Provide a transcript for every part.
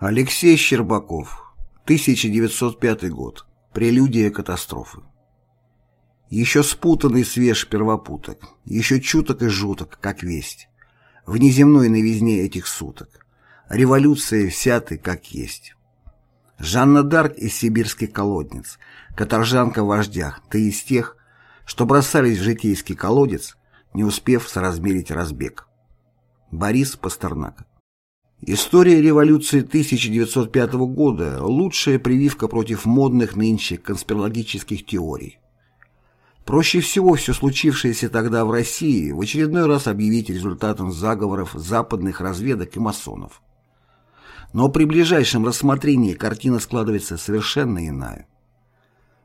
Алексей Щербаков, 1905 год. Прелюдия катастрофы. Еще спутанный свеж первопуток, еще чуток и жуток, как весть. В неземной новизне этих суток. Революция вся ты, как есть. Жанна Дарк из сибирских колодниц, каторжанка в вождях, ты из тех, что бросались в житейский колодец, не успев соразмерить разбег. Борис Пастернак История революции 1905 года – лучшая прививка против модных нынче конспирологических теорий. Проще всего все случившееся тогда в России в очередной раз объявить результатом заговоров западных разведок и масонов. Но при ближайшем рассмотрении картина складывается совершенно иная.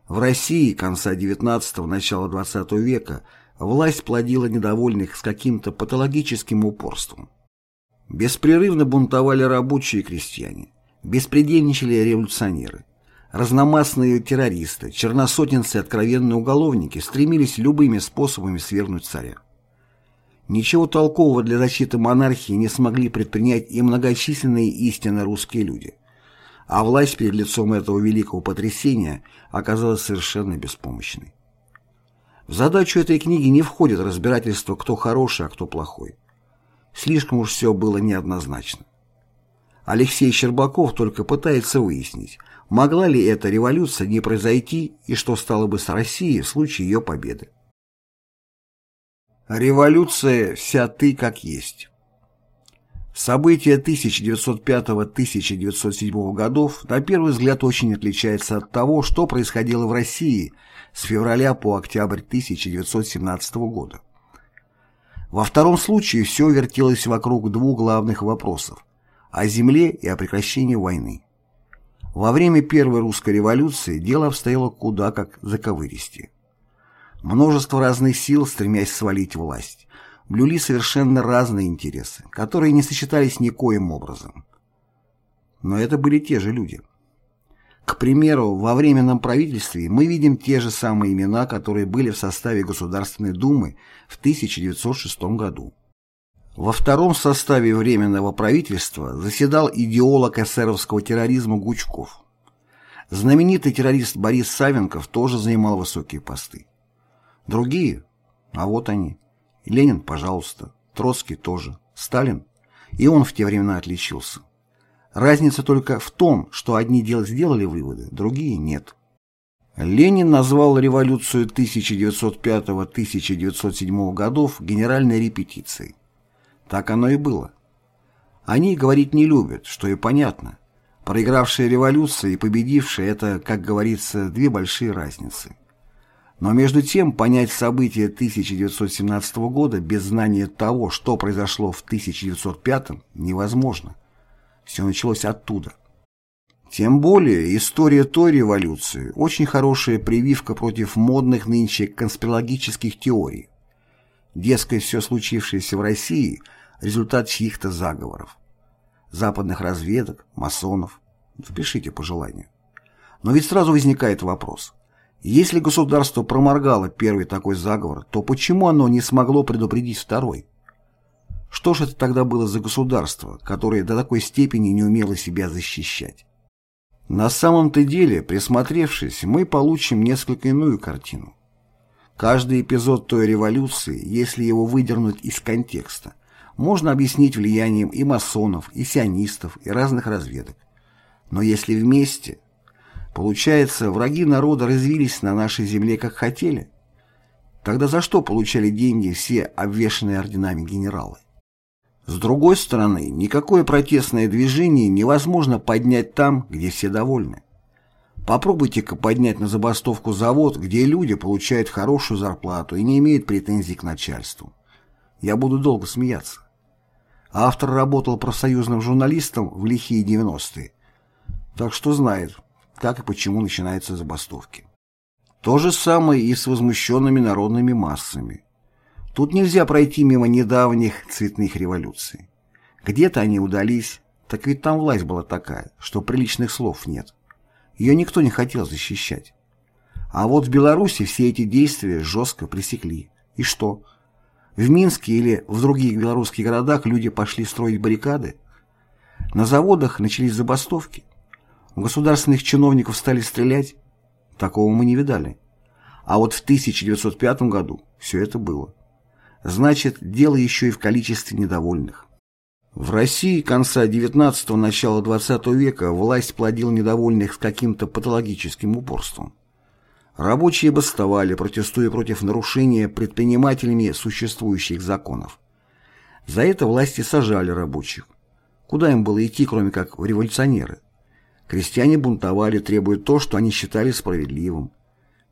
В России конца XIX – начала XX века власть плодила недовольных с каким-то патологическим упорством. Беспрерывно бунтовали рабочие и крестьяне, беспредельничали революционеры. Разномастные террористы, черносотенцы и откровенные уголовники стремились любыми способами свергнуть царя. Ничего толкового для защиты монархии не смогли предпринять и многочисленные истинно русские люди. А власть перед лицом этого великого потрясения оказалась совершенно беспомощной. В задачу этой книги не входит разбирательство, кто хороший, а кто плохой. Слишком уж все было неоднозначно. Алексей Щербаков только пытается выяснить, могла ли эта революция не произойти и что стало бы с Россией в случае ее победы. Революция вся ты как есть. События 1905-1907 годов на первый взгляд очень отличаются от того, что происходило в России с февраля по октябрь 1917 года. Во втором случае все вертелось вокруг двух главных вопросов – о земле и о прекращении войны. Во время Первой русской революции дело обстояло куда как заковыристее. Множество разных сил, стремясь свалить власть, блюли совершенно разные интересы, которые не сочетались никоим образом. Но это были те же люди. К примеру, во Временном правительстве мы видим те же самые имена, которые были в составе Государственной Думы в 1906 году. Во втором составе Временного правительства заседал идеолог эсеровского терроризма Гучков. Знаменитый террорист Борис Савенков тоже занимал высокие посты. Другие? А вот они. Ленин, пожалуйста. Троцкий тоже. Сталин? И он в те времена отличился. Разница только в том, что одни дел сделали выводы, другие нет. Ленин назвал революцию 1905-1907 годов генеральной репетицией. Так оно и было. Они говорить не любят, что и понятно. Проигравшая революция и победившая – это, как говорится, две большие разницы. Но между тем понять события 1917 года без знания того, что произошло в 1905 невозможно. Все началось оттуда. Тем более, история той революции – очень хорошая прививка против модных нынче конспирологических теорий. Дескать, все случившееся в России – результат чьих-то заговоров. Западных разведок, масонов. Впишите по желанию. Но ведь сразу возникает вопрос. Если государство проморгало первый такой заговор, то почему оно не смогло предупредить второй? Что же это тогда было за государство, которое до такой степени не умело себя защищать? На самом-то деле, присмотревшись, мы получим несколько иную картину. Каждый эпизод той революции, если его выдернуть из контекста, можно объяснить влиянием и масонов, и сионистов, и разных разведок. Но если вместе, получается, враги народа развились на нашей земле как хотели, тогда за что получали деньги все обвешанные орденами генералы? С другой стороны, никакое протестное движение невозможно поднять там, где все довольны. Попробуйте-ка поднять на забастовку завод, где люди получают хорошую зарплату и не имеют претензий к начальству. Я буду долго смеяться. Автор работал профсоюзным журналистом в лихие 90-е, так что знает, как и почему начинаются забастовки. То же самое и с возмущенными народными массами. Тут нельзя пройти мимо недавних цветных революций. Где-то они удались, так ведь там власть была такая, что приличных слов нет. Ее никто не хотел защищать. А вот в Беларуси все эти действия жестко пресекли. И что? В Минске или в других белорусских городах люди пошли строить баррикады? На заводах начались забастовки. У государственных чиновников стали стрелять. Такого мы не видали. А вот в 1905 году все это было. Значит, дело еще и в количестве недовольных. В России конца XIX – начала XX века власть плодила недовольных с каким-то патологическим упорством. Рабочие бастовали, протестуя против нарушения предпринимателями существующих законов. За это власти сажали рабочих. Куда им было идти, кроме как в революционеры? Крестьяне бунтовали, требуя то, что они считали справедливым.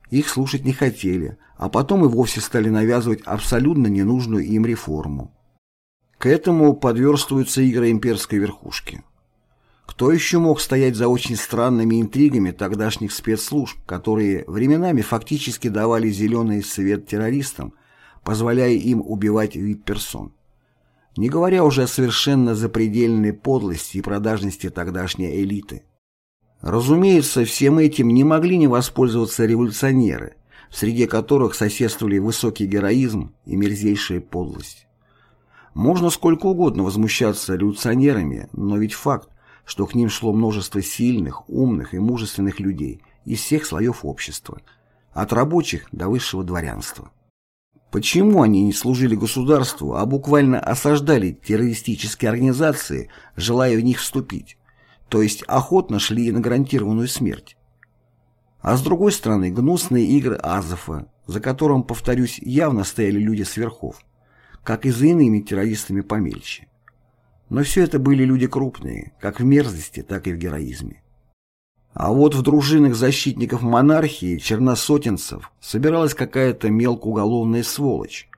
Их слушать не хотели, а потом и вовсе стали навязывать абсолютно ненужную им реформу. К этому подверстываются игры имперской верхушки. Кто еще мог стоять за очень странными интригами тогдашних спецслужб, которые временами фактически давали зеленый свет террористам, позволяя им убивать вип-персон? Не говоря уже о совершенно запредельной подлости и продажности тогдашней элиты. Разумеется, всем этим не могли не воспользоваться революционеры, среди которых соседствовали высокий героизм и мерзейшая подлость. Можно сколько угодно возмущаться революционерами, но ведь факт, что к ним шло множество сильных, умных и мужественных людей из всех слоев общества, от рабочих до высшего дворянства. Почему они не служили государству, а буквально осаждали террористические организации, желая в них вступить, то есть охотно шли на гарантированную смерть? А с другой стороны, гнусные игры Азова, за которым, повторюсь, явно стояли люди сверхов, как и за иными террористами помельче. Но все это были люди крупные, как в мерзости, так и в героизме. А вот в дружинах защитников монархии, черносотенцев, собиралась какая-то мелкоуголовная сволочь,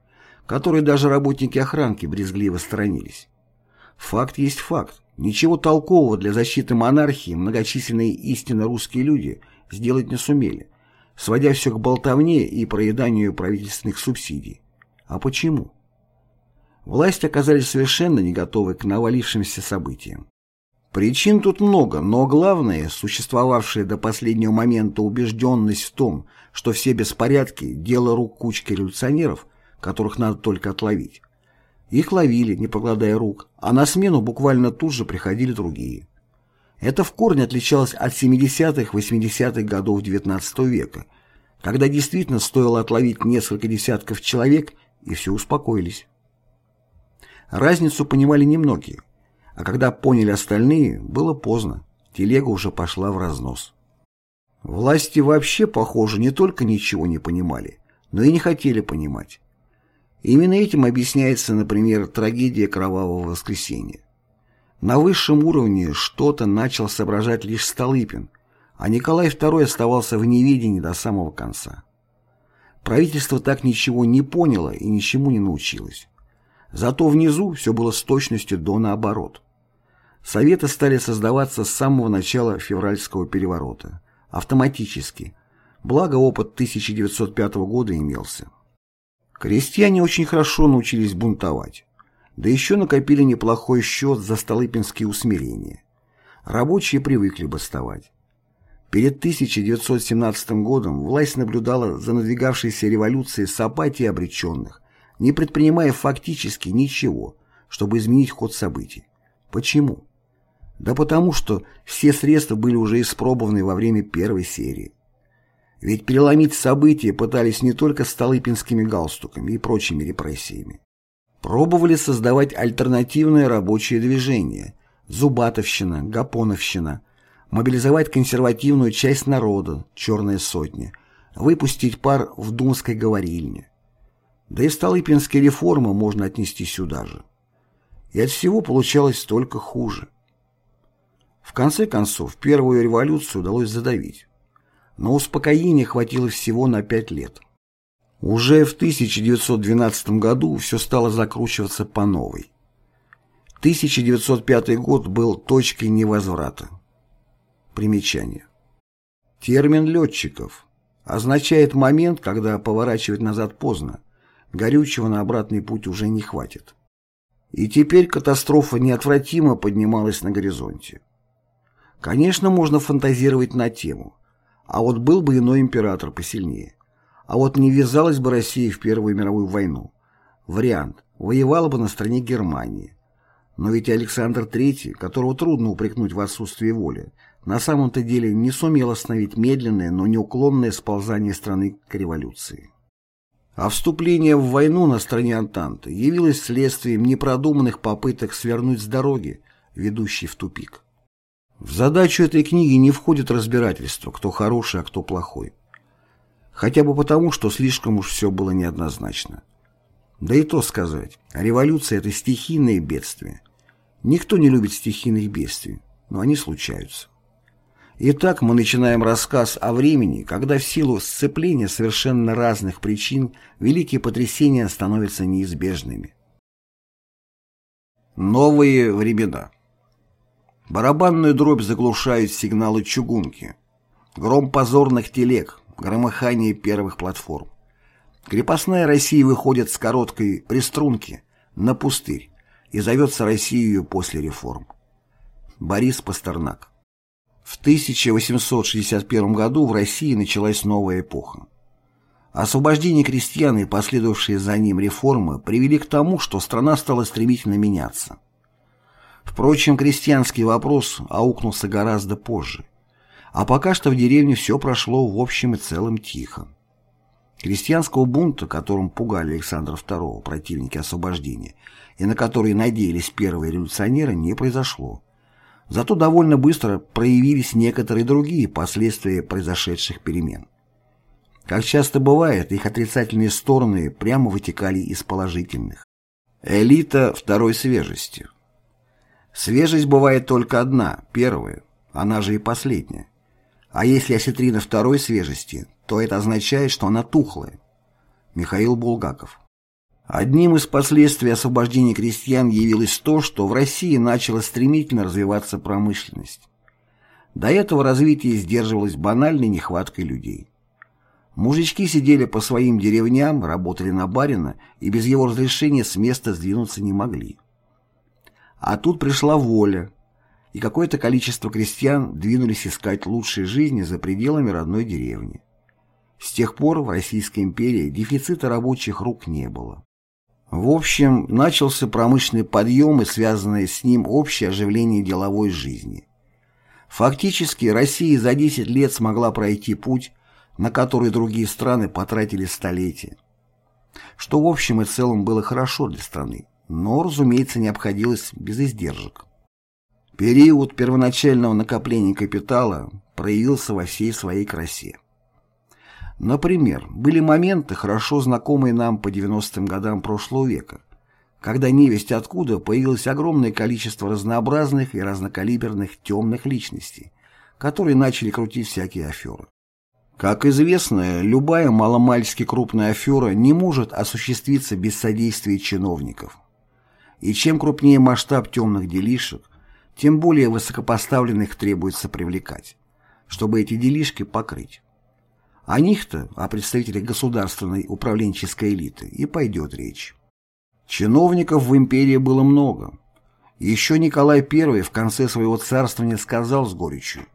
которой даже работники охранки брезгливо сторонились. Факт есть факт. Ничего толкового для защиты монархии многочисленные истинно русские люди сделать не сумели, сводя все к болтовне и проеданию правительственных субсидий. А почему? Власти оказались совершенно не готовы к навалившимся событиям. Причин тут много, но главное, существовавшая до последнего момента убежденность в том, что все беспорядки – дело рук кучки революционеров, которых надо только отловить. Их ловили, не покладая рук, а на смену буквально тут же приходили другие. Это в корне отличалось от 70-х, 80-х годов XIX века, когда действительно стоило отловить несколько десятков человек, и все успокоились. Разницу понимали немногие, а когда поняли остальные, было поздно, телега уже пошла в разнос. Власти вообще, похоже, не только ничего не понимали, но и не хотели понимать. Именно этим объясняется, например, трагедия Кровавого воскресенья. На высшем уровне что-то начал соображать лишь Столыпин, а Николай II оставался в неведении до самого конца. Правительство так ничего не поняло и ничему не научилось. Зато внизу все было с точностью до наоборот. Советы стали создаваться с самого начала февральского переворота, автоматически, благо опыт 1905 года имелся. Крестьяне очень хорошо научились бунтовать, да еще накопили неплохой счет за столыпинские усмирения. Рабочие привыкли бастовать. Перед 1917 годом власть наблюдала за надвигавшейся революцией с апатией обреченных, не предпринимая фактически ничего, чтобы изменить ход событий. Почему? Да потому что все средства были уже испробованы во время первой серии. Ведь переломить события пытались не только столыпинскими галстуками и прочими репрессиями. Пробовали создавать альтернативное рабочее движение – Зубатовщина, Гапоновщина, мобилизовать консервативную часть народа, Черная сотня, выпустить пар в Думской говорильне. Да и Столыпинские реформы можно отнести сюда же. И от всего получалось только хуже. В конце концов, первую революцию удалось задавить. Но успокоения хватило всего на пять лет. Уже в 1912 году все стало закручиваться по новой. 1905 год был точкой невозврата. Примечание. Термин «летчиков» означает момент, когда поворачивать назад поздно, горючего на обратный путь уже не хватит. И теперь катастрофа неотвратимо поднималась на горизонте. Конечно, можно фантазировать на тему. А вот был бы иной император посильнее. А вот не ввязалась бы Россия в Первую мировую войну. Вариант. Воевала бы на стороне Германии. Но ведь Александр III, которого трудно упрекнуть в отсутствии воли, на самом-то деле не сумел остановить медленное, но неуклонное сползание страны к революции. А вступление в войну на стороне Антанты явилось следствием непродуманных попыток свернуть с дороги, ведущей в тупик. В задачу этой книги не входит разбирательство, кто хороший, а кто плохой. Хотя бы потому, что слишком уж все было неоднозначно. Да и то сказать, революция – это стихийное бедствие. Никто не любит стихийных бедствий, но они случаются. Итак, мы начинаем рассказ о времени, когда в силу сцепления совершенно разных причин великие потрясения становятся неизбежными. Новые времена Барабанную дробь заглушают сигналы чугунки, гром позорных телег, громыхание первых платформ. Крепостная Россия выходит с короткой приструнки на пустырь и зовется Россию после реформ. Борис Пастернак в 1861 году в России началась новая эпоха. Освобождение крестьян и последовавшие за ним реформы привели к тому, что страна стала стремительно меняться. Впрочем, крестьянский вопрос аукнулся гораздо позже. А пока что в деревне все прошло в общем и целом тихо. Крестьянского бунта, которым пугали Александра II противники освобождения, и на который надеялись первые революционеры, не произошло. Зато довольно быстро проявились некоторые другие последствия произошедших перемен. Как часто бывает, их отрицательные стороны прямо вытекали из положительных. Элита второй свежести. Свежесть бывает только одна, первая, она же и последняя. А если осетрина второй свежести, то это означает, что она тухлая. Михаил Булгаков Одним из последствий освобождения крестьян явилось то, что в России начала стремительно развиваться промышленность. До этого развитие сдерживалось банальной нехваткой людей. Мужички сидели по своим деревням, работали на барина и без его разрешения с места сдвинуться не могли. А тут пришла воля, и какое-то количество крестьян двинулись искать лучшей жизни за пределами родной деревни. С тех пор в Российской империи дефицита рабочих рук не было. В общем, начался промышленный подъем и связанное с ним общее оживление деловой жизни. Фактически Россия за 10 лет смогла пройти путь, на который другие страны потратили столетия. Что в общем и целом было хорошо для страны, но, разумеется, не обходилось без издержек. Период первоначального накопления капитала проявился во всей своей красе. Например, были моменты, хорошо знакомые нам по 90-м годам прошлого века, когда невесть откуда появилось огромное количество разнообразных и разнокалиберных темных личностей, которые начали крутить всякие аферы. Как известно, любая маломальски крупная афера не может осуществиться без содействия чиновников. И чем крупнее масштаб темных делишек, тем более высокопоставленных требуется привлекать, чтобы эти делишки покрыть. О них-то, о представителях государственной управленческой элиты, и пойдет речь. Чиновников в империи было много. Еще Николай I в конце своего царствования сказал с горечью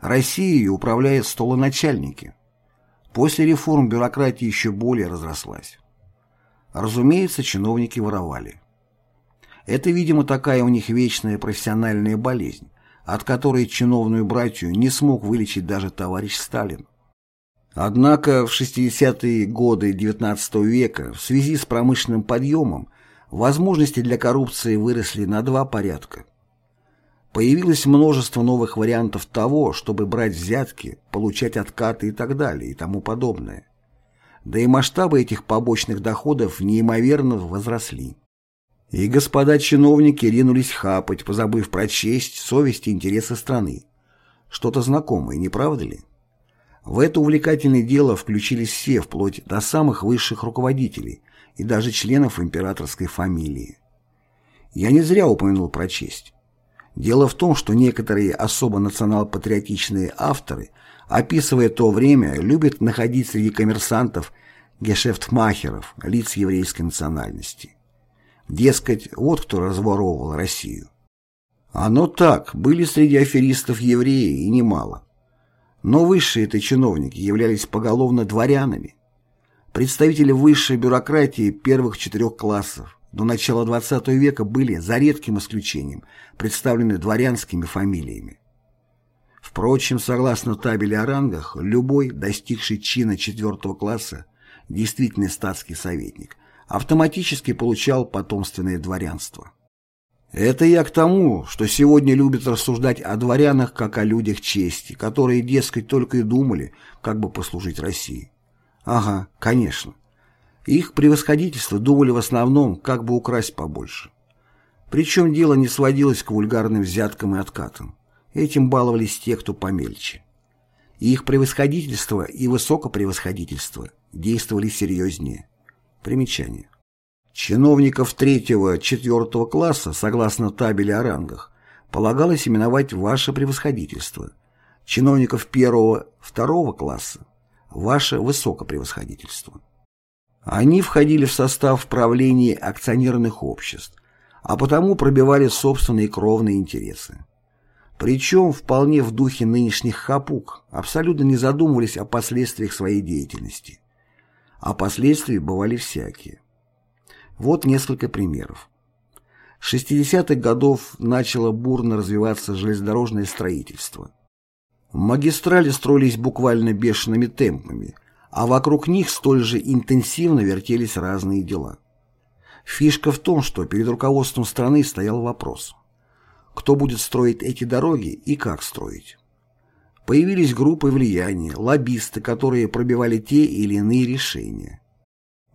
«Россией управляют столоначальники». После реформ бюрократия еще более разрослась. Разумеется, чиновники воровали. Это, видимо, такая у них вечная профессиональная болезнь, от которой чиновную братью не смог вылечить даже товарищ Сталин. Однако в 60-е годы XIX века в связи с промышленным подъемом возможности для коррупции выросли на два порядка. Появилось множество новых вариантов того, чтобы брать взятки, получать откаты и так далее и тому подобное. Да и масштабы этих побочных доходов неимоверно возросли. И господа чиновники ринулись хапать, позабыв про честь, совесть и интересы страны. Что-то знакомое, не правда ли? В это увлекательное дело включились все, вплоть до самых высших руководителей и даже членов императорской фамилии. Я не зря упомянул про честь. Дело в том, что некоторые особо национал-патриотичные авторы, описывая то время, любят находить среди коммерсантов гешефтмахеров, лиц еврейской национальности. Дескать, вот кто разворовывал Россию. Оно так, были среди аферистов евреи и немало. Но высшие это чиновники являлись поголовно дворянами. Представители высшей бюрократии первых четырех классов, до начала XX века были, за редким исключением, представлены дворянскими фамилиями. Впрочем, согласно табели о рангах, любой, достигший чина четвертого класса, действительный статский советник, автоматически получал потомственное дворянство. Это я к тому, что сегодня любят рассуждать о дворянах как о людях чести, которые, дескать, только и думали, как бы послужить России. Ага, конечно. Их превосходительство думали в основном, как бы украсть побольше. Причем дело не сводилось к вульгарным взяткам и откатам. Этим баловались те, кто помельче. Их превосходительство и высокопревосходительство действовали серьезнее. Примечание. Чиновников третьего-четвертого класса, согласно табели о рангах, полагалось именовать «Ваше превосходительство». Чиновников первого-второго класса – «Ваше высокопревосходительство». Они входили в состав правления акционерных обществ, а потому пробивали собственные кровные интересы. Причем вполне в духе нынешних хапук, абсолютно не задумывались о последствиях своей деятельности. А последствия бывали всякие. Вот несколько примеров. С 60-х годов начало бурно развиваться железнодорожное строительство. Магистрали строились буквально бешеными темпами, а вокруг них столь же интенсивно вертелись разные дела. Фишка в том, что перед руководством страны стоял вопрос, кто будет строить эти дороги и как строить. Появились группы влияния, лоббисты, которые пробивали те или иные решения.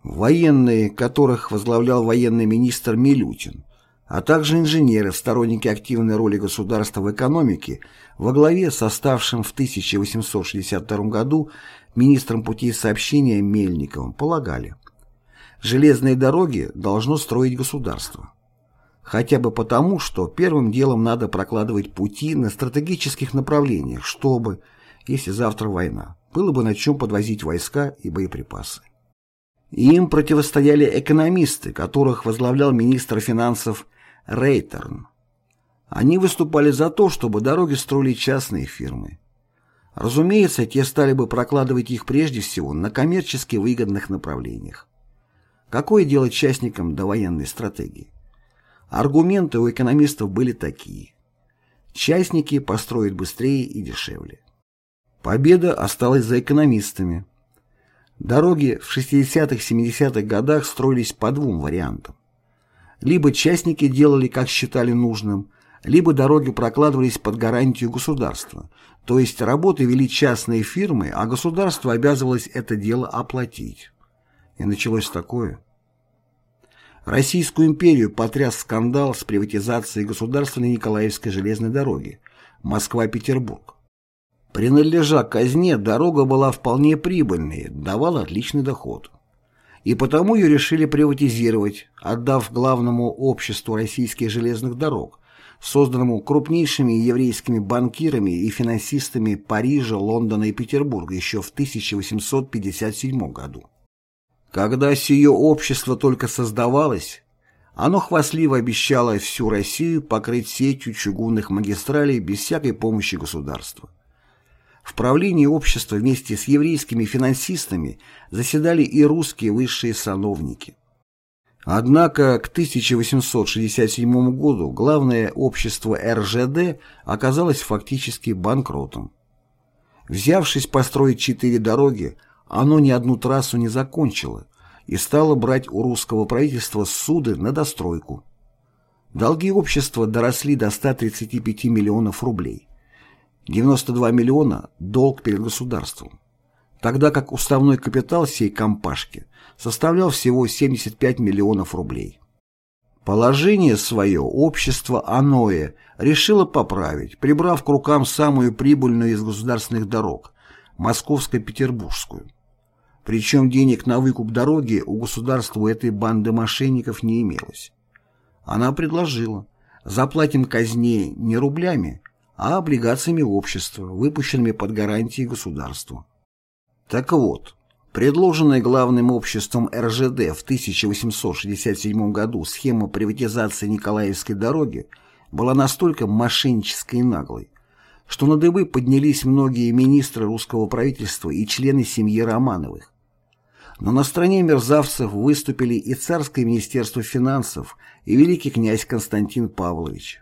Военные, которых возглавлял военный министр Милютин, а также инженеры, сторонники активной роли государства в экономике, во главе с оставшим в 1862 году министром путей сообщения Мельниковым, полагали, железные дороги должно строить государство. Хотя бы потому, что первым делом надо прокладывать пути на стратегических направлениях, чтобы, если завтра война, было бы на чем подвозить войска и боеприпасы. Им противостояли экономисты, которых возглавлял министр финансов Рейтерн. Они выступали за то, чтобы дороги строили частные фирмы. Разумеется, те стали бы прокладывать их прежде всего на коммерчески выгодных направлениях. Какое дело частникам до военной стратегии? Аргументы у экономистов были такие. Частники построят быстрее и дешевле. Победа осталась за экономистами. Дороги в 60-70-х годах строились по двум вариантам. Либо частники делали, как считали нужным, либо дороги прокладывались под гарантию государства, то есть работы вели частные фирмы, а государство обязывалось это дело оплатить. И началось такое. Российскую империю потряс скандал с приватизацией государственной Николаевской железной дороги Москва-Петербург. Принадлежа казне, дорога была вполне прибыльной, давала отличный доход. И потому ее решили приватизировать, отдав главному обществу российских железных дорог, созданному крупнейшими еврейскими банкирами и финансистами Парижа, Лондона и Петербурга еще в 1857 году. Когда сие общество только создавалось, оно хвастливо обещало всю Россию покрыть сетью чугунных магистралей без всякой помощи государства. В правлении общества вместе с еврейскими финансистами заседали и русские высшие сановники. Однако к 1867 году главное общество РЖД оказалось фактически банкротом. Взявшись построить четыре дороги, оно ни одну трассу не закончило и стало брать у русского правительства суды на достройку. Долги общества доросли до 135 миллионов рублей. 92 миллиона – долг перед государством, тогда как уставной капитал всей компашки составлял всего 75 миллионов рублей. Положение свое общество Аное решило поправить, прибрав к рукам самую прибыльную из государственных дорог – Московско-Петербургскую. Причем денег на выкуп дороги у государства у этой банды мошенников не имелось. Она предложила – заплатим казне не рублями, а облигациями общества, выпущенными под гарантией государства. Так вот, предложенная главным обществом РЖД в 1867 году схема приватизации Николаевской дороги была настолько мошеннической и наглой, что на дыбы поднялись многие министры русского правительства и члены семьи Романовых. Но на стороне мерзавцев выступили и Царское министерство финансов, и великий князь Константин Павлович.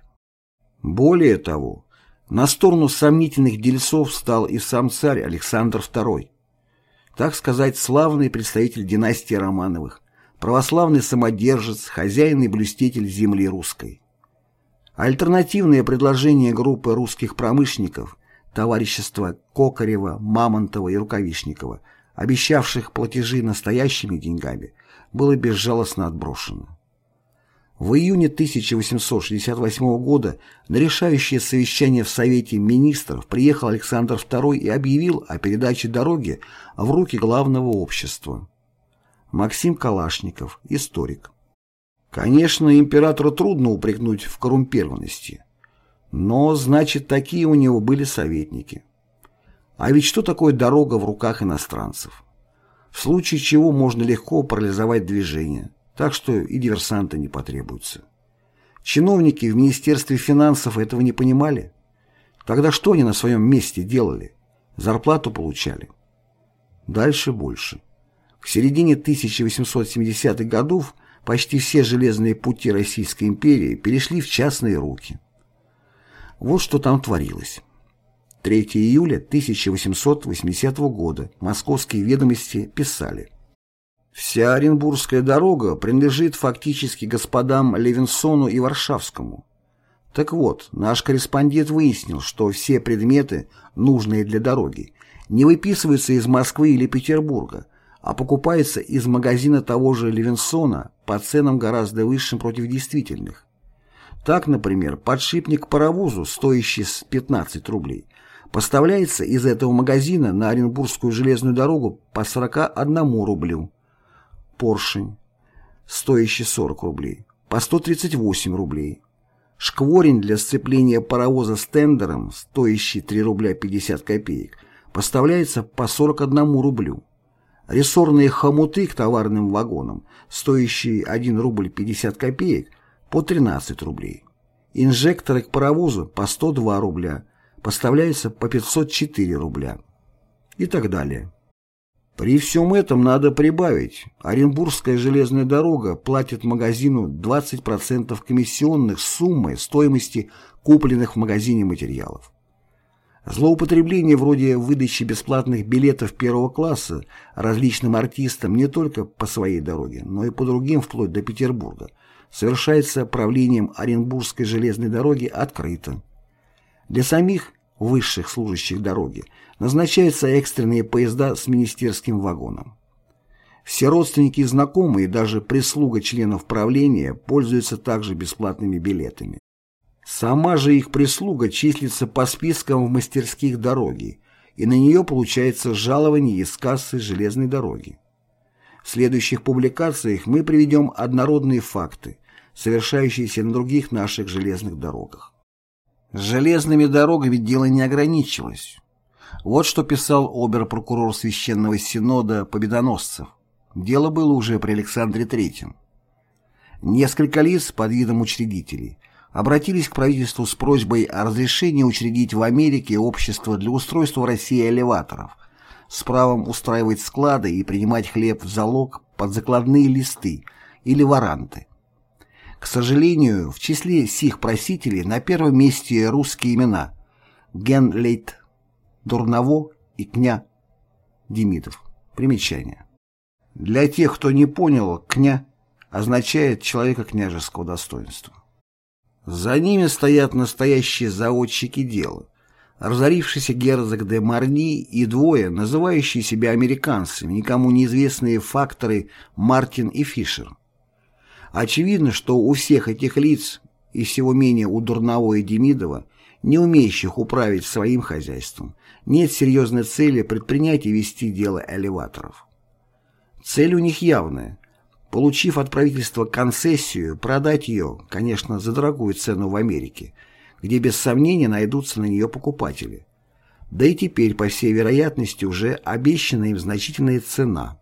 Более того, на сторону сомнительных дельцов стал и сам царь Александр II. Так сказать, славный представитель династии Романовых, православный самодержец, хозяин и блюститель земли русской. Альтернативное предложение группы русских промышленников, товарищества Кокарева, Мамонтова и Рукавишникова, обещавших платежи настоящими деньгами, было безжалостно отброшено. В июне 1868 года на решающее совещание в Совете министров приехал Александр II и объявил о передаче дороги в руки главного общества. Максим Калашников, историк. Конечно, императору трудно упрекнуть в коррумпированности. Но, значит, такие у него были советники. А ведь что такое дорога в руках иностранцев? В случае чего можно легко парализовать движение, так что и диверсанты не потребуются. Чиновники в Министерстве финансов этого не понимали. Тогда что они на своем месте делали? Зарплату получали. Дальше больше. К середине 1870-х годов почти все железные пути Российской империи перешли в частные руки. Вот что там творилось. 3 июля 1880 года московские ведомости писали «Вся Оренбургская дорога принадлежит фактически господам Левинсону и Варшавскому. Так вот, наш корреспондент выяснил, что все предметы, нужные для дороги, не выписываются из Москвы или Петербурга, а покупается из магазина того же Левинсона по ценам гораздо высшим против действительных. Так, например, подшипник паровозу, стоящий с 15 рублей, поставляется из этого магазина на Оренбургскую железную дорогу по 41 рублю. Поршень, стоящий 40 рублей, по 138 рублей. Шкворень для сцепления паровоза с тендером, стоящий 3 рубля 50 копеек, поставляется по 41 рублю. Рессорные хомуты к товарным вагонам, стоящие 1 рубль 50 копеек, по 13 рублей. Инжекторы к паровозу по 102 рубля, поставляются по 504 рубля. И так далее. При всем этом надо прибавить, Оренбургская железная дорога платит магазину 20% комиссионных суммы стоимости купленных в магазине материалов. Злоупотребление вроде выдачи бесплатных билетов первого класса различным артистам не только по своей дороге, но и по другим вплоть до Петербурга совершается правлением Оренбургской железной дороги открыто. Для самих высших служащих дороги назначаются экстренные поезда с министерским вагоном. Все родственники и знакомые, даже прислуга членов правления пользуются также бесплатными билетами. Сама же их прислуга числится по спискам в мастерских дороги, и на нее получается жалование из кассы железной дороги. В следующих публикациях мы приведем однородные факты, совершающиеся на других наших железных дорогах. С железными дорогами дело не ограничилось. Вот что писал обер-прокурор Священного Синода Победоносцев. Дело было уже при Александре III. Несколько лиц под видом учредителей обратились к правительству с просьбой о разрешении учредить в Америке общество для устройства в России элеваторов с правом устраивать склады и принимать хлеб в залог под закладные листы или варанты. К сожалению, в числе сих просителей на первом месте русские имена Генлейт, Дурново и Кня Демидов. Примечание. Для тех, кто не понял, «кня» означает человека княжеского достоинства. За ними стоят настоящие заводчики дела, разорившийся герцог де Марни и двое, называющие себя американцами, никому неизвестные факторы Мартин и Фишер. Очевидно, что у всех этих лиц, и всего менее у Дурново и Демидова, не умеющих управить своим хозяйством, нет серьезной цели предпринять и вести дело элеваторов. Цель у них явная получив от правительства концессию, продать ее, конечно, за дорогую цену в Америке, где без сомнения найдутся на нее покупатели. Да и теперь, по всей вероятности, уже обещана им значительная цена.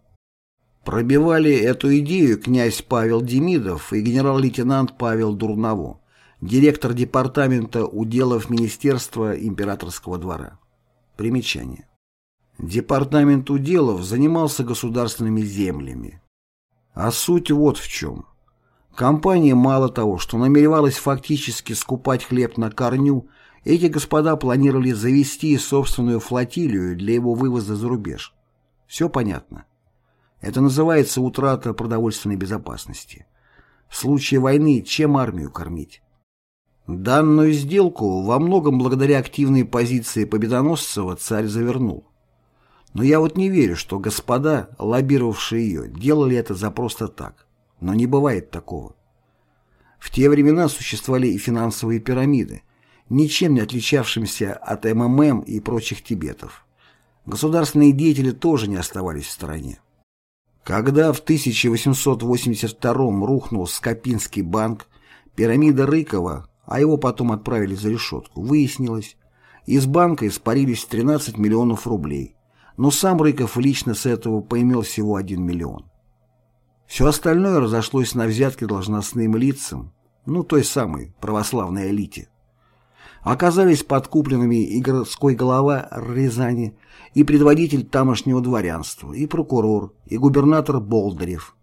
Пробивали эту идею князь Павел Демидов и генерал-лейтенант Павел Дурново, директор департамента уделов Министерства императорского двора. Примечание. Департамент уделов занимался государственными землями. А суть вот в чем. Компания мало того, что намеревалась фактически скупать хлеб на корню, эти господа планировали завести собственную флотилию для его вывоза за рубеж. Все понятно. Это называется утрата продовольственной безопасности. В случае войны чем армию кормить? Данную сделку во многом благодаря активной позиции Победоносцева царь завернул. Но я вот не верю, что господа, лоббировавшие ее, делали это за просто так. Но не бывает такого. В те времена существовали и финансовые пирамиды, ничем не отличавшимся от МММ и прочих тибетов. Государственные деятели тоже не оставались в стороне. Когда в 1882 рухнул Скопинский банк, пирамида Рыкова, а его потом отправили за решетку, выяснилось, из банка испарились 13 миллионов рублей, но сам Рыков лично с этого поимел всего 1 миллион. Все остальное разошлось на взятки должностным лицам, ну той самой православной элите. Оказались подкупленными и городской голова Рязани, и предводитель тамошнего дворянства, и прокурор, и губернатор Болдырев.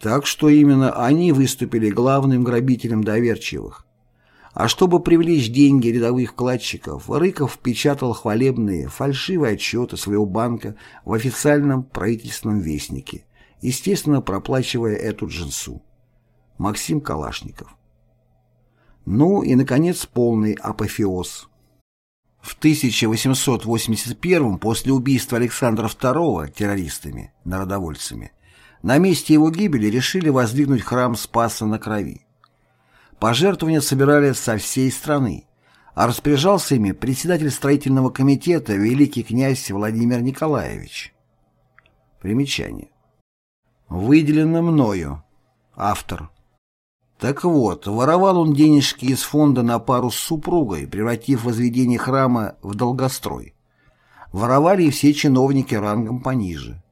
Так что именно они выступили главным грабителем доверчивых. А чтобы привлечь деньги рядовых вкладчиков, Рыков печатал хвалебные, фальшивые отчеты своего банка в официальном правительственном вестнике, естественно, проплачивая эту джинсу. Максим Калашников. Ну и, наконец, полный апофеоз. В 1881 после убийства Александра II террористами, народовольцами, на месте его гибели решили воздвигнуть храм Спаса на Крови. Пожертвования собирали со всей страны, а распоряжался ими председатель строительного комитета великий князь Владимир Николаевич. Примечание. Выделено мною. Автор. Так вот, воровал он денежки из фонда на пару с супругой, превратив возведение храма в долгострой. Воровали и все чиновники рангом пониже.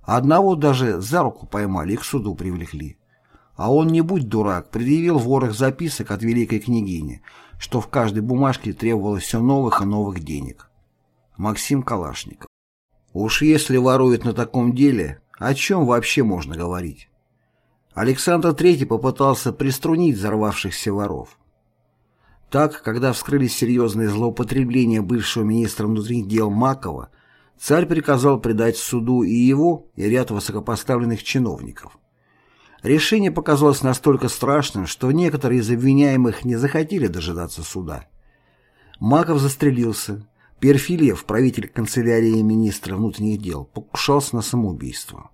Одного даже за руку поймали и к суду привлекли. А он, не будь дурак, предъявил ворох записок от великой княгини, что в каждой бумажке требовалось все новых и новых денег. Максим Калашников. Уж если воруют на таком деле, о чем вообще можно говорить? Александр III попытался приструнить взорвавшихся воров. Так, когда вскрылись серьезные злоупотребления бывшего министра внутренних дел Макова, царь приказал предать суду и его, и ряд высокопоставленных чиновников. Решение показалось настолько страшным, что некоторые из обвиняемых не захотели дожидаться суда. Маков застрелился. Перфильев, правитель канцелярии министра внутренних дел, покушался на самоубийство.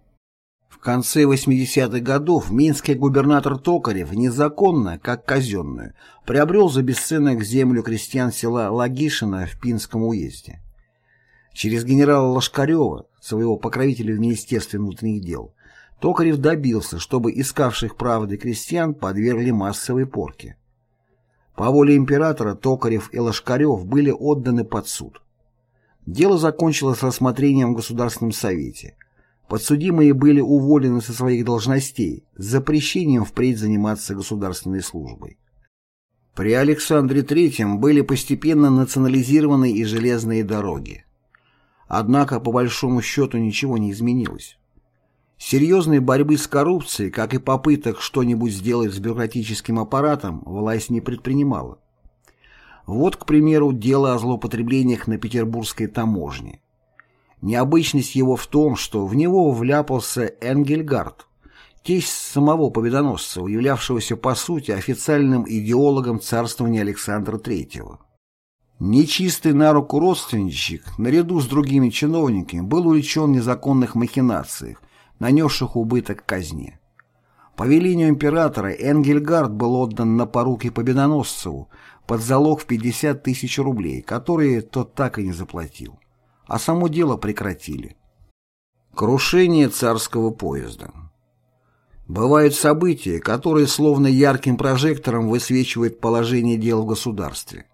В конце 80-х годов минский губернатор Токарев незаконно, как казенную, приобрел за бесценок землю крестьян села Лагишино в Пинском уезде. Через генерала Лошкарева, своего покровителя в Министерстве внутренних дел, Токарев добился, чтобы искавших правды крестьян подвергли массовой порке. По воле императора Токарев и Лошкарев были отданы под суд. Дело закончилось рассмотрением в Государственном Совете – Подсудимые были уволены со своих должностей с запрещением впредь заниматься государственной службой. При Александре III были постепенно национализированы и железные дороги. Однако, по большому счету, ничего не изменилось. Серьезной борьбы с коррупцией, как и попыток что-нибудь сделать с бюрократическим аппаратом, власть не предпринимала. Вот, к примеру, дело о злоупотреблениях на петербургской таможне. Необычность его в том, что в него вляпался Энгельгард, тесть самого Победоносцева, являвшегося по сути официальным идеологом царствования Александра III. Нечистый на руку родственничек, наряду с другими чиновниками, был увлечен в незаконных махинациях, нанесших убыток казне. По велению императора Энгельгард был отдан на поруки Победоносцеву под залог в 50 тысяч рублей, которые тот так и не заплатил а само дело прекратили. Крушение царского поезда. Бывают события, которые словно ярким прожектором высвечивают положение дел в государстве.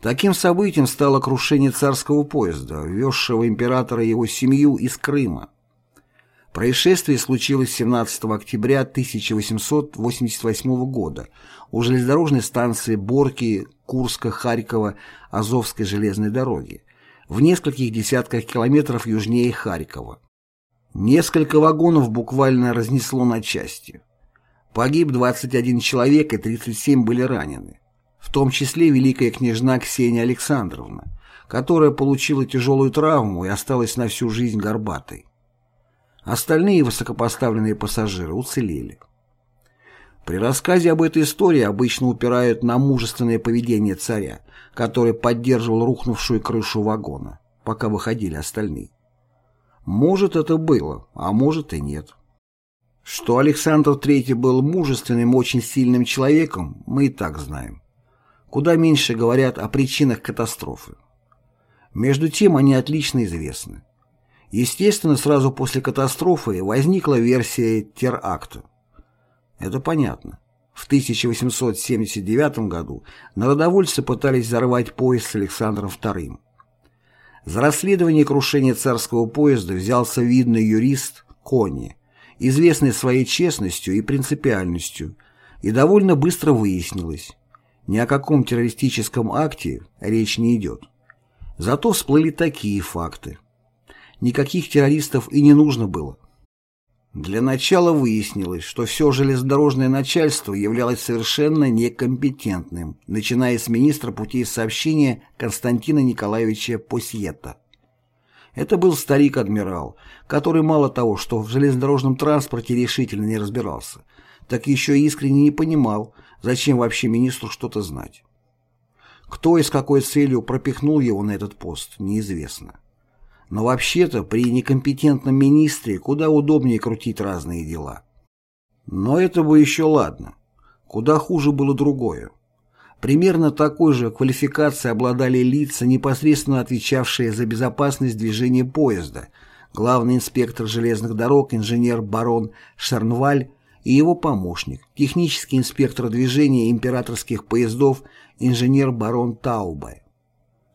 Таким событием стало крушение царского поезда, везшего императора и его семью из Крыма. Происшествие случилось 17 октября 1888 года у железнодорожной станции Борки Курска-Харькова Азовской железной дороги, в нескольких десятках километров южнее Харькова. Несколько вагонов буквально разнесло на части. Погиб 21 человек и 37 были ранены, в том числе великая княжна Ксения Александровна, которая получила тяжелую травму и осталась на всю жизнь горбатой. Остальные высокопоставленные пассажиры уцелели. При рассказе об этой истории обычно упирают на мужественное поведение царя, который поддерживал рухнувшую крышу вагона, пока выходили остальные. Может, это было, а может и нет. Что Александр III был мужественным, очень сильным человеком, мы и так знаем. Куда меньше говорят о причинах катастрофы. Между тем они отлично известны. Естественно, сразу после катастрофы возникла версия теракта. Это понятно. В 1879 году народовольцы пытались взорвать поезд с Александром II. За расследование крушения царского поезда взялся видный юрист Кони, известный своей честностью и принципиальностью, и довольно быстро выяснилось, ни о каком террористическом акте речь не идет. Зато всплыли такие факты. Никаких террористов и не нужно было. Для начала выяснилось, что все железнодорожное начальство являлось совершенно некомпетентным, начиная с министра путей сообщения Константина Николаевича Посьета. Это был старик-адмирал, который мало того, что в железнодорожном транспорте решительно не разбирался, так еще и искренне не понимал, зачем вообще министру что-то знать. Кто и с какой целью пропихнул его на этот пост, неизвестно. Но вообще-то при некомпетентном министре куда удобнее крутить разные дела. Но это бы еще ладно. Куда хуже было другое. Примерно такой же квалификацией обладали лица, непосредственно отвечавшие за безопасность движения поезда, главный инспектор железных дорог инженер барон Шарнваль и его помощник, технический инспектор движения императорских поездов инженер барон Таубе.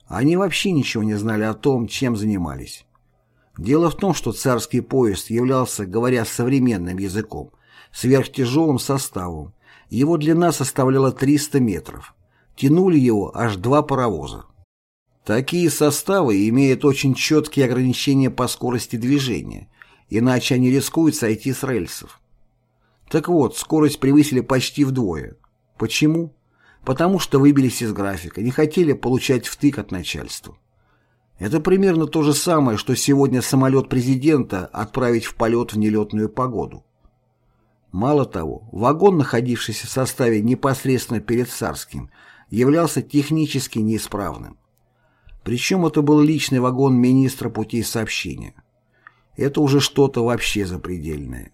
Они вообще ничего не знали о том, чем занимались. Дело в том, что царский поезд являлся, говоря современным языком, сверхтяжелым составом. Его длина составляла 300 метров. Тянули его аж два паровоза. Такие составы имеют очень четкие ограничения по скорости движения, иначе они рискуют сойти с рельсов. Так вот, скорость превысили почти вдвое. Почему? Потому что выбились из графика, не хотели получать втык от начальства. Это примерно то же самое, что сегодня самолет президента отправить в полет в нелетную погоду. Мало того, вагон, находившийся в составе непосредственно перед Царским, являлся технически неисправным. Причем это был личный вагон министра путей сообщения. Это уже что-то вообще запредельное.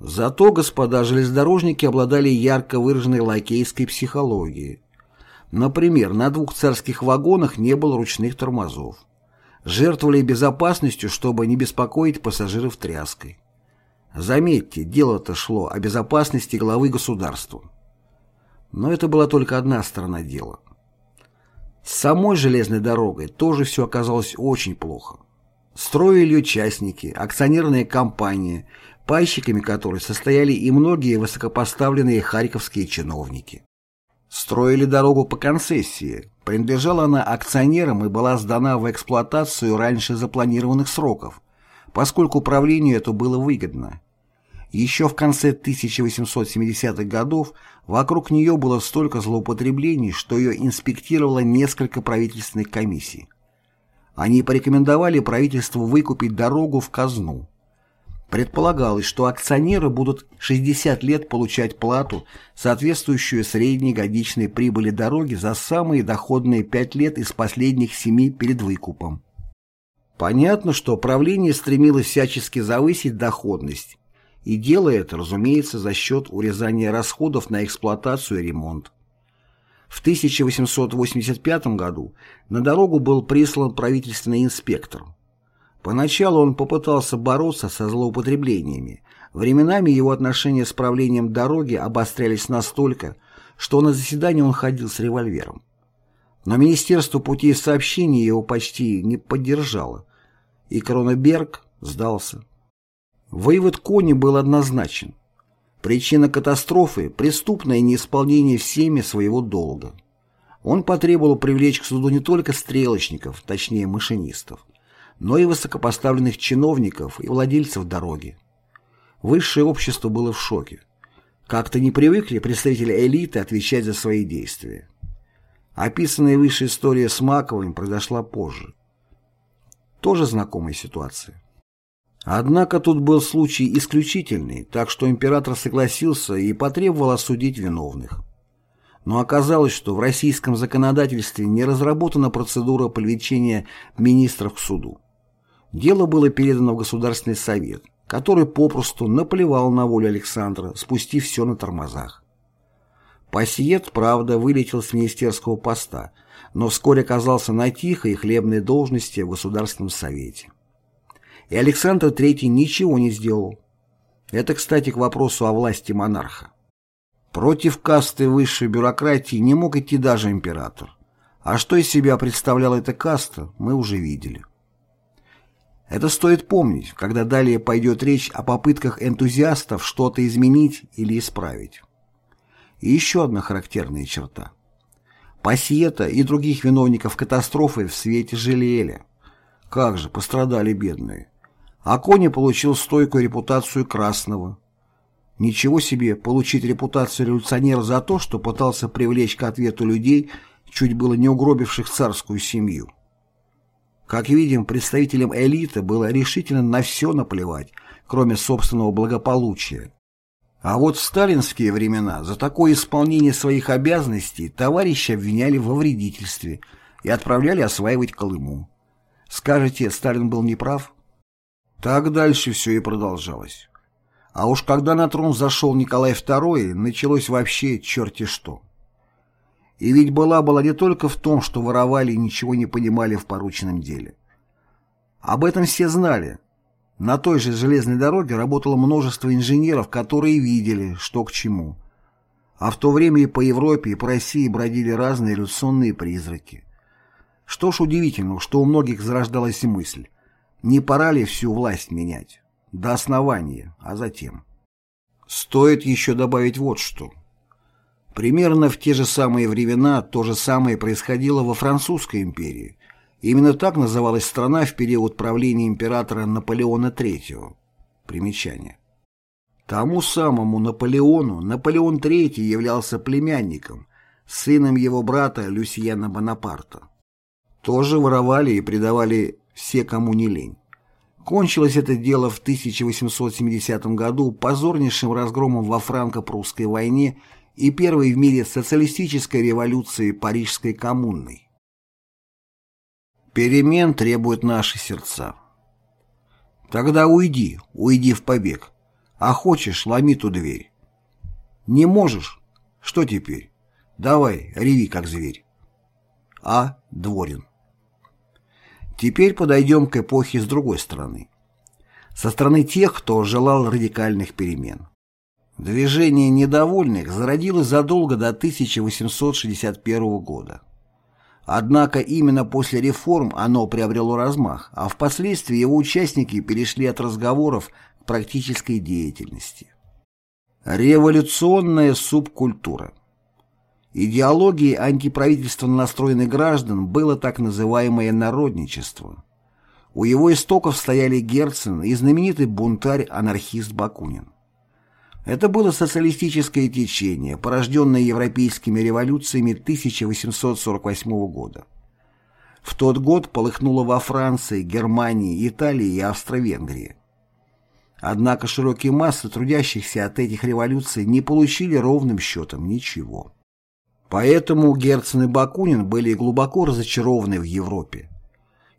Зато господа железнодорожники обладали ярко выраженной лакейской психологией. Например, на двух царских вагонах не было ручных тормозов. Жертвовали безопасностью, чтобы не беспокоить пассажиров тряской. Заметьте, дело-то шло о безопасности главы государства. Но это была только одна сторона дела. С самой железной дорогой тоже все оказалось очень плохо. Строили ее частники, акционерная компания, пайщиками которой состояли и многие высокопоставленные харьковские чиновники. Строили дорогу по концессии, принадлежала она акционерам и была сдана в эксплуатацию раньше запланированных сроков, поскольку управлению это было выгодно. Еще в конце 1870-х годов вокруг нее было столько злоупотреблений, что ее инспектировало несколько правительственных комиссий. Они порекомендовали правительству выкупить дорогу в казну. Предполагалось, что акционеры будут 60 лет получать плату, соответствующую средней годичной прибыли дороги за самые доходные 5 лет из последних 7 перед выкупом. Понятно, что правление стремилось всячески завысить доходность, и делая это, разумеется, за счет урезания расходов на эксплуатацию и ремонт. В 1885 году на дорогу был прислан правительственный инспектор – Поначалу он попытался бороться со злоупотреблениями. Временами его отношения с правлением дороги обострялись настолько, что на заседание он ходил с револьвером. Но Министерство путей сообщения его почти не поддержало, и Кроненберг сдался. Вывод Кони был однозначен. Причина катастрофы – преступное неисполнение всеми своего долга. Он потребовал привлечь к суду не только стрелочников, точнее машинистов, но и высокопоставленных чиновников и владельцев дороги. Высшее общество было в шоке. Как-то не привыкли представители элиты отвечать за свои действия. Описанная выше история с Маковым произошла позже. Тоже знакомая ситуация. Однако тут был случай исключительный, так что император согласился и потребовал осудить виновных. Но оказалось, что в российском законодательстве не разработана процедура привлечения министров к суду. Дело было передано в Государственный совет, который попросту наплевал на волю Александра, спустив все на тормозах. Пассиет, правда, вылетел с министерского поста, но вскоре оказался на тихой и хлебной должности в Государственном совете и Александр III ничего не сделал. Это, кстати, к вопросу о власти монарха. Против касты высшей бюрократии не мог идти даже император. А что из себя представляла эта каста, мы уже видели. Это стоит помнить, когда далее пойдет речь о попытках энтузиастов что-то изменить или исправить. И еще одна характерная черта. Пассиета и других виновников катастрофы в свете жалели. Как же пострадали бедные. А Кони получил стойкую репутацию красного. Ничего себе, получить репутацию революционера за то, что пытался привлечь к ответу людей, чуть было не угробивших царскую семью. Как видим, представителям элиты было решительно на все наплевать, кроме собственного благополучия. А вот в сталинские времена за такое исполнение своих обязанностей товарищи обвиняли во вредительстве и отправляли осваивать Колыму. Скажете, Сталин был неправ? Так дальше все и продолжалось. А уж когда на трон зашел Николай II, началось вообще черти что. И ведь была была не только в том, что воровали и ничего не понимали в порученном деле. Об этом все знали. На той же железной дороге работало множество инженеров, которые видели, что к чему. А в то время и по Европе, и по России бродили разные революционные призраки. Что ж удивительно, что у многих зарождалась мысль, не пора ли всю власть менять? До основания, а затем. Стоит еще добавить вот что. Примерно в те же самые времена то же самое происходило во Французской империи. Именно так называлась страна в период правления императора Наполеона III. Примечание. Тому самому Наполеону Наполеон III являлся племянником, сыном его брата Люсьена Бонапарта. Тоже воровали и предавали все, кому не лень. Кончилось это дело в 1870 году позорнейшим разгромом во франко-прусской войне и первой в мире социалистической революции Парижской коммунной. Перемен требуют наши сердца. Тогда уйди, уйди в побег. А хочешь, ломи ту дверь. Не можешь? Что теперь? Давай, реви, как зверь. А. Дворин Теперь подойдем к эпохе с другой стороны. Со стороны тех, кто желал радикальных перемен. Движение недовольных зародилось задолго до 1861 года. Однако именно после реформ оно приобрело размах, а впоследствии его участники перешли от разговоров к практической деятельности. Революционная субкультура Идеологией антиправительственно настроенных граждан было так называемое народничество. У его истоков стояли Герцен и знаменитый бунтарь-анархист Бакунин. Это было социалистическое течение, порожденное европейскими революциями 1848 года. В тот год полыхнуло во Франции, Германии, Италии и Австро-Венгрии. Однако широкие массы трудящихся от этих революций не получили ровным счетом ничего. Поэтому Герцен и Бакунин были глубоко разочарованы в Европе.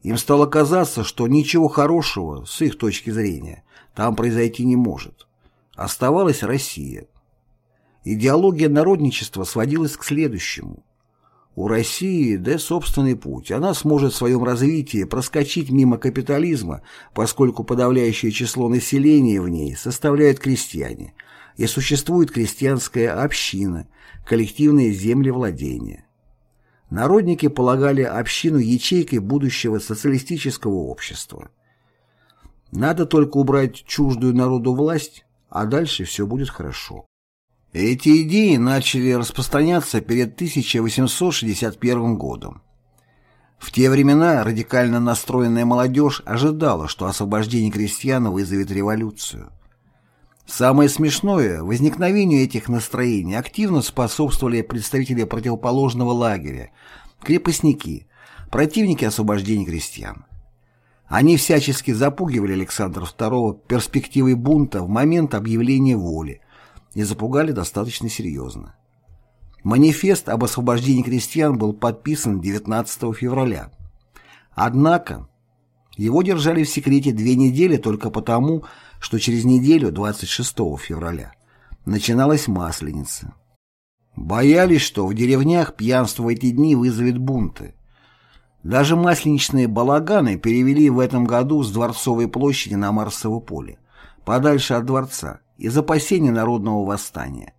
Им стало казаться, что ничего хорошего, с их точки зрения, там произойти не может. Оставалась Россия. Идеология народничества сводилась к следующему. У России, да собственный путь, она сможет в своем развитии проскочить мимо капитализма, поскольку подавляющее число населения в ней составляют крестьяне, и существует крестьянская община – коллективные землевладения. Народники полагали общину ячейкой будущего социалистического общества. Надо только убрать чуждую народу власть, а дальше все будет хорошо. Эти идеи начали распространяться перед 1861 годом. В те времена радикально настроенная молодежь ожидала, что освобождение крестьян вызовет революцию. Самое смешное, возникновению этих настроений активно способствовали представители противоположного лагеря, крепостники, противники освобождения крестьян. Они всячески запугивали Александра II перспективой бунта в момент объявления воли и запугали достаточно серьезно. Манифест об освобождении крестьян был подписан 19 февраля. Однако его держали в секрете две недели только потому, что через неделю, 26 февраля, начиналась Масленица. Боялись, что в деревнях пьянство в эти дни вызовет бунты. Даже масленичные балаганы перевели в этом году с Дворцовой площади на Марсово поле, подальше от дворца, из опасения народного восстания.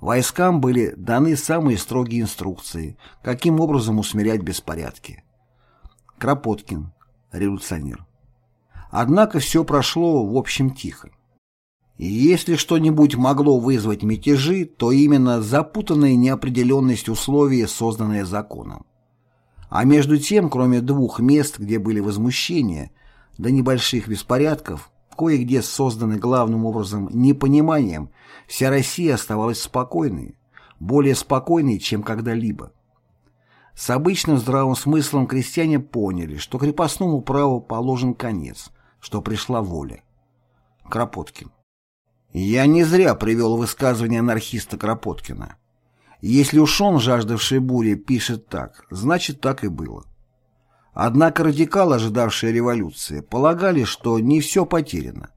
Войскам были даны самые строгие инструкции, каким образом усмирять беспорядки. Кропоткин, революционер. Однако все прошло в общем тихо. И если что-нибудь могло вызвать мятежи, то именно запутанная неопределенность условий, созданная законом. А между тем, кроме двух мест, где были возмущения, до небольших беспорядков, кое-где созданы главным образом непониманием, вся Россия оставалась спокойной, более спокойной, чем когда-либо. С обычным здравым смыслом крестьяне поняли, что крепостному праву положен конец, что пришла воля. Кропоткин. Я не зря привел высказывание анархиста Кропоткина. Если уж он, жаждавший бури, пишет так, значит так и было. Однако радикалы, ожидавшие революции, полагали, что не все потеряно.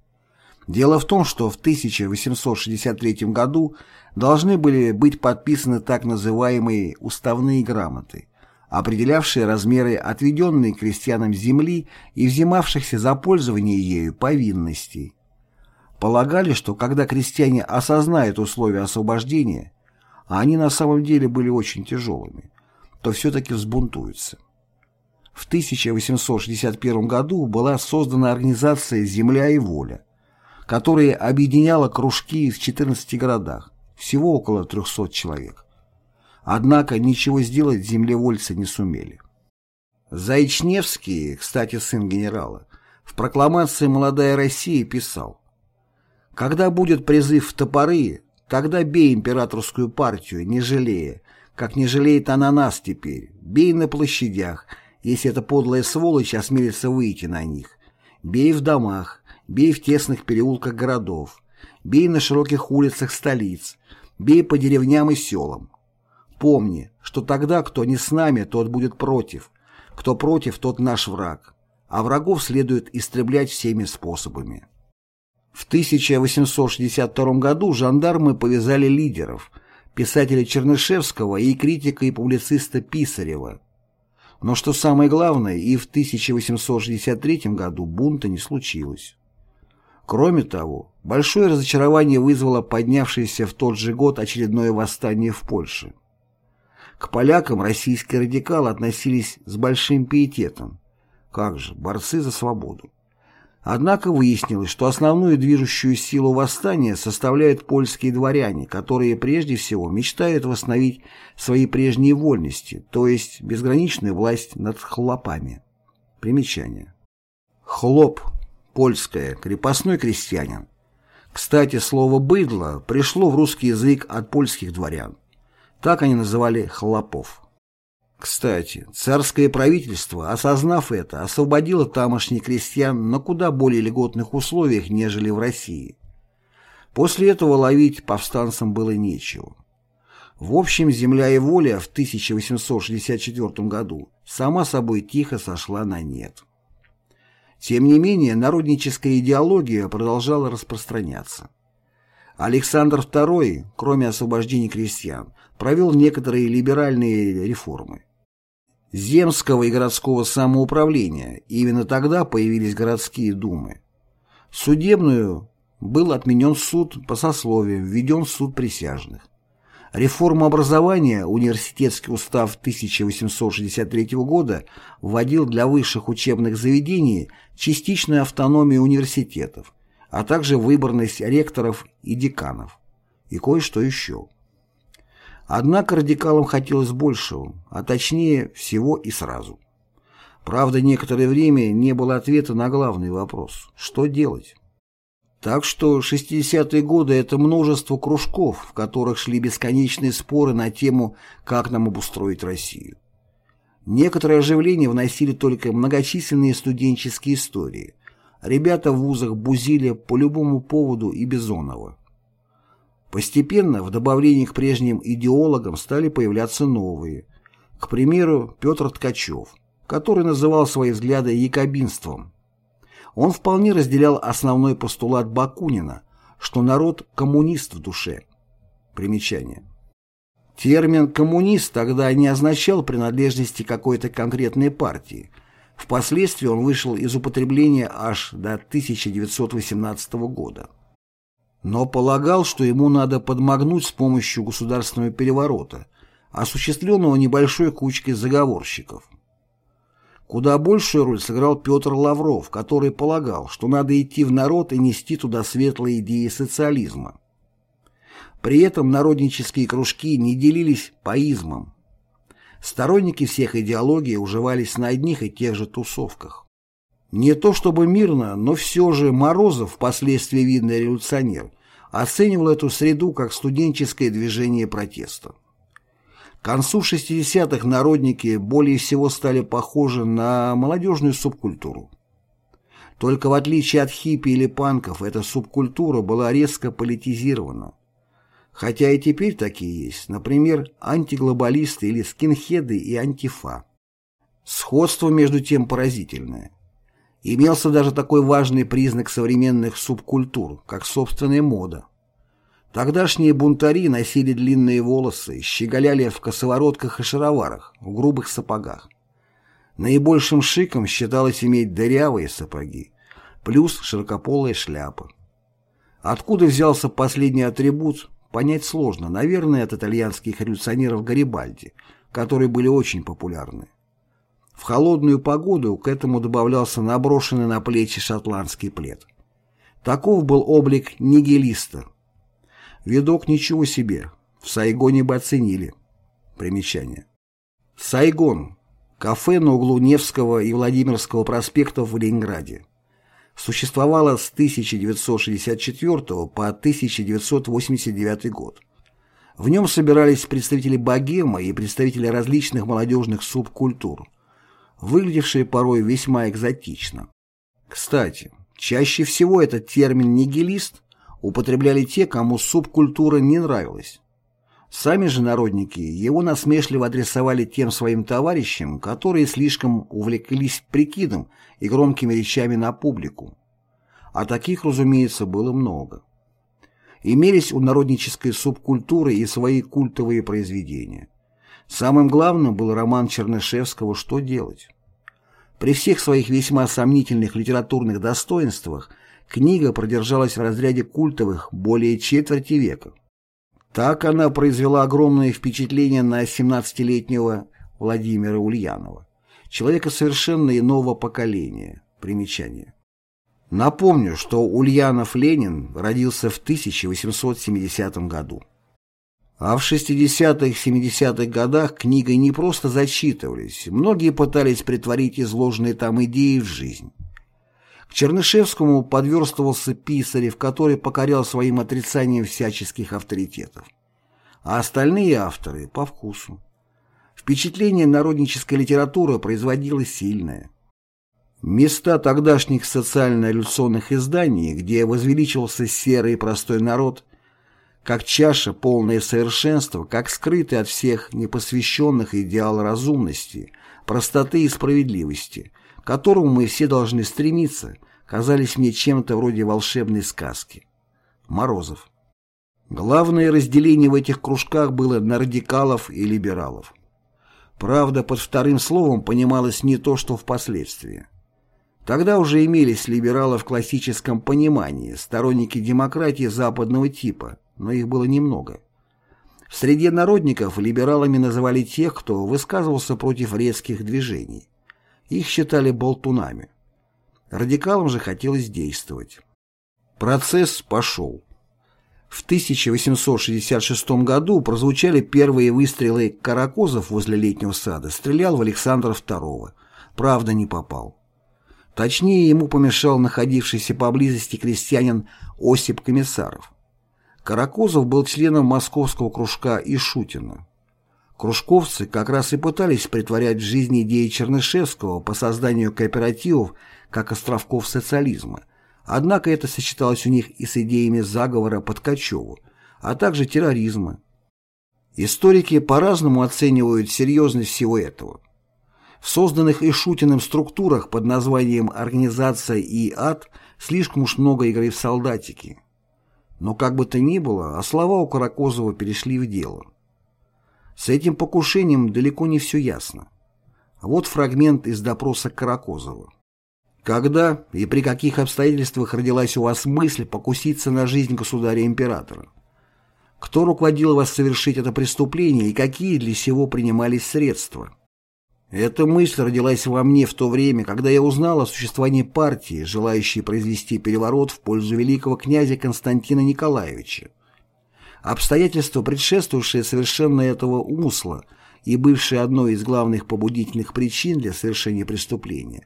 Дело в том, что в 1863 году должны были быть подписаны так называемые «уставные грамоты», определявшие размеры отведенной крестьянам земли и взимавшихся за пользование ею повинностей. Полагали, что когда крестьяне осознают условия освобождения, а они на самом деле были очень тяжелыми, то все-таки взбунтуются. В 1861 году была создана организация «Земля и воля», которая объединяла кружки в 14 городах, всего около 300 человек. Однако ничего сделать землевольцы не сумели. Заичневский, кстати, сын генерала, в прокламации «Молодая Россия» писал «Когда будет призыв в топоры, тогда бей императорскую партию, не жалея, как не жалеет она нас теперь, бей на площадях, если эта подлая сволочь осмелится выйти на них, бей в домах, бей в тесных переулках городов, бей на широких улицах столиц, бей по деревням и селам, Помни, что тогда, кто не с нами, тот будет против, кто против, тот наш враг, а врагов следует истреблять всеми способами. В 1862 году жандармы повязали лидеров, писателя Чернышевского и критика и публициста Писарева. Но что самое главное, и в 1863 году бунта не случилось. Кроме того, большое разочарование вызвало поднявшееся в тот же год очередное восстание в Польше. К полякам российские радикалы относились с большим пиететом. Как же, борцы за свободу. Однако выяснилось, что основную движущую силу восстания составляют польские дворяне, которые прежде всего мечтают восстановить свои прежние вольности, то есть безграничную власть над хлопами. Примечание. Хлоп, польское, крепостной крестьянин. Кстати, слово «быдло» пришло в русский язык от польских дворян. Так они называли хлопов. Кстати, царское правительство, осознав это, освободило тамошних крестьян на куда более льготных условиях, нежели в России. После этого ловить повстанцам было нечего. В общем, «Земля и воля» в 1864 году сама собой тихо сошла на нет. Тем не менее, народническая идеология продолжала распространяться. Александр II, кроме освобождения крестьян, провел некоторые либеральные реформы. Земского и городского самоуправления, именно тогда появились городские думы. Судебную был отменен суд по сословиям, введен суд присяжных. Реформа образования, университетский устав 1863 года вводил для высших учебных заведений частичную автономию университетов, а также выборность ректоров и деканов. и кое-что еще. Однако радикалам хотелось большего, а точнее всего и сразу. Правда, некоторое время не было ответа на главный вопрос – что делать? Так что 60-е годы – это множество кружков, в которых шли бесконечные споры на тему «как нам обустроить Россию». Некоторое оживление вносили только многочисленные студенческие истории. Ребята в вузах бузили по любому поводу и Бизонова. Постепенно в добавлении к прежним идеологам стали появляться новые. К примеру, Петр Ткачев, который называл свои взгляды якобинством. Он вполне разделял основной постулат Бакунина, что народ – коммунист в душе. Примечание. Термин «коммунист» тогда не означал принадлежности какой-то конкретной партии. Впоследствии он вышел из употребления аж до 1918 года но полагал, что ему надо подмогнуть с помощью государственного переворота, осуществленного небольшой кучкой заговорщиков. Куда большую роль сыграл Петр Лавров, который полагал, что надо идти в народ и нести туда светлые идеи социализма. При этом народнические кружки не делились по измам. Сторонники всех идеологий уживались на одних и тех же тусовках. Не то чтобы мирно, но все же Морозов, впоследствии видный революционер, оценивал эту среду как студенческое движение протеста. К концу 60-х народники более всего стали похожи на молодежную субкультуру. Только в отличие от хиппи или панков, эта субкультура была резко политизирована. Хотя и теперь такие есть, например, антиглобалисты или скинхеды и антифа. Сходство между тем поразительное. Имелся даже такой важный признак современных субкультур, как собственная мода. Тогдашние бунтари носили длинные волосы, щеголяли в косоворотках и шароварах, в грубых сапогах. Наибольшим шиком считалось иметь дырявые сапоги, плюс широкополая шляпа. Откуда взялся последний атрибут, понять сложно, наверное, от итальянских революционеров Гарибальди, которые были очень популярны. В холодную погоду к этому добавлялся наброшенный на плечи шотландский плед. Таков был облик нигилиста. Видок ничего себе. В Сайгоне бы оценили. Примечание. Сайгон. Кафе на углу Невского и Владимирского проспектов в Ленинграде. Существовало с 1964 по 1989 год. В нем собирались представители богема и представители различных молодежных субкультур – выглядевшие порой весьма экзотично. Кстати, чаще всего этот термин «нигилист» употребляли те, кому субкультура не нравилась. Сами же народники его насмешливо адресовали тем своим товарищам, которые слишком увлеклись прикидом и громкими речами на публику. А таких, разумеется, было много. Имелись у народнической субкультуры и свои культовые произведения. Самым главным был роман Чернышевского «Что делать?». При всех своих весьма сомнительных литературных достоинствах книга продержалась в разряде культовых более четверти века. Так она произвела огромное впечатление на 17-летнего Владимира Ульянова, человека совершенно иного поколения. Примечание. Напомню, что Ульянов Ленин родился в 1870 году. А в 60-70-х годах книгой не просто зачитывались, многие пытались притворить изложенные там идеи в жизнь. К Чернышевскому подверстывался Писарев, который покорял своим отрицанием всяческих авторитетов. А остальные авторы – по вкусу. Впечатление народнической литературы производило сильное. Места тогдашних социально-революционных изданий, где возвеличивался серый простой народ, как чаша, полная совершенства, как скрытый от всех непосвященных идеал разумности, простоты и справедливости, к которому мы все должны стремиться, казались мне чем-то вроде волшебной сказки. Морозов. Главное разделение в этих кружках было на радикалов и либералов. Правда, под вторым словом понималось не то, что впоследствии. Тогда уже имелись либералы в классическом понимании, сторонники демократии западного типа, но их было немного. В среде народников либералами называли тех, кто высказывался против резких движений. Их считали болтунами. Радикалам же хотелось действовать. Процесс пошел. В 1866 году прозвучали первые выстрелы Каракозов возле летнего сада, стрелял в Александра II. Правда, не попал. Точнее, ему помешал находившийся поблизости крестьянин Осип Комиссаров. Каракозов был членом московского кружка Ишутина. Кружковцы как раз и пытались притворять в жизнь идеи Чернышевского по созданию кооперативов как островков социализма, однако это сочеталось у них и с идеями заговора под Ткачеву, а также терроризма. Историки по-разному оценивают серьезность всего этого. В созданных Ишутиным структурах под названием «Организация и ад» слишком уж много игры в солдатики. Но как бы то ни было, а слова у Каракозова перешли в дело. С этим покушением далеко не все ясно. Вот фрагмент из допроса Каракозова. Когда и при каких обстоятельствах родилась у вас мысль покуситься на жизнь государя-императора? Кто руководил вас совершить это преступление и какие для сего принимались средства? Эта мысль родилась во мне в то время, когда я узнал о существовании партии, желающей произвести переворот в пользу великого князя Константина Николаевича. Обстоятельства, предшествовавшие совершенно этого умысла и бывшие одной из главных побудительных причин для совершения преступления,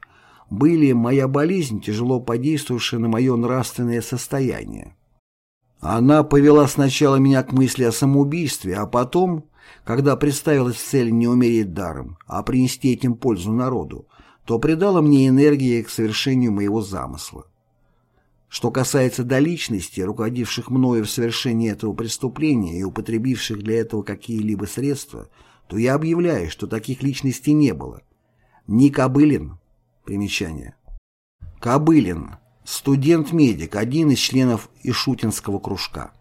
были моя болезнь, тяжело подействовавшая на мое нравственное состояние. Она повела сначала меня к мысли о самоубийстве, а потом, когда представилась цель не умереть даром, а принести этим пользу народу, то придала мне энергии к совершению моего замысла. Что касается до личности, руководивших мною в совершении этого преступления и употребивших для этого какие-либо средства, то я объявляю, что таких личностей не было. Ни Кобылин, примечание. Кобылин, студент-медик, один из членов Ишутинского кружка.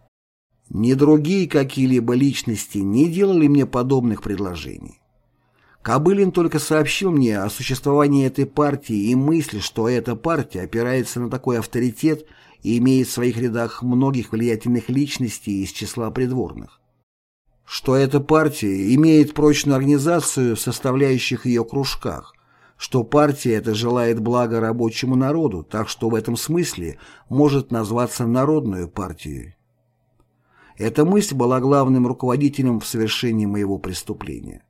Ни другие какие-либо личности не делали мне подобных предложений. Кобылин только сообщил мне о существовании этой партии и мысли, что эта партия опирается на такой авторитет и имеет в своих рядах многих влиятельных личностей из числа придворных. Что эта партия имеет прочную организацию в составляющих ее кружках, что партия эта желает блага рабочему народу, так что в этом смысле может назваться народную партией. Эта мысль была главным руководителем в совершении моего преступления.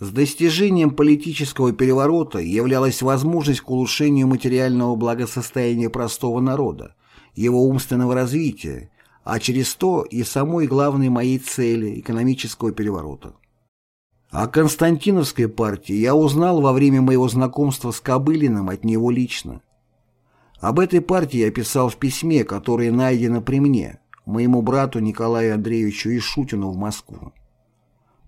С достижением политического переворота являлась возможность к улучшению материального благосостояния простого народа, его умственного развития, а через то и самой главной моей цели – экономического переворота. О Константиновской партии я узнал во время моего знакомства с Кобылиным от него лично. Об этой партии я писал в письме, которое найдено при мне, моему брату Николаю Андреевичу Ишутину в Москву.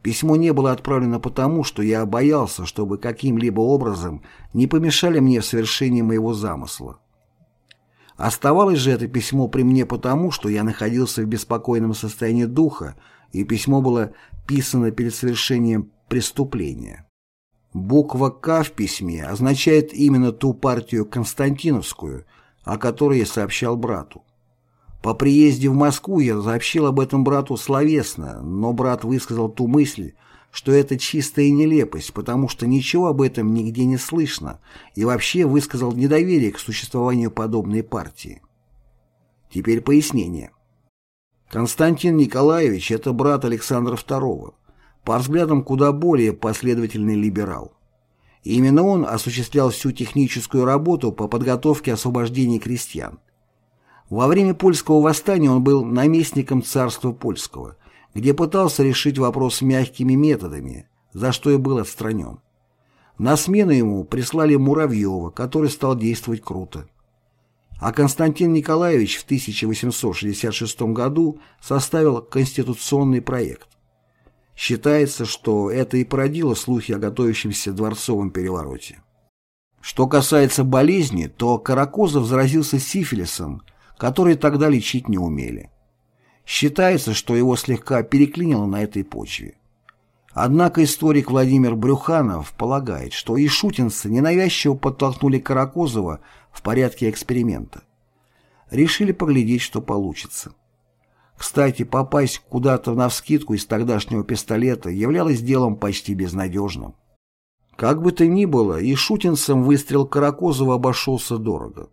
Письмо не было отправлено потому, что я боялся, чтобы каким-либо образом не помешали мне в совершении моего замысла. Оставалось же это письмо при мне потому, что я находился в беспокойном состоянии духа, и письмо было писано перед совершением преступления. Буква «К» в письме означает именно ту партию Константиновскую, о которой я сообщал брату. По приезде в Москву я сообщил об этом брату словесно, но брат высказал ту мысль, что это чистая нелепость, потому что ничего об этом нигде не слышно, и вообще высказал недоверие к существованию подобной партии. Теперь пояснение. Константин Николаевич – это брат Александра II, по взглядам куда более последовательный либерал. И именно он осуществлял всю техническую работу по подготовке освобождения крестьян. Во время польского восстания он был наместником царства польского, где пытался решить вопрос мягкими методами, за что и был отстранен. На смену ему прислали Муравьева, который стал действовать круто. А Константин Николаевич в 1866 году составил конституционный проект. Считается, что это и породило слухи о готовящемся дворцовом перевороте. Что касается болезни, то Каракозов заразился сифилисом который тогда лечить не умели. Считается, что его слегка переклинило на этой почве. Однако историк Владимир Брюханов полагает, что и шутинцы ненавязчиво подтолкнули Каракозова в порядке эксперимента. Решили поглядеть, что получится. Кстати, попасть куда-то навскидку из тогдашнего пистолета являлось делом почти безнадежным. Как бы то ни было, и шутинцам выстрел Каракозова обошелся дорого.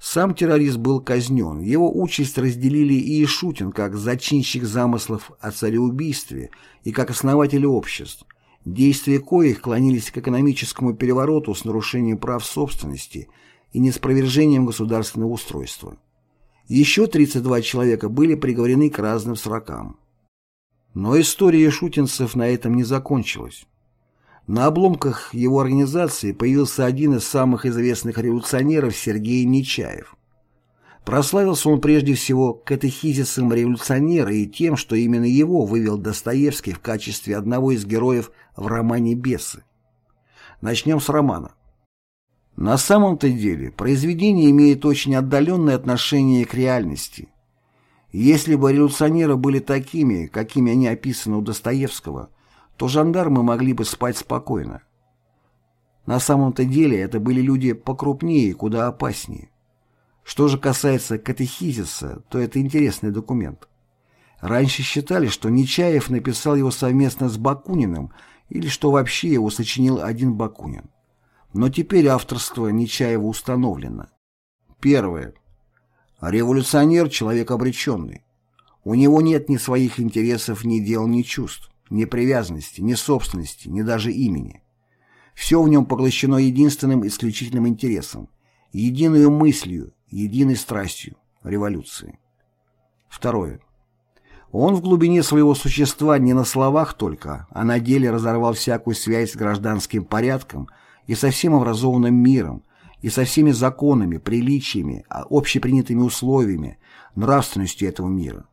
Сам террорист был казнен, его участь разделили и Ишутин как зачинщик замыслов о цареубийстве и как основатель обществ, действия коих клонились к экономическому перевороту с нарушением прав собственности и неспровержением государственного устройства. Еще 32 человека были приговорены к разным срокам. Но история шутинцев на этом не закончилась. На обломках его организации появился один из самых известных революционеров Сергей Нечаев. Прославился он прежде всего катехизисом революционера и тем, что именно его вывел Достоевский в качестве одного из героев в романе «Бесы». Начнем с романа. На самом-то деле произведение имеет очень отдаленное отношение к реальности. Если бы революционеры были такими, какими они описаны у Достоевского, то жандармы могли бы спать спокойно. На самом-то деле это были люди покрупнее и куда опаснее. Что же касается катехизиса, то это интересный документ. Раньше считали, что Нечаев написал его совместно с Бакуниным или что вообще его сочинил один Бакунин. Но теперь авторство Нечаева установлено. Первое. Революционер – человек обреченный. У него нет ни своих интересов, ни дел, ни чувств ни привязанности, ни собственности, ни даже имени. Все в нем поглощено единственным исключительным интересом, единой мыслью, единой страстью – революции. Второе. Он в глубине своего существа не на словах только, а на деле разорвал всякую связь с гражданским порядком и со всем образованным миром, и со всеми законами, приличиями, а общепринятыми условиями, нравственностью этого мира.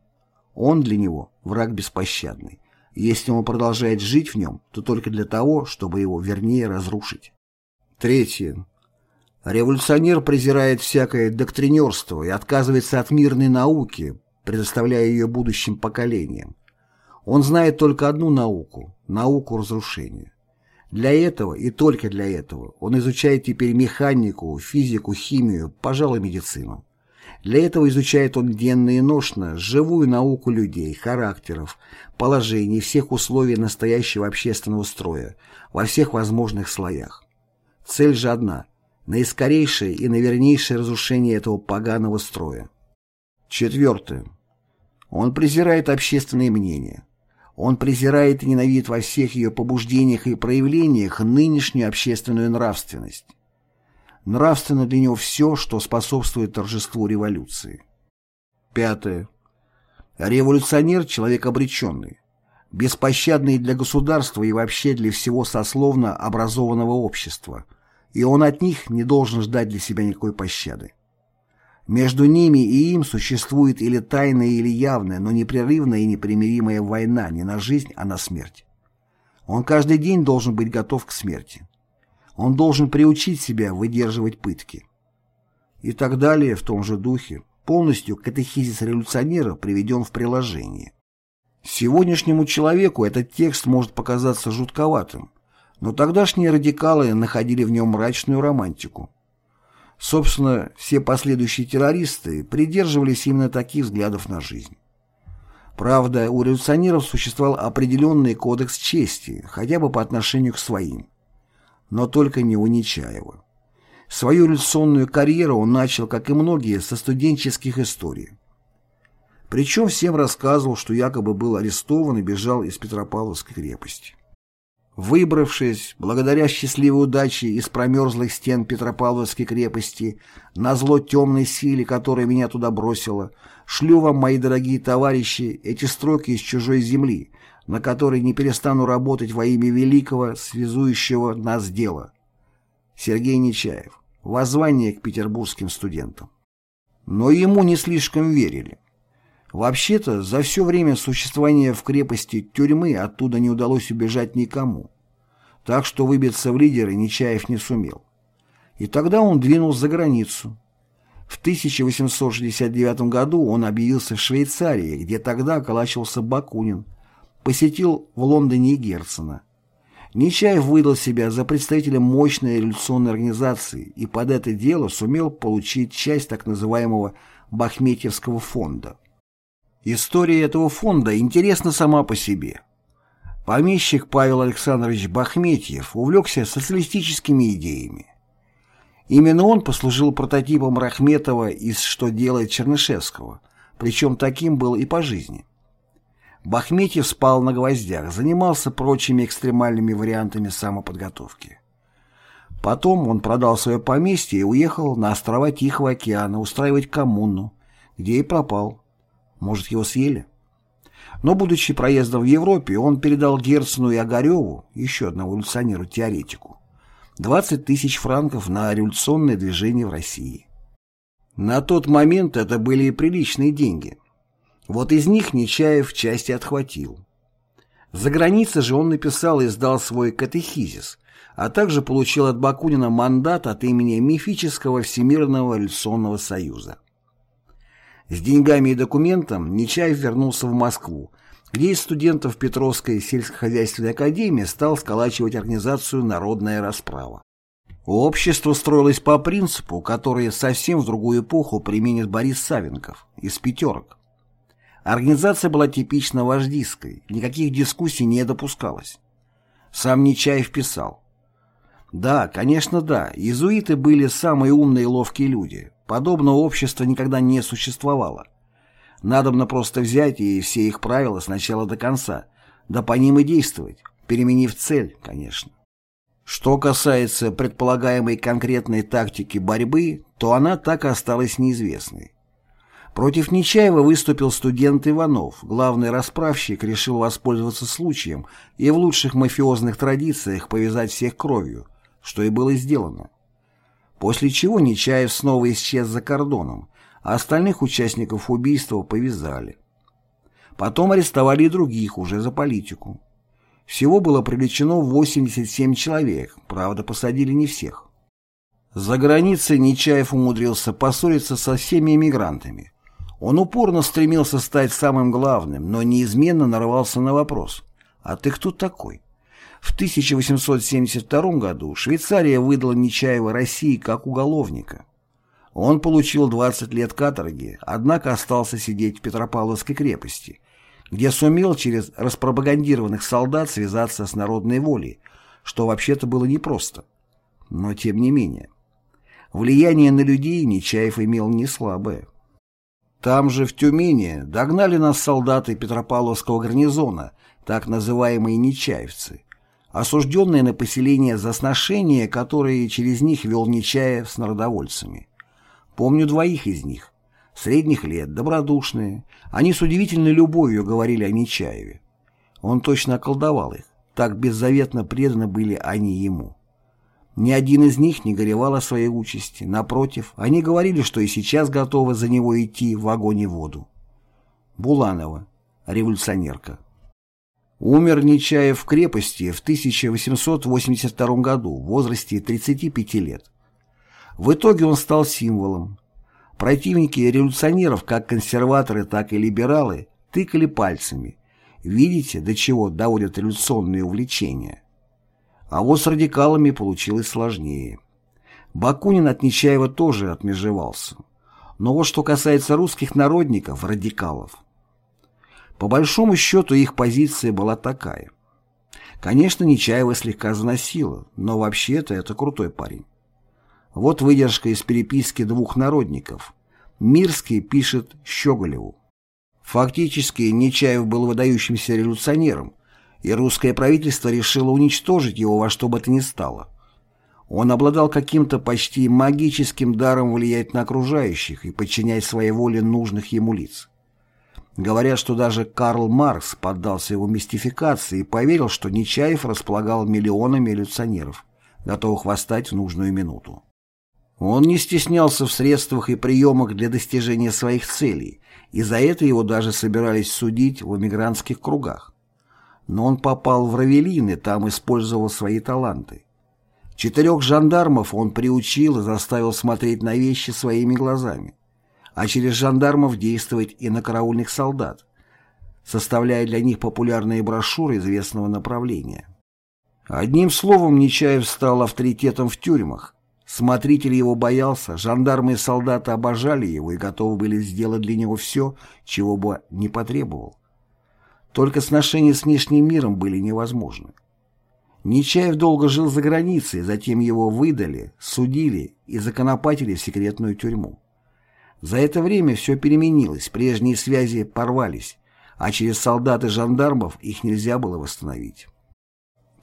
Он для него враг беспощадный, если он продолжает жить в нем, то только для того, чтобы его вернее разрушить. Третье. Революционер презирает всякое доктринерство и отказывается от мирной науки, предоставляя ее будущим поколениям. Он знает только одну науку – науку разрушения. Для этого и только для этого он изучает теперь механику, физику, химию, пожалуй, медицину. Для этого изучает он денно и ношно живую науку людей, характеров, положений, всех условий настоящего общественного строя, во всех возможных слоях. Цель же одна – наискорейшее и навернейшее разрушение этого поганого строя. Четвертое. Он презирает общественное мнение. Он презирает и ненавидит во всех ее побуждениях и проявлениях нынешнюю общественную нравственность. Нравственно для него все, что способствует торжеству революции. Пятое. Революционер – человек обреченный, беспощадный для государства и вообще для всего сословно образованного общества, и он от них не должен ждать для себя никакой пощады. Между ними и им существует или тайная, или явная, но непрерывная и непримиримая война не на жизнь, а на смерть. Он каждый день должен быть готов к смерти. Он должен приучить себя выдерживать пытки. И так далее в том же духе. Полностью катехизис революционера приведен в приложении. Сегодняшнему человеку этот текст может показаться жутковатым, но тогдашние радикалы находили в нем мрачную романтику. Собственно, все последующие террористы придерживались именно таких взглядов на жизнь. Правда, у революционеров существовал определенный кодекс чести, хотя бы по отношению к своим но только не у Нечаева. Свою революционную карьеру он начал, как и многие, со студенческих историй. Причем всем рассказывал, что якобы был арестован и бежал из Петропавловской крепости. Выбравшись, благодаря счастливой удаче из промерзлых стен Петропавловской крепости, на зло темной силе, которая меня туда бросила, шлю вам, мои дорогие товарищи, эти строки из чужой земли, на которой не перестану работать во имя великого, связующего нас дела. Сергей Нечаев. Воззвание к петербургским студентам. Но ему не слишком верили. Вообще-то, за все время существования в крепости тюрьмы оттуда не удалось убежать никому. Так что выбиться в лидеры Нечаев не сумел. И тогда он двинулся за границу. В 1869 году он объявился в Швейцарии, где тогда околачивался Бакунин, посетил в Лондоне и Герцена. Нечаев выдал себя за представителя мощной революционной организации и под это дело сумел получить часть так называемого Бахметьевского фонда. История этого фонда интересна сама по себе. Помещик Павел Александрович Бахметьев увлекся социалистическими идеями. Именно он послужил прототипом Рахметова из «Что делает Чернышевского», причем таким был и по жизни. Бахметьев спал на гвоздях, занимался прочими экстремальными вариантами самоподготовки. Потом он продал свое поместье и уехал на острова Тихого океана устраивать коммуну, где и пропал. Может, его съели? Но, будучи проездом в Европе, он передал Герцену и Огареву, еще одному революционеру-теоретику, 20 тысяч франков на революционное движение в России. На тот момент это были приличные деньги. Вот из них Нечаев части отхватил. За границей же он написал и издал свой катехизис, а также получил от Бакунина мандат от имени мифического Всемирного революционного союза. С деньгами и документом Нечаев вернулся в Москву, где из студентов Петровской сельскохозяйственной академии стал сколачивать организацию «Народная расправа». Общество строилось по принципу, который совсем в другую эпоху применит Борис Савенков из «пятерок». Организация была типично вождистской, никаких дискуссий не допускалось. Сам Нечаев писал. Да, конечно, да, иезуиты были самые умные и ловкие люди. Подобного общества никогда не существовало. Надобно просто взять и все их правила с начала до конца, да по ним и действовать, переменив цель, конечно. Что касается предполагаемой конкретной тактики борьбы, то она так и осталась неизвестной. Против Нечаева выступил студент Иванов, главный расправщик решил воспользоваться случаем и в лучших мафиозных традициях повязать всех кровью, что и было сделано. После чего Нечаев снова исчез за кордоном, а остальных участников убийства повязали. Потом арестовали и других уже за политику. Всего было привлечено 87 человек, правда посадили не всех. За границей Нечаев умудрился поссориться со всеми эмигрантами – он упорно стремился стать самым главным, но неизменно нарывался на вопрос «А ты кто такой?». В 1872 году Швейцария выдала Нечаева России как уголовника. Он получил 20 лет каторги, однако остался сидеть в Петропавловской крепости, где сумел через распропагандированных солдат связаться с народной волей, что вообще-то было непросто. Но тем не менее. Влияние на людей Нечаев имел не слабое. Там же, в Тюмени, догнали нас солдаты Петропавловского гарнизона, так называемые Нечаевцы, осужденные на поселение за сношения, которые через них вел Нечаев с народовольцами. Помню двоих из них. Средних лет, добродушные. Они с удивительной любовью говорили о Нечаеве. Он точно околдовал их. Так беззаветно преданы были они ему. Ни один из них не горевал о своей участи. Напротив, они говорили, что и сейчас готовы за него идти в огонь и воду. Буланова, революционерка. Умер Нечаев в крепости в 1882 году в возрасте 35 лет. В итоге он стал символом. Противники революционеров, как консерваторы, так и либералы, тыкали пальцами. Видите, до чего доводят революционные увлечения. А вот с радикалами получилось сложнее. Бакунин от Нечаева тоже отмежевался. Но вот что касается русских народников, радикалов. По большому счету их позиция была такая. Конечно, Нечаева слегка заносило, но вообще-то это крутой парень. Вот выдержка из переписки двух народников. Мирский пишет Щеголеву. Фактически Нечаев был выдающимся революционером, и русское правительство решило уничтожить его во что бы то ни стало. Он обладал каким-то почти магическим даром влиять на окружающих и подчинять своей воле нужных ему лиц. Говорят, что даже Карл Маркс поддался его мистификации и поверил, что Нечаев располагал миллионами революционеров, готовых восстать в нужную минуту. Он не стеснялся в средствах и приемах для достижения своих целей, и за это его даже собирались судить в эмигрантских кругах. Но он попал в Равелин и там использовал свои таланты. Четырех жандармов он приучил и заставил смотреть на вещи своими глазами, а через жандармов действовать и на караульных солдат, составляя для них популярные брошюры известного направления. Одним словом, Нечаев стал авторитетом в тюрьмах. Смотритель его боялся, жандармы и солдаты обожали его и готовы были сделать для него все, чего бы не потребовал. Только сношения с внешним миром были невозможны. Нечаев долго жил за границей, затем его выдали, судили и законопатили в секретную тюрьму. За это время все переменилось, прежние связи порвались, а через солдат и жандармов их нельзя было восстановить.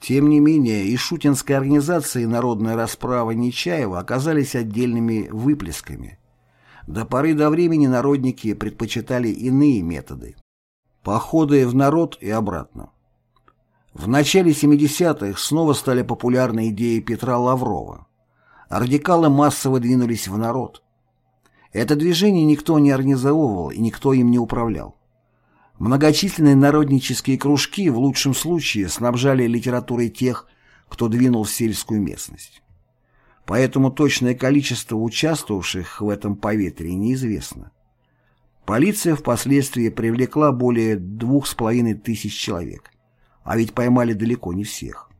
Тем не менее, и шутинская организация, и народная расправа Нечаева оказались отдельными выплесками. До поры до времени народники предпочитали иные методы. Походы в народ и обратно. В начале 70-х снова стали популярны идеи Петра Лаврова. Радикалы массово двинулись в народ. Это движение никто не организовывал и никто им не управлял. Многочисленные народнические кружки в лучшем случае снабжали литературой тех, кто двинул в сельскую местность. Поэтому точное количество участвовавших в этом поветрии неизвестно. Полиция впоследствии привлекла более двух с половиной тысяч человек. А ведь поймали далеко не всех.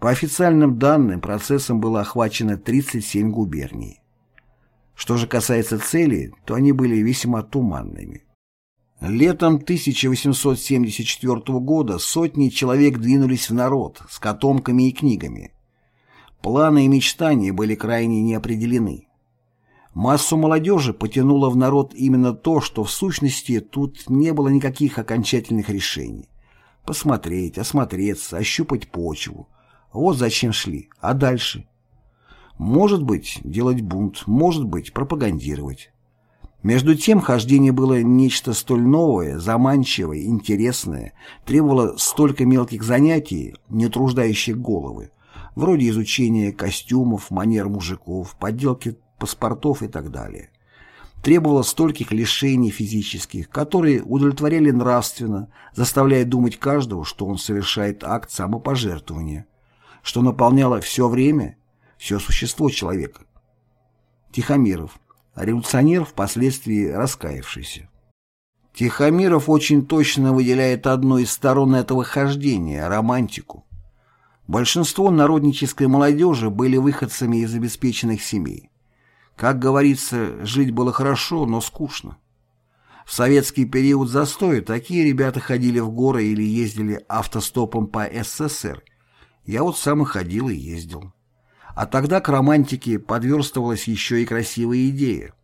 По официальным данным, процессом было охвачено 37 губерний. Что же касается целей, то они были весьма туманными. Летом 1874 года сотни человек двинулись в народ с котомками и книгами. Планы и мечтания были крайне неопределены. Массу молодежи потянуло в народ именно то, что в сущности тут не было никаких окончательных решений. Посмотреть, осмотреться, ощупать почву. Вот зачем шли. А дальше? Может быть, делать бунт, может быть, пропагандировать. Между тем, хождение было нечто столь новое, заманчивое, интересное, требовало столько мелких занятий, не труждающих головы, вроде изучения костюмов, манер мужиков, подделки паспортов и так далее требовала стольких лишений физических, которые удовлетворяли нравственно, заставляя думать каждого, что он совершает акт самопожертвования, что наполняло все время, все существо человека. Тихомиров, революционер, впоследствии раскаявшийся. Тихомиров очень точно выделяет одну из сторон этого хождения – романтику. Большинство народнической молодежи были выходцами из обеспеченных семей. Как говорится, жить было хорошо, но скучно. В советский период застоя такие ребята ходили в горы или ездили автостопом по СССР. Я вот сам и ходил и ездил. А тогда к романтике подверстывалась еще и красивая идея.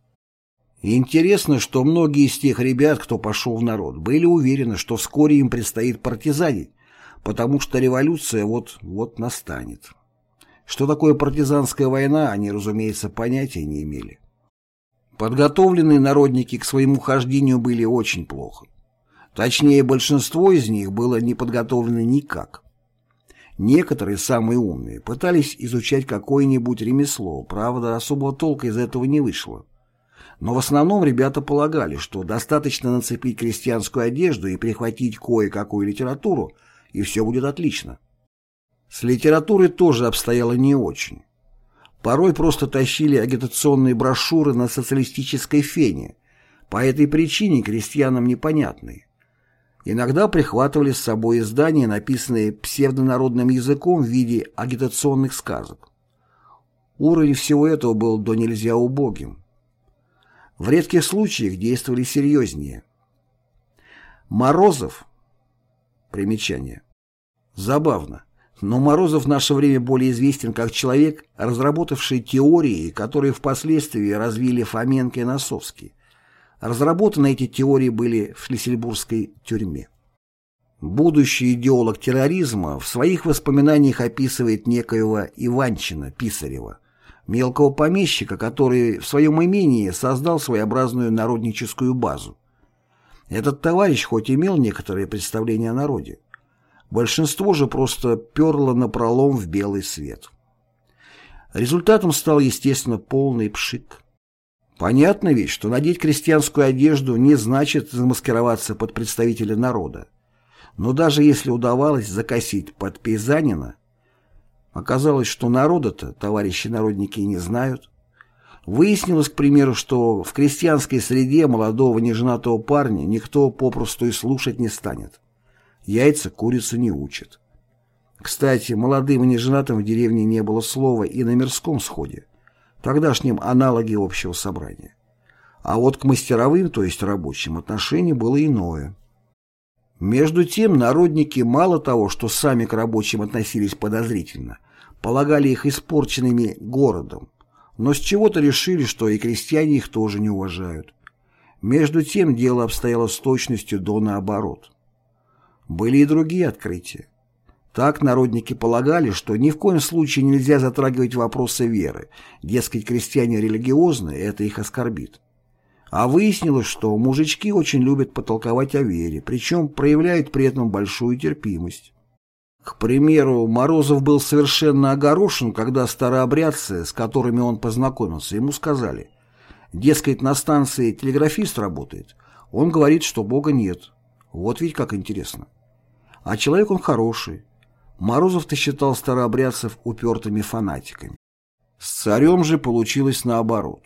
Интересно, что многие из тех ребят, кто пошел в народ, были уверены, что вскоре им предстоит партизанить, потому что революция вот-вот настанет. Что такое партизанская война, они, разумеется, понятия не имели. Подготовленные народники к своему хождению были очень плохо. Точнее, большинство из них было не подготовлено никак. Некоторые, самые умные, пытались изучать какое-нибудь ремесло, правда, особого толка из этого не вышло. Но в основном ребята полагали, что достаточно нацепить крестьянскую одежду и прихватить кое-какую литературу, и все будет отлично. С литературой тоже обстояло не очень. Порой просто тащили агитационные брошюры на социалистической фене, по этой причине крестьянам непонятные. Иногда прихватывали с собой издания, написанные псевдонародным языком в виде агитационных сказок. Уровень всего этого был до нельзя убогим. В редких случаях действовали серьезнее. Морозов. Примечание. Забавно. Но Морозов в наше время более известен как человек, разработавший теории, которые впоследствии развили Фоменко и Носовский. Разработаны эти теории были в Шлиссельбургской тюрьме. Будущий идеолог терроризма в своих воспоминаниях описывает некоего Иванчина Писарева, мелкого помещика, который в своем имении создал своеобразную народническую базу. Этот товарищ хоть имел некоторые представления о народе, Большинство же просто перло напролом в белый свет. Результатом стал, естественно, полный пшик. Понятно ведь, что надеть крестьянскую одежду не значит замаскироваться под представителя народа. Но даже если удавалось закосить под пейзанина, оказалось, что народа-то товарищи народники не знают. Выяснилось, к примеру, что в крестьянской среде молодого неженатого парня никто попросту и слушать не станет. Яйца курицу не учат. Кстати, молодым и неженатым в деревне не было слова и на мирском сходе, тогдашнем аналоге общего собрания. А вот к мастеровым, то есть рабочим, отношение было иное. Между тем, народники мало того, что сами к рабочим относились подозрительно, полагали их испорченными городом, но с чего-то решили, что и крестьяне их тоже не уважают. Между тем дело обстояло с точностью до наоборот. Были и другие открытия. Так народники полагали, что ни в коем случае нельзя затрагивать вопросы веры, дескать, крестьяне религиозные, это их оскорбит. А выяснилось, что мужички очень любят потолковать о вере, причем проявляют при этом большую терпимость. К примеру, Морозов был совершенно огорошен, когда старообрядцы, с которыми он познакомился, ему сказали – Дескать, на станции телеграфист работает. Он говорит, что Бога нет. Вот ведь как интересно. А человек он хороший. Морозов-то считал старообрядцев упертыми фанатиками. С царем же получилось наоборот.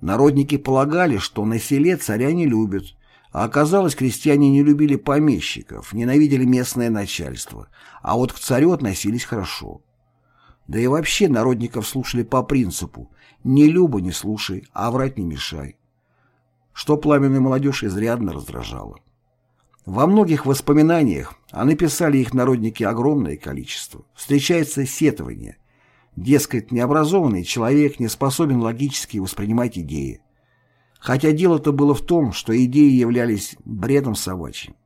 Народники полагали, что на селе царя не любят, а оказалось, крестьяне не любили помещиков, ненавидели местное начальство, а вот к царю относились хорошо. Да и вообще народников слушали по принципу «не люба не слушай, а врать не мешай», что пламенную молодежь изрядно раздражало. Во многих воспоминаниях, а написали их народники огромное количество, встречается сетование. Дескать, необразованный человек не способен логически воспринимать идеи. Хотя дело-то было в том, что идеи являлись бредом собачьим.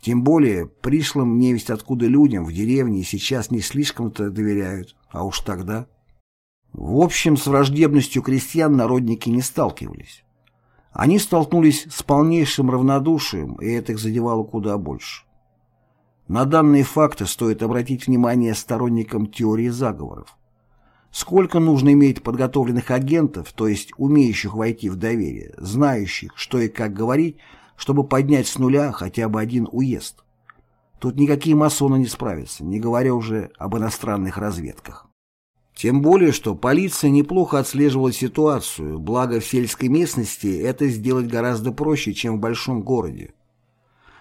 Тем более, пришлым невесть откуда людям в деревне сейчас не слишком-то доверяют, а уж тогда... В общем, с враждебностью крестьян народники не сталкивались. Они столкнулись с полнейшим равнодушием, и это их задевало куда больше. На данные факты стоит обратить внимание сторонникам теории заговоров. Сколько нужно иметь подготовленных агентов, то есть умеющих войти в доверие, знающих, что и как говорить, чтобы поднять с нуля хотя бы один уезд. Тут никакие масоны не справятся, не говоря уже об иностранных разведках. Тем более, что полиция неплохо отслеживала ситуацию, благо в сельской местности это сделать гораздо проще, чем в большом городе.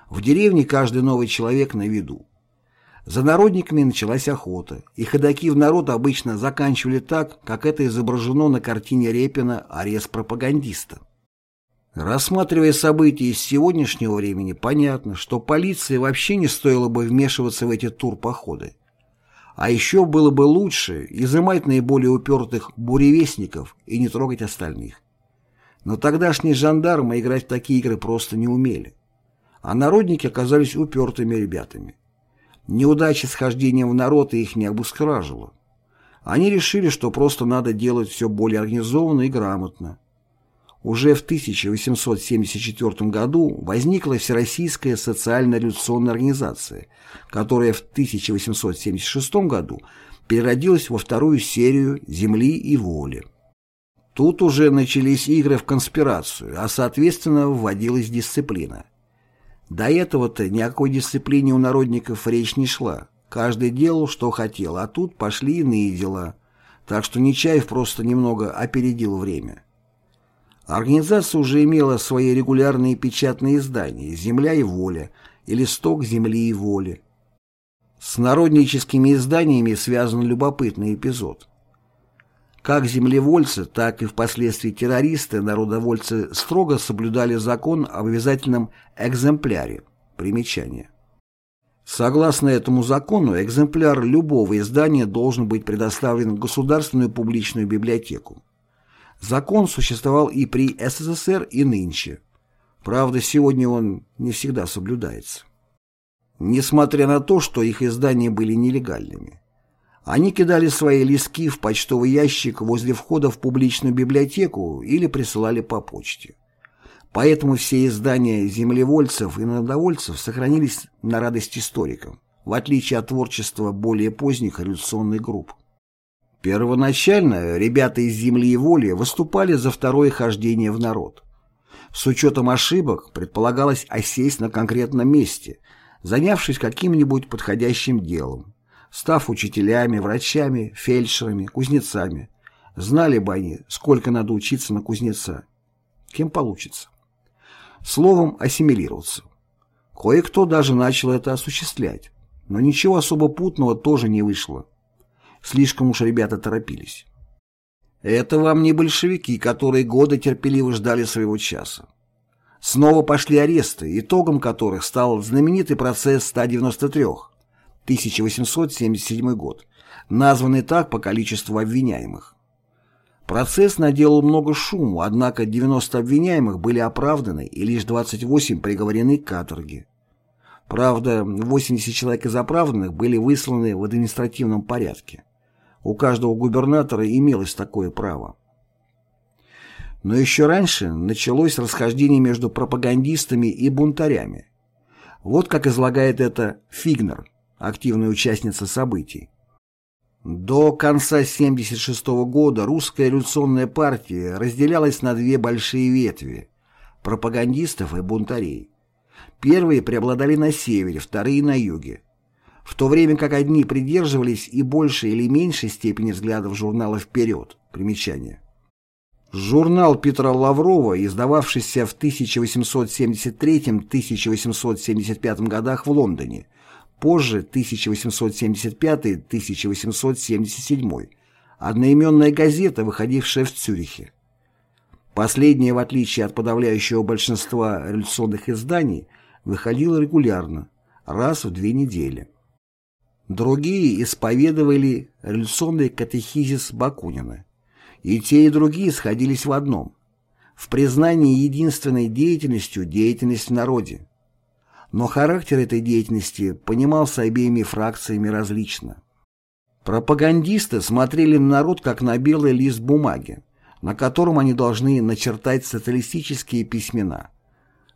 В деревне каждый новый человек на виду. За народниками началась охота, и ходаки в народ обычно заканчивали так, как это изображено на картине Репина «Арест пропагандиста». Рассматривая события из сегодняшнего времени, понятно, что полиции вообще не стоило бы вмешиваться в эти турпоходы. А еще было бы лучше изымать наиболее упертых буревестников и не трогать остальных. Но тогдашние жандармы играть в такие игры просто не умели. А народники оказались упертыми ребятами. Неудача с хождением в народ их не обускражила. Они решили, что просто надо делать все более организованно и грамотно. Уже в 1874 году возникла Всероссийская социально-революционная организация, которая в 1876 году переродилась во вторую серию «Земли и воли». Тут уже начались игры в конспирацию, а соответственно вводилась дисциплина. До этого-то ни о какой дисциплине у народников речь не шла. Каждый делал, что хотел, а тут пошли иные дела. Так что Нечаев просто немного опередил время. Организация уже имела свои регулярные печатные издания «Земля и воля» и «Листок земли и воли». С народническими изданиями связан любопытный эпизод. Как землевольцы, так и впоследствии террористы, народовольцы строго соблюдали закон об обязательном экземпляре. Примечание. Согласно этому закону, экземпляр любого издания должен быть предоставлен в Государственную публичную библиотеку. Закон существовал и при СССР, и нынче. Правда, сегодня он не всегда соблюдается. Несмотря на то, что их издания были нелегальными. Они кидали свои листки в почтовый ящик возле входа в публичную библиотеку или присылали по почте. Поэтому все издания землевольцев и народовольцев сохранились на радость историкам, в отличие от творчества более поздних революционных групп. Первоначально ребята из «Земли и воли» выступали за второе хождение в народ. С учетом ошибок предполагалось осесть на конкретном месте, занявшись каким-нибудь подходящим делом, став учителями, врачами, фельдшерами, кузнецами. Знали бы они, сколько надо учиться на кузнеца. Кем получится. Словом, ассимилироваться. Кое-кто даже начал это осуществлять, но ничего особо путного тоже не вышло. Слишком уж ребята торопились. Это вам не большевики, которые годы терпеливо ждали своего часа. Снова пошли аресты, итогом которых стал знаменитый процесс 193, 1877 год, названный так по количеству обвиняемых. Процесс наделал много шуму, однако 90 обвиняемых были оправданы и лишь 28 приговорены к каторге. Правда, 80 человек из оправданных были высланы в административном порядке. У каждого губернатора имелось такое право. Но еще раньше началось расхождение между пропагандистами и бунтарями. Вот как излагает это Фигнер, активная участница событий. До конца 1976 года русская революционная партия разделялась на две большие ветви – пропагандистов и бунтарей. Первые преобладали на севере, вторые – на юге. В то время как одни придерживались и большей или меньшей степени взглядов журнала «Вперед» – примечание. Журнал Петра Лаврова, издававшийся в 1873-1875 годах в Лондоне – позже 1875-1877, одноименная газета, выходившая в Цюрихе. Последняя, в отличие от подавляющего большинства революционных изданий, выходила регулярно, раз в две недели. Другие исповедовали революционный катехизис Бакунина. И те, и другие сходились в одном – в признании единственной деятельностью деятельность в народе, но характер этой деятельности понимался обеими фракциями различно. Пропагандисты смотрели на народ как на белый лист бумаги, на котором они должны начертать социалистические письмена.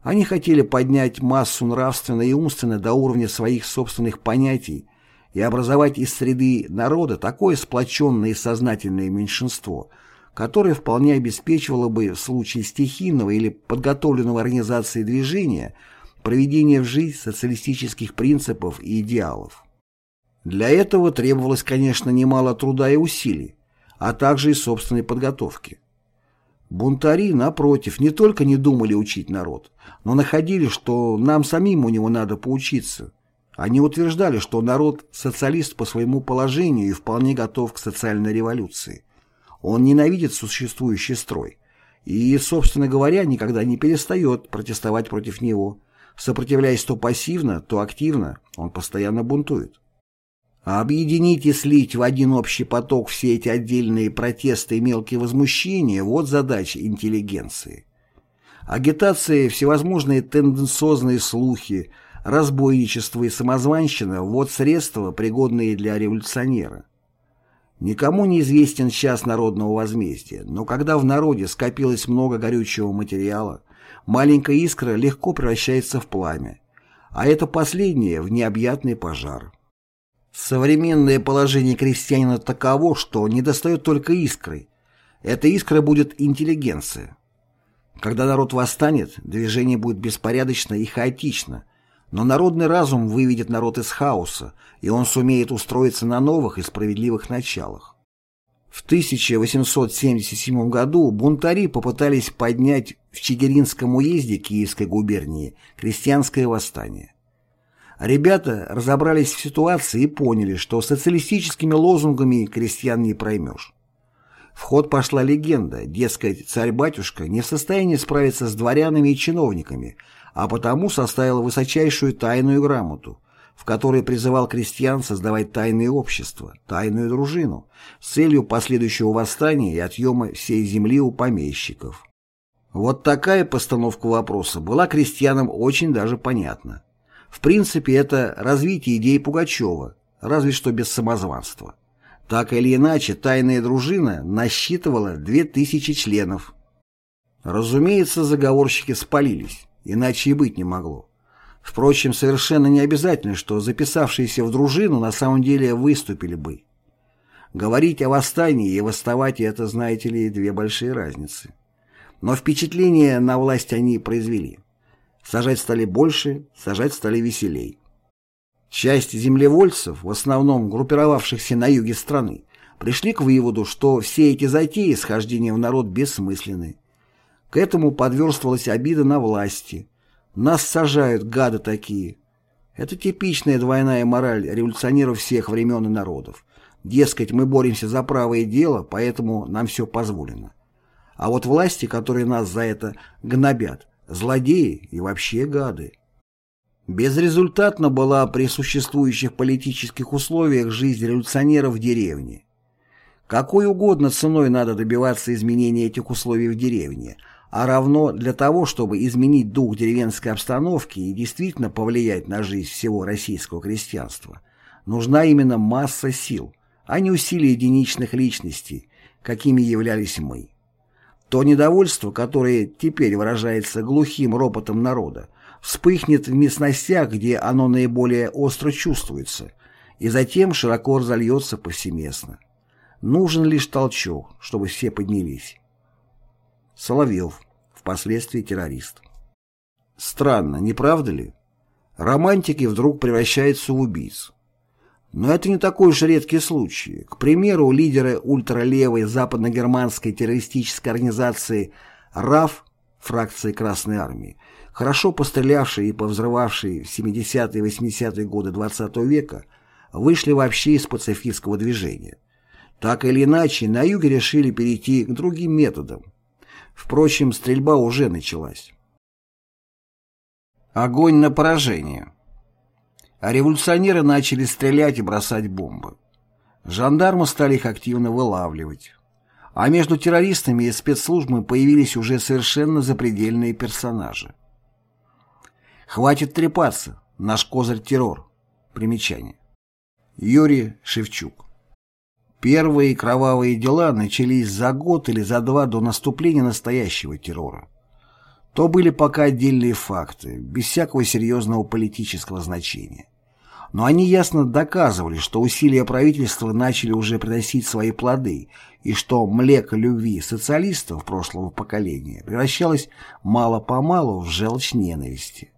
Они хотели поднять массу нравственно и умственно до уровня своих собственных понятий и образовать из среды народа такое сплоченное и сознательное меньшинство, которое вполне обеспечивало бы в случае стихийного или подготовленного организации движения – проведения в жизнь социалистических принципов и идеалов. Для этого требовалось, конечно, немало труда и усилий, а также и собственной подготовки. Бунтари, напротив, не только не думали учить народ, но находили, что нам самим у него надо поучиться. Они утверждали, что народ – социалист по своему положению и вполне готов к социальной революции. Он ненавидит существующий строй и, собственно говоря, никогда не перестает протестовать против него, Сопротивляясь то пассивно, то активно, он постоянно бунтует. Объединить и слить в один общий поток все эти отдельные протесты и мелкие возмущения – вот задача интеллигенции. Агитация, всевозможные тенденциозные слухи, разбойничество и самозванщина – вот средства, пригодные для революционера. Никому не известен час народного возмездия, но когда в народе скопилось много горючего материала, маленькая искра легко превращается в пламя, а это последнее в необъятный пожар. Современное положение крестьянина таково, что недостает только искры. Эта искра будет интеллигенция. Когда народ восстанет, движение будет беспорядочно и хаотично, но народный разум выведет народ из хаоса, и он сумеет устроиться на новых и справедливых началах. В 1877 году бунтари попытались поднять в Чигиринском уезде Киевской губернии крестьянское восстание. Ребята разобрались в ситуации и поняли, что социалистическими лозунгами крестьян не проймешь. В ход пошла легенда, дескать, царь-батюшка не в состоянии справиться с дворянами и чиновниками, а потому составил высочайшую тайную грамоту, в которой призывал крестьян создавать тайные общества, тайную дружину, с целью последующего восстания и отъема всей земли у помещиков. Вот такая постановка вопроса была крестьянам очень даже понятна. В принципе, это развитие идей Пугачева, разве что без самозванства. Так или иначе, тайная дружина насчитывала 2000 членов. Разумеется, заговорщики спалились, иначе и быть не могло. Впрочем, совершенно не обязательно, что записавшиеся в дружину на самом деле выступили бы. Говорить о восстании и восставать – это, знаете ли, две большие разницы. Но впечатление на власть они произвели. Сажать стали больше, сажать стали веселей. Часть землевольцев, в основном группировавшихся на юге страны, пришли к выводу, что все эти затеи схождения в народ бессмысленны. К этому подверстывалась обида на власти – нас сажают, гады такие. Это типичная двойная мораль революционеров всех времен и народов. Дескать, мы боремся за правое дело, поэтому нам все позволено. А вот власти, которые нас за это гнобят, злодеи и вообще гады. Безрезультатно была при существующих политических условиях жизнь революционеров в деревне. Какой угодно ценой надо добиваться изменения этих условий в деревне, а равно для того, чтобы изменить дух деревенской обстановки и действительно повлиять на жизнь всего российского крестьянства, нужна именно масса сил, а не усилия единичных личностей, какими являлись мы. То недовольство, которое теперь выражается глухим ропотом народа, вспыхнет в местностях, где оно наиболее остро чувствуется, и затем широко разольется повсеместно. Нужен лишь толчок, чтобы все поднялись. Соловьев, впоследствии террорист. Странно, не правда ли? Романтики вдруг превращаются в убийц. Но это не такой уж редкий случай. К примеру, лидеры ультралевой западногерманской террористической организации РАФ, фракции Красной Армии, хорошо пострелявшие и повзрывавшие в 70-е и 80-е годы XX -го века, вышли вообще из пацифистского движения. Так или иначе, на юге решили перейти к другим методам. Впрочем, стрельба уже началась. Огонь на поражение. А революционеры начали стрелять и бросать бомбы. Жандармы стали их активно вылавливать. А между террористами и спецслужбами появились уже совершенно запредельные персонажи. Хватит трепаться. Наш козырь террор. Примечание. Юрий Шевчук. Первые кровавые дела начались за год или за два до наступления настоящего террора. То были пока отдельные факты, без всякого серьезного политического значения. Но они ясно доказывали, что усилия правительства начали уже приносить свои плоды, и что млеко любви социалистов прошлого поколения превращалось мало-помалу в желчь ненависти.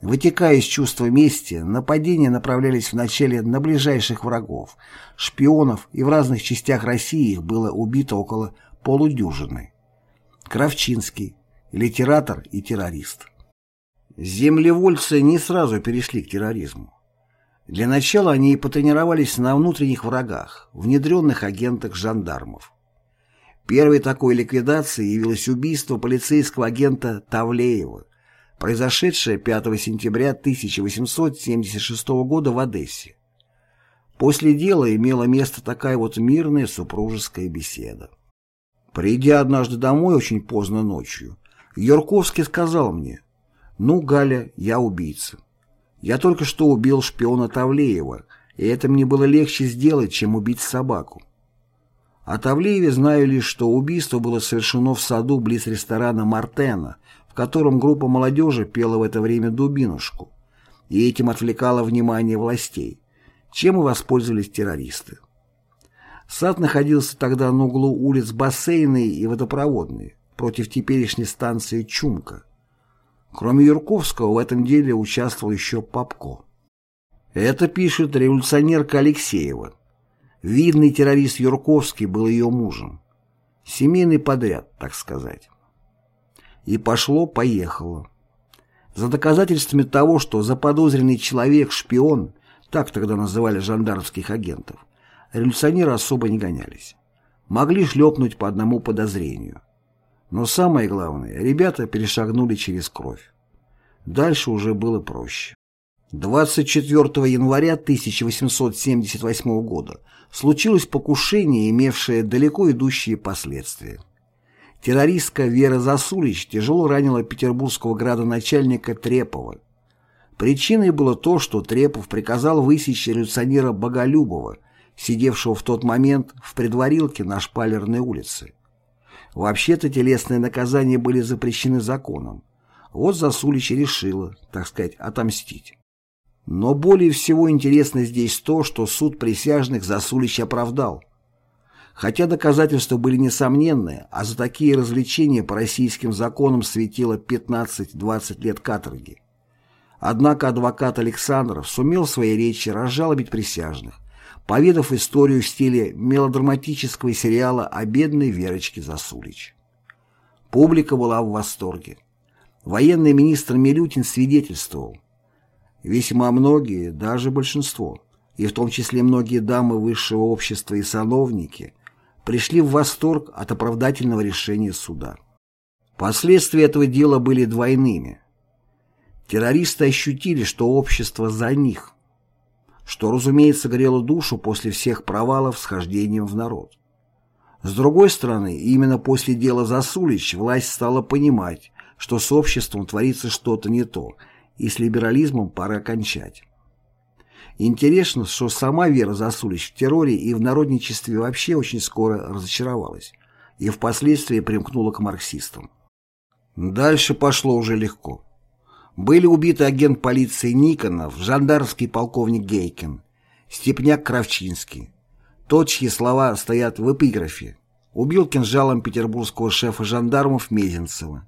Вытекая из чувства мести, нападения направлялись вначале на ближайших врагов, шпионов, и в разных частях России их было убито около полудюжины. Кравчинский, литератор и террорист. Землевольцы не сразу перешли к терроризму. Для начала они потренировались на внутренних врагах, внедренных агентах жандармов. Первой такой ликвидацией явилось убийство полицейского агента Тавлеева, произошедшее 5 сентября 1876 года в Одессе. После дела имела место такая вот мирная супружеская беседа. Придя однажды домой очень поздно ночью, Юрковский сказал мне, «Ну, Галя, я убийца. Я только что убил шпиона Тавлеева, и это мне было легче сделать, чем убить собаку. О Тавлееве знаю лишь, что убийство было совершено в саду близ ресторана «Мартена», котором группа молодежи пела в это время «Дубинушку», и этим отвлекала внимание властей, чем и воспользовались террористы. Сад находился тогда на углу улиц Бассейной и Водопроводной, против теперешней станции Чумка. Кроме Юрковского в этом деле участвовал еще Попко. Это пишет революционерка Алексеева. Видный террорист Юрковский был ее мужем. Семейный подряд, так сказать. И пошло-поехало. За доказательствами того, что заподозренный человек – шпион, так тогда называли жандармских агентов, революционеры особо не гонялись. Могли шлепнуть по одному подозрению. Но самое главное, ребята перешагнули через кровь. Дальше уже было проще. 24 января 1878 года случилось покушение, имевшее далеко идущие последствия. Террористка Вера Засулич тяжело ранила петербургского градоначальника Трепова. Причиной было то, что Трепов приказал высечь революционера Боголюбова, сидевшего в тот момент в предварилке на Шпалерной улице. Вообще-то телесные наказания были запрещены законом. Вот Засулич решила, так сказать, отомстить. Но более всего интересно здесь то, что суд присяжных Засулич оправдал. Хотя доказательства были несомненные, а за такие развлечения по российским законам светило 15-20 лет каторги. Однако адвокат Александров сумел в своей речи разжалобить присяжных, поведав историю в стиле мелодраматического сериала о бедной Верочке Засулич. Публика была в восторге. Военный министр Милютин свидетельствовал. Весьма многие, даже большинство, и в том числе многие дамы высшего общества и сановники, пришли в восторг от оправдательного решения суда. Последствия этого дела были двойными. Террористы ощутили, что общество за них, что, разумеется, грело душу после всех провалов с хождением в народ. С другой стороны, именно после дела Засулич власть стала понимать, что с обществом творится что-то не то, и с либерализмом пора кончать. Интересно, что сама Вера Засулич в терроре и в народничестве вообще очень скоро разочаровалась и впоследствии примкнула к марксистам. Дальше пошло уже легко. Были убиты агент полиции Никонов, жандармский полковник Гейкин, Степняк Кравчинский, тот, чьи слова стоят в эпиграфе, убил кинжалом петербургского шефа жандармов Мезенцева.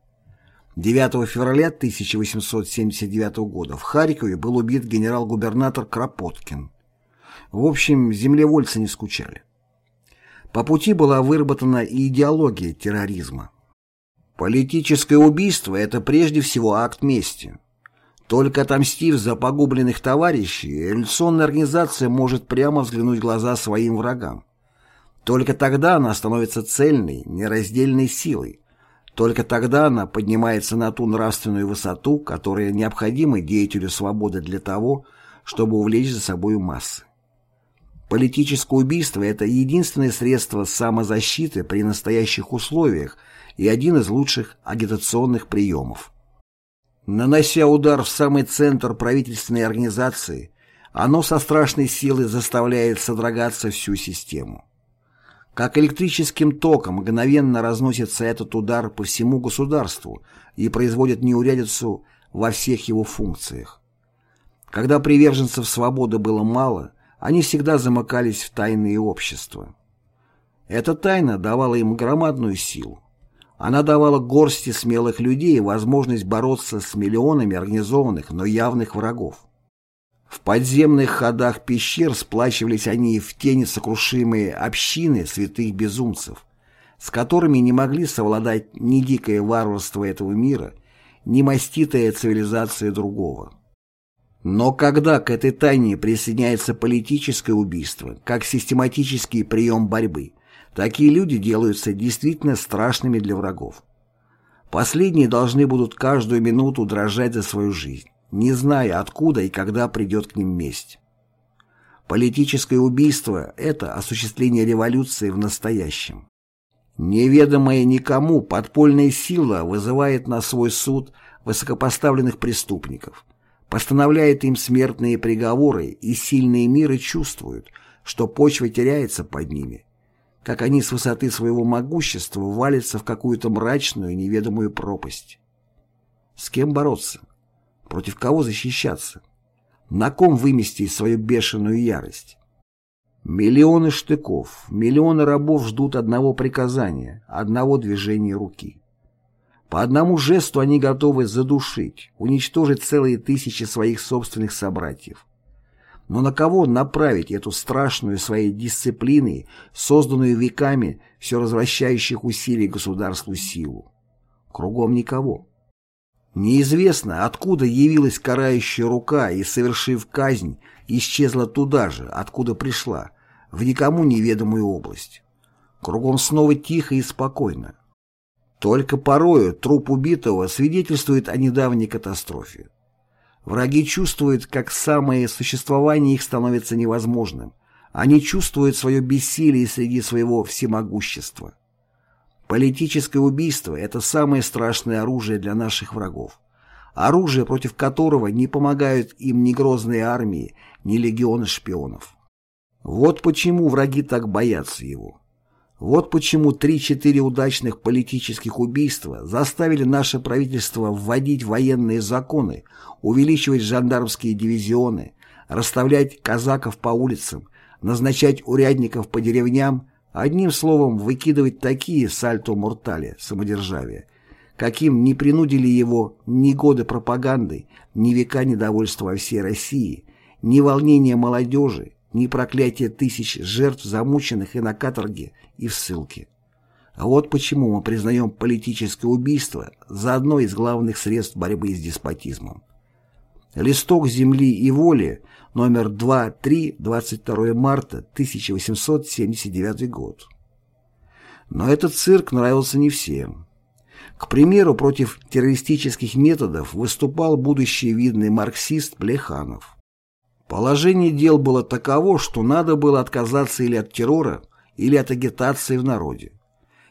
9 февраля 1879 года в Харькове был убит генерал-губернатор Кропоткин. В общем, землевольцы не скучали. По пути была выработана и идеология терроризма. Политическое убийство – это прежде всего акт мести. Только отомстив за погубленных товарищей, революционная организация может прямо взглянуть в глаза своим врагам. Только тогда она становится цельной, нераздельной силой. Только тогда она поднимается на ту нравственную высоту, которая необходима деятелю свободы для того, чтобы увлечь за собой массы. Политическое убийство – это единственное средство самозащиты при настоящих условиях и один из лучших агитационных приемов. Нанося удар в самый центр правительственной организации, оно со страшной силой заставляет содрогаться всю систему. Как электрическим током мгновенно разносится этот удар по всему государству и производит неурядицу во всех его функциях. Когда приверженцев свободы было мало, они всегда замыкались в тайные общества. Эта тайна давала им громадную силу. Она давала горсти смелых людей возможность бороться с миллионами организованных, но явных врагов. В подземных ходах пещер сплачивались они в тени сокрушимые общины святых безумцев, с которыми не могли совладать ни дикое варварство этого мира, ни маститая цивилизация другого. Но когда к этой тайне присоединяется политическое убийство, как систематический прием борьбы, Такие люди делаются действительно страшными для врагов. Последние должны будут каждую минуту дрожать за свою жизнь, не зная, откуда и когда придет к ним месть. Политическое убийство – это осуществление революции в настоящем. Неведомая никому подпольная сила вызывает на свой суд высокопоставленных преступников, постановляет им смертные приговоры, и сильные миры чувствуют, что почва теряется под ними – как они с высоты своего могущества валятся в какую-то мрачную неведомую пропасть. С кем бороться? Против кого защищаться? На ком выместить свою бешеную ярость? Миллионы штыков, миллионы рабов ждут одного приказания, одного движения руки. По одному жесту они готовы задушить, уничтожить целые тысячи своих собственных собратьев. Но на кого направить эту страшную своей дисциплиной, созданную веками все развращающих усилий государству силу? Кругом никого. Неизвестно, откуда явилась карающая рука и, совершив казнь, исчезла туда же, откуда пришла, в никому неведомую область. Кругом снова тихо и спокойно. Только порою труп убитого свидетельствует о недавней катастрофе. Враги чувствуют, как самое существование их становится невозможным. Они чувствуют свое бессилие среди своего всемогущества. Политическое убийство – это самое страшное оружие для наших врагов. Оружие, против которого не помогают им ни грозные армии, ни легионы шпионов. Вот почему враги так боятся его. Вот почему три-четыре удачных политических убийства заставили наше правительство вводить военные законы, увеличивать жандармские дивизионы, расставлять казаков по улицам, назначать урядников по деревням, одним словом выкидывать такие сальто-мортали самодержавия, каким не принудили его ни годы пропаганды, ни века недовольства во всей России, ни волнения молодежи, ни проклятие тысяч жертв, замученных и на каторге, и в ссылке. А вот почему мы признаем политическое убийство за одно из главных средств борьбы с деспотизмом. Листок «Земли и воли» номер 2-3, 22 марта 1879 год. Но этот цирк нравился не всем. К примеру, против террористических методов выступал будущий видный марксист Плеханов. Положение дел было таково, что надо было отказаться или от террора, или от агитации в народе.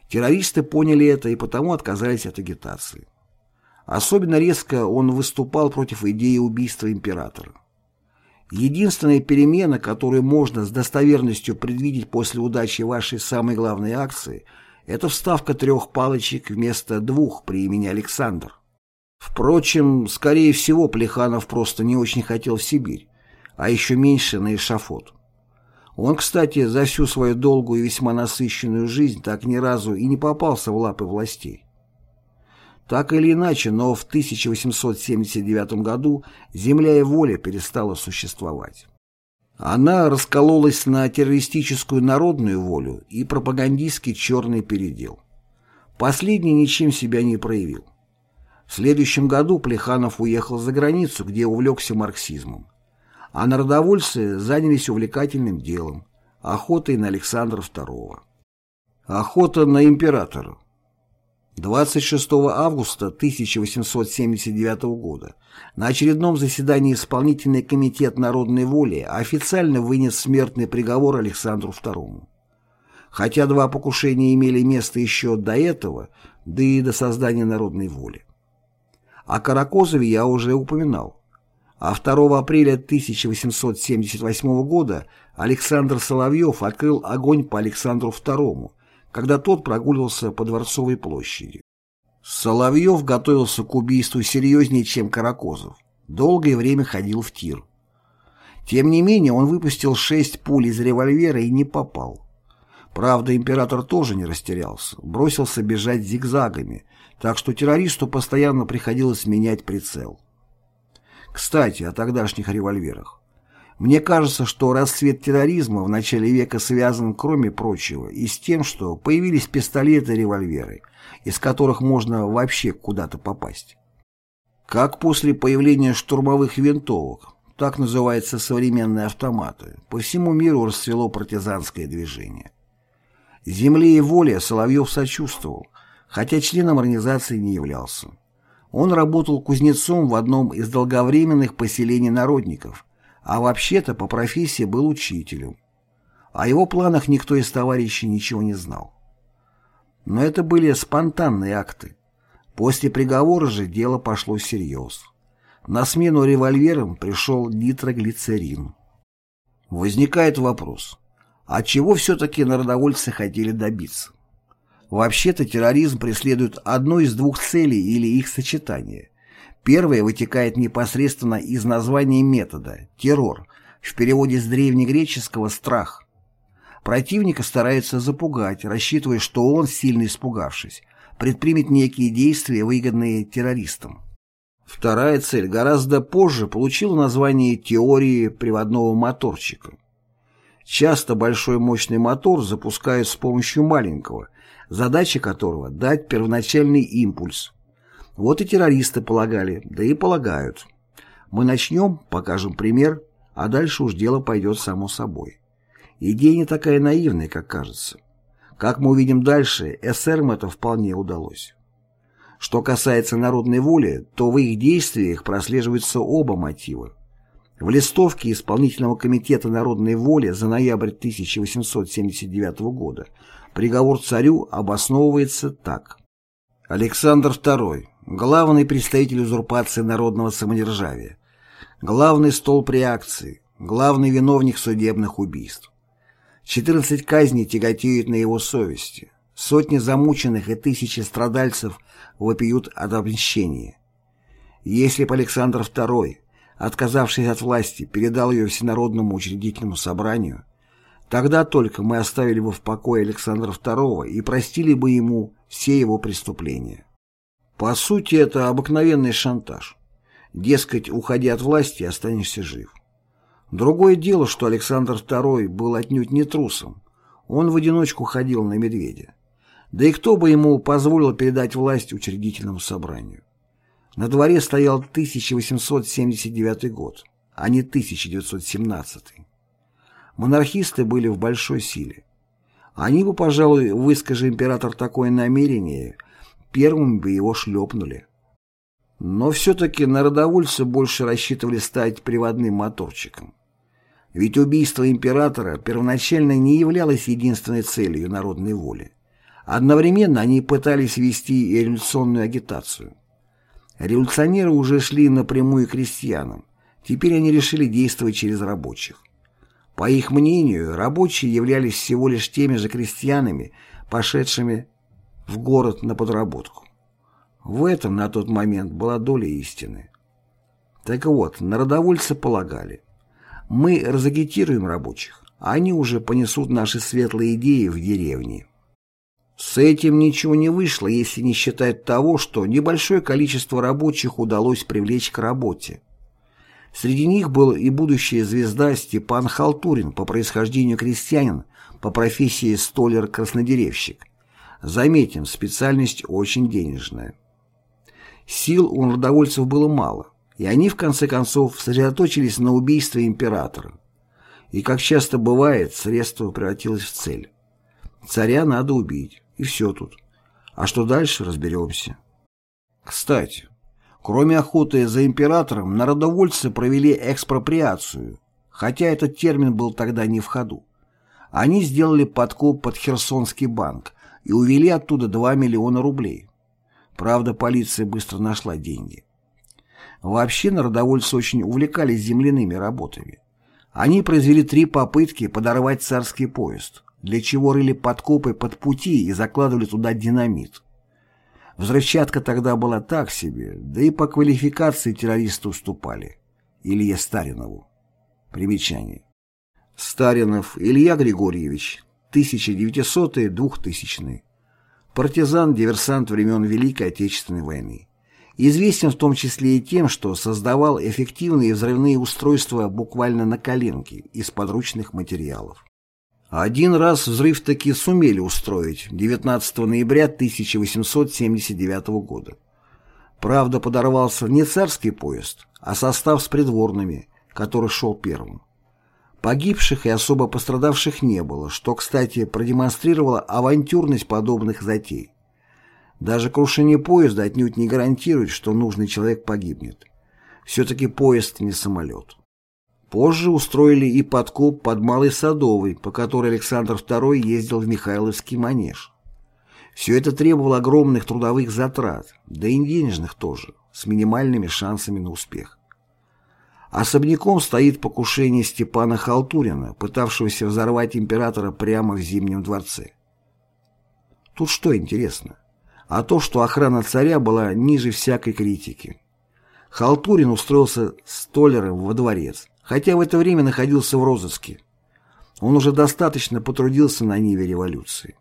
Террористы поняли это и потому отказались от агитации. Особенно резко он выступал против идеи убийства императора. Единственная перемена, которую можно с достоверностью предвидеть после удачи вашей самой главной акции – это вставка трех палочек вместо двух при имени Александр. Впрочем, скорее всего, Плеханов просто не очень хотел в Сибирь, а еще меньше на эшафот. Он, кстати, за всю свою долгую и весьма насыщенную жизнь так ни разу и не попался в лапы властей. Так или иначе, но в 1879 году земля и воля перестала существовать. Она раскололась на террористическую народную волю и пропагандистский черный передел. Последний ничем себя не проявил. В следующем году Плеханов уехал за границу, где увлекся марксизмом. А народовольцы занялись увлекательным делом – охотой на Александра II. Охота на императора – 26 августа 1879 года на очередном заседании Исполнительный комитет народной воли официально вынес смертный приговор Александру II. Хотя два покушения имели место еще до этого, да и до создания народной воли. О Каракозове я уже упоминал. А 2 апреля 1878 года Александр Соловьев открыл огонь по Александру II, когда тот прогуливался по Дворцовой площади. Соловьев готовился к убийству серьезнее, чем Каракозов. Долгое время ходил в тир. Тем не менее, он выпустил шесть пуль из револьвера и не попал. Правда, император тоже не растерялся, бросился бежать зигзагами, так что террористу постоянно приходилось менять прицел. Кстати, о тогдашних револьверах. Мне кажется, что расцвет терроризма в начале века связан, кроме прочего, и с тем, что появились пистолеты и револьверы, из которых можно вообще куда-то попасть. Как после появления штурмовых винтовок, так называются современные автоматы, по всему миру расцвело партизанское движение. Земле и воле Соловьев сочувствовал, хотя членом организации не являлся. Он работал кузнецом в одном из долговременных поселений народников – а вообще-то по профессии был учителем. О его планах никто из товарищей ничего не знал. Но это были спонтанные акты. После приговора же дело пошло всерьез. На смену револьверам пришел нитроглицерин. Возникает вопрос, а чего все-таки народовольцы хотели добиться? Вообще-то терроризм преследует одну из двух целей или их сочетание. Первое вытекает непосредственно из названия метода – террор, в переводе с древнегреческого «страх». Противника стараются запугать, рассчитывая, что он, сильно испугавшись, предпримет некие действия, выгодные террористам. Вторая цель гораздо позже получила название теории приводного моторчика. Часто большой мощный мотор запускают с помощью маленького, задача которого – дать первоначальный импульс – вот и террористы полагали, да и полагают. Мы начнем, покажем пример, а дальше уж дело пойдет само собой. Идея не такая наивная, как кажется. Как мы увидим дальше, эсерам это вполне удалось. Что касается народной воли, то в их действиях прослеживаются оба мотива. В листовке Исполнительного комитета народной воли за ноябрь 1879 года приговор царю обосновывается так. Александр II главный представитель узурпации народного самодержавия, главный столб реакции, главный виновник судебных убийств. 14 казней тяготеют на его совести, сотни замученных и тысячи страдальцев вопиют от обнищения. Если бы Александр II, отказавшись от власти, передал ее Всенародному учредительному собранию, тогда только мы оставили бы в покое Александра II и простили бы ему все его преступления. По сути, это обыкновенный шантаж. Дескать, уходи от власти, останешься жив. Другое дело, что Александр II был отнюдь не трусом. Он в одиночку ходил на медведя. Да и кто бы ему позволил передать власть учредительному собранию? На дворе стоял 1879 год, а не 1917. Монархисты были в большой силе. Они бы, пожалуй, выскажи император такое намерение – первыми бы его шлепнули. Но все-таки народовольцы больше рассчитывали стать приводным моторчиком. Ведь убийство императора первоначально не являлось единственной целью народной воли. Одновременно они пытались вести и революционную агитацию. Революционеры уже шли напрямую к крестьянам, теперь они решили действовать через рабочих. По их мнению, рабочие являлись всего лишь теми же крестьянами, пошедшими в город на подработку. В этом на тот момент была доля истины. Так вот, народовольцы полагали, мы разагитируем рабочих, а они уже понесут наши светлые идеи в деревне. С этим ничего не вышло, если не считать того, что небольшое количество рабочих удалось привлечь к работе. Среди них был и будущая звезда Степан Халтурин, по происхождению крестьянин, по профессии столер-краснодеревщик. Заметим, специальность очень денежная. Сил у народовольцев было мало, и они в конце концов сосредоточились на убийстве императора. И, как часто бывает, средство превратилось в цель. Царя надо убить, и все тут. А что дальше, разберемся. Кстати, кроме охоты за императором, народовольцы провели экспроприацию, хотя этот термин был тогда не в ходу. Они сделали подкоп под Херсонский банк и увели оттуда 2 миллиона рублей. Правда, полиция быстро нашла деньги. Вообще народовольцы очень увлекались земляными работами. Они произвели три попытки подорвать царский поезд, для чего рыли подкопы под пути и закладывали туда динамит. Взрывчатка тогда была так себе, да и по квалификации террористы уступали. Илье Старинову. Примечание. Старинов Илья Григорьевич, 1900-2000 партизан, диверсант времен Великой Отечественной войны. Известен в том числе и тем, что создавал эффективные взрывные устройства буквально на коленке из подручных материалов. Один раз взрыв таки сумели устроить 19 ноября 1879 года. Правда, подорвался не царский поезд, а состав с придворными, который шел первым. Погибших и особо пострадавших не было, что, кстати, продемонстрировало авантюрность подобных затей. Даже крушение поезда отнюдь не гарантирует, что нужный человек погибнет. Все-таки поезд не самолет. Позже устроили и подкоп под Малой Садовой, по которой Александр II ездил в Михайловский манеж. Все это требовало огромных трудовых затрат, да и денежных тоже, с минимальными шансами на успех. Особняком стоит покушение Степана Халтурина, пытавшегося взорвать императора прямо в Зимнем дворце. Тут что интересно? А то, что охрана царя была ниже всякой критики. Халтурин устроился столером во дворец, хотя в это время находился в розыске. Он уже достаточно потрудился на ниве революции.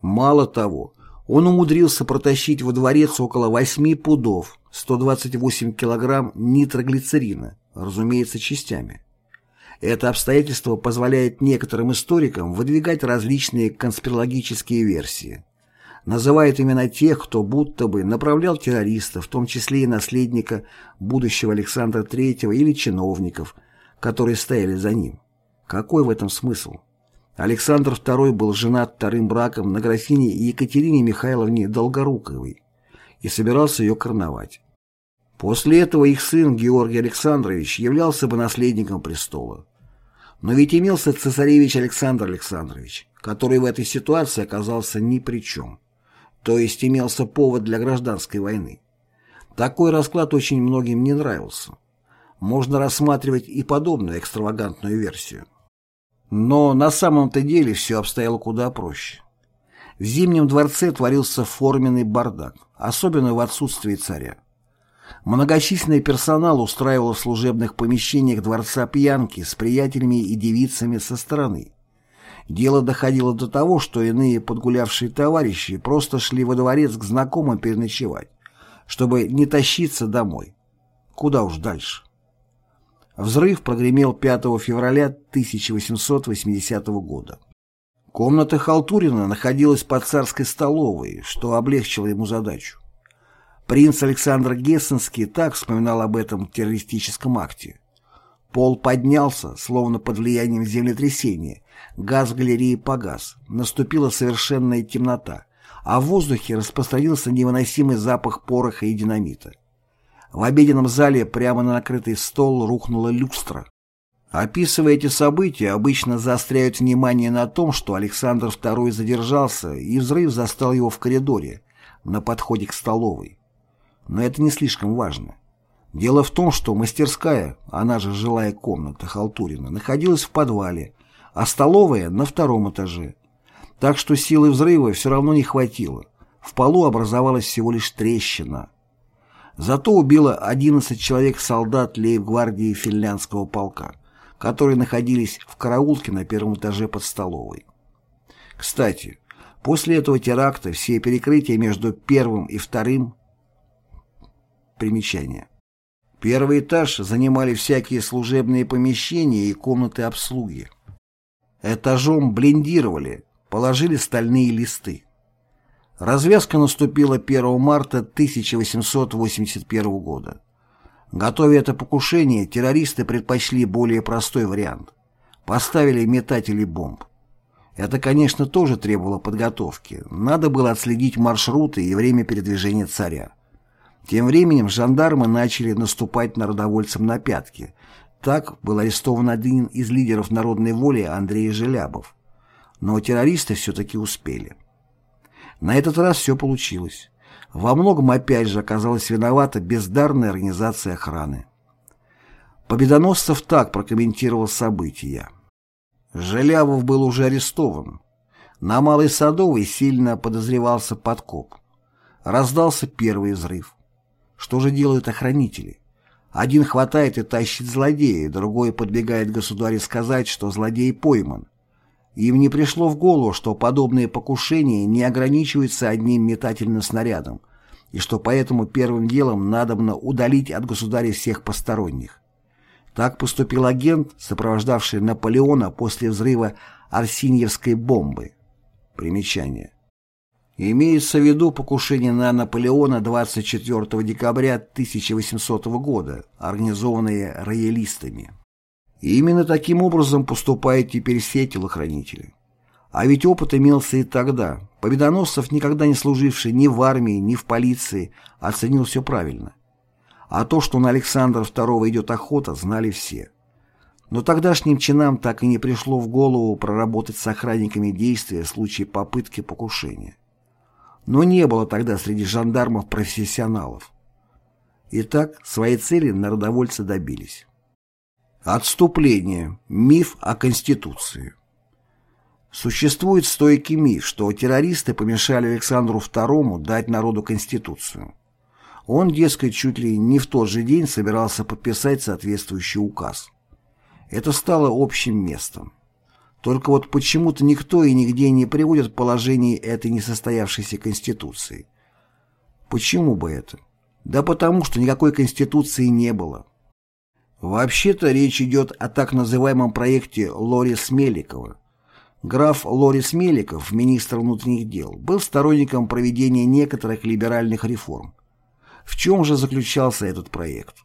Мало того, он умудрился протащить во дворец около 8 пудов, 128 килограмм нитроглицерина, разумеется, частями. Это обстоятельство позволяет некоторым историкам выдвигать различные конспирологические версии. Называют именно тех, кто будто бы направлял террористов, в том числе и наследника будущего Александра III или чиновников, которые стояли за ним. Какой в этом смысл? Александр II был женат вторым браком на графине Екатерине Михайловне Долгоруковой и собирался ее короновать. После этого их сын Георгий Александрович являлся бы наследником престола. Но ведь имелся цесаревич Александр Александрович, который в этой ситуации оказался ни при чем. То есть имелся повод для гражданской войны. Такой расклад очень многим не нравился. Можно рассматривать и подобную экстравагантную версию. Но на самом-то деле все обстояло куда проще. В Зимнем дворце творился форменный бардак, особенно в отсутствии царя. Многочисленный персонал устраивал в служебных помещениях дворца пьянки с приятелями и девицами со стороны. Дело доходило до того, что иные подгулявшие товарищи просто шли во дворец к знакомым переночевать, чтобы не тащиться домой. Куда уж дальше. Взрыв прогремел 5 февраля 1880 года. Комната Халтурина находилась под царской столовой, что облегчило ему задачу. Принц Александр Гессенский так вспоминал об этом террористическом акте. Пол поднялся, словно под влиянием землетрясения, газ в галерее погас, наступила совершенная темнота, а в воздухе распространился невыносимый запах пороха и динамита. В обеденном зале прямо на накрытый стол рухнула люстра. Описывая эти события, обычно заостряют внимание на том, что Александр II задержался, и взрыв застал его в коридоре, на подходе к столовой. Но это не слишком важно. Дело в том, что мастерская, она же жилая комната Халтурина, находилась в подвале, а столовая на втором этаже. Так что силы взрыва все равно не хватило. В полу образовалась всего лишь трещина. Зато убило 11 человек-солдат лейб-гвардии финляндского полка, которые находились в караулке на первом этаже под столовой. Кстати, после этого теракта все перекрытия между первым и вторым примечания. Первый этаж занимали всякие служебные помещения и комнаты обслуги. Этажом блиндировали, положили стальные листы. Развязка наступила 1 марта 1881 года. Готовя это покушение, террористы предпочли более простой вариант. Поставили метатели бомб. Это, конечно, тоже требовало подготовки. Надо было отследить маршруты и время передвижения царя. Тем временем жандармы начали наступать народовольцам на пятки. Так был арестован один из лидеров народной воли Андрей Желябов. Но террористы все-таки успели. На этот раз все получилось. Во многом опять же оказалась виновата бездарная организация охраны. Победоносцев так прокомментировал события. Желябов был уже арестован. На Малой Садовой сильно подозревался подкоп. Раздался первый взрыв. Что же делают охранители? Один хватает и тащит злодея, другой подбегает государю сказать, что злодей пойман. Им не пришло в голову, что подобные покушения не ограничиваются одним метательным снарядом, и что поэтому первым делом надобно удалить от государя всех посторонних. Так поступил агент, сопровождавший Наполеона после взрыва Арсиньевской бомбы. Примечание. Имеется в виду покушение на Наполеона 24 декабря 1800 года, организованное роялистами. И именно таким образом поступают теперь все телохранители. А ведь опыт имелся и тогда. Победоносцев, никогда не служивший ни в армии, ни в полиции, оценил все правильно. А то, что на Александра II идет охота, знали все. Но тогдашним чинам так и не пришло в голову проработать с охранниками действия в случае попытки покушения. Но не было тогда среди жандармов профессионалов. Итак, своей цели народовольцы добились. Отступление. Миф о Конституции. Существует стойкий миф, что террористы помешали Александру II дать народу Конституцию. Он, дескать, чуть ли не в тот же день собирался подписать соответствующий указ. Это стало общим местом. Только вот почему-то никто и нигде не приводит положений этой несостоявшейся Конституции. Почему бы это? Да потому, что никакой Конституции не было. Вообще-то речь идет о так называемом проекте Лорис Меликова. Граф Лорис Меликов, министр внутренних дел, был сторонником проведения некоторых либеральных реформ. В чем же заключался этот проект?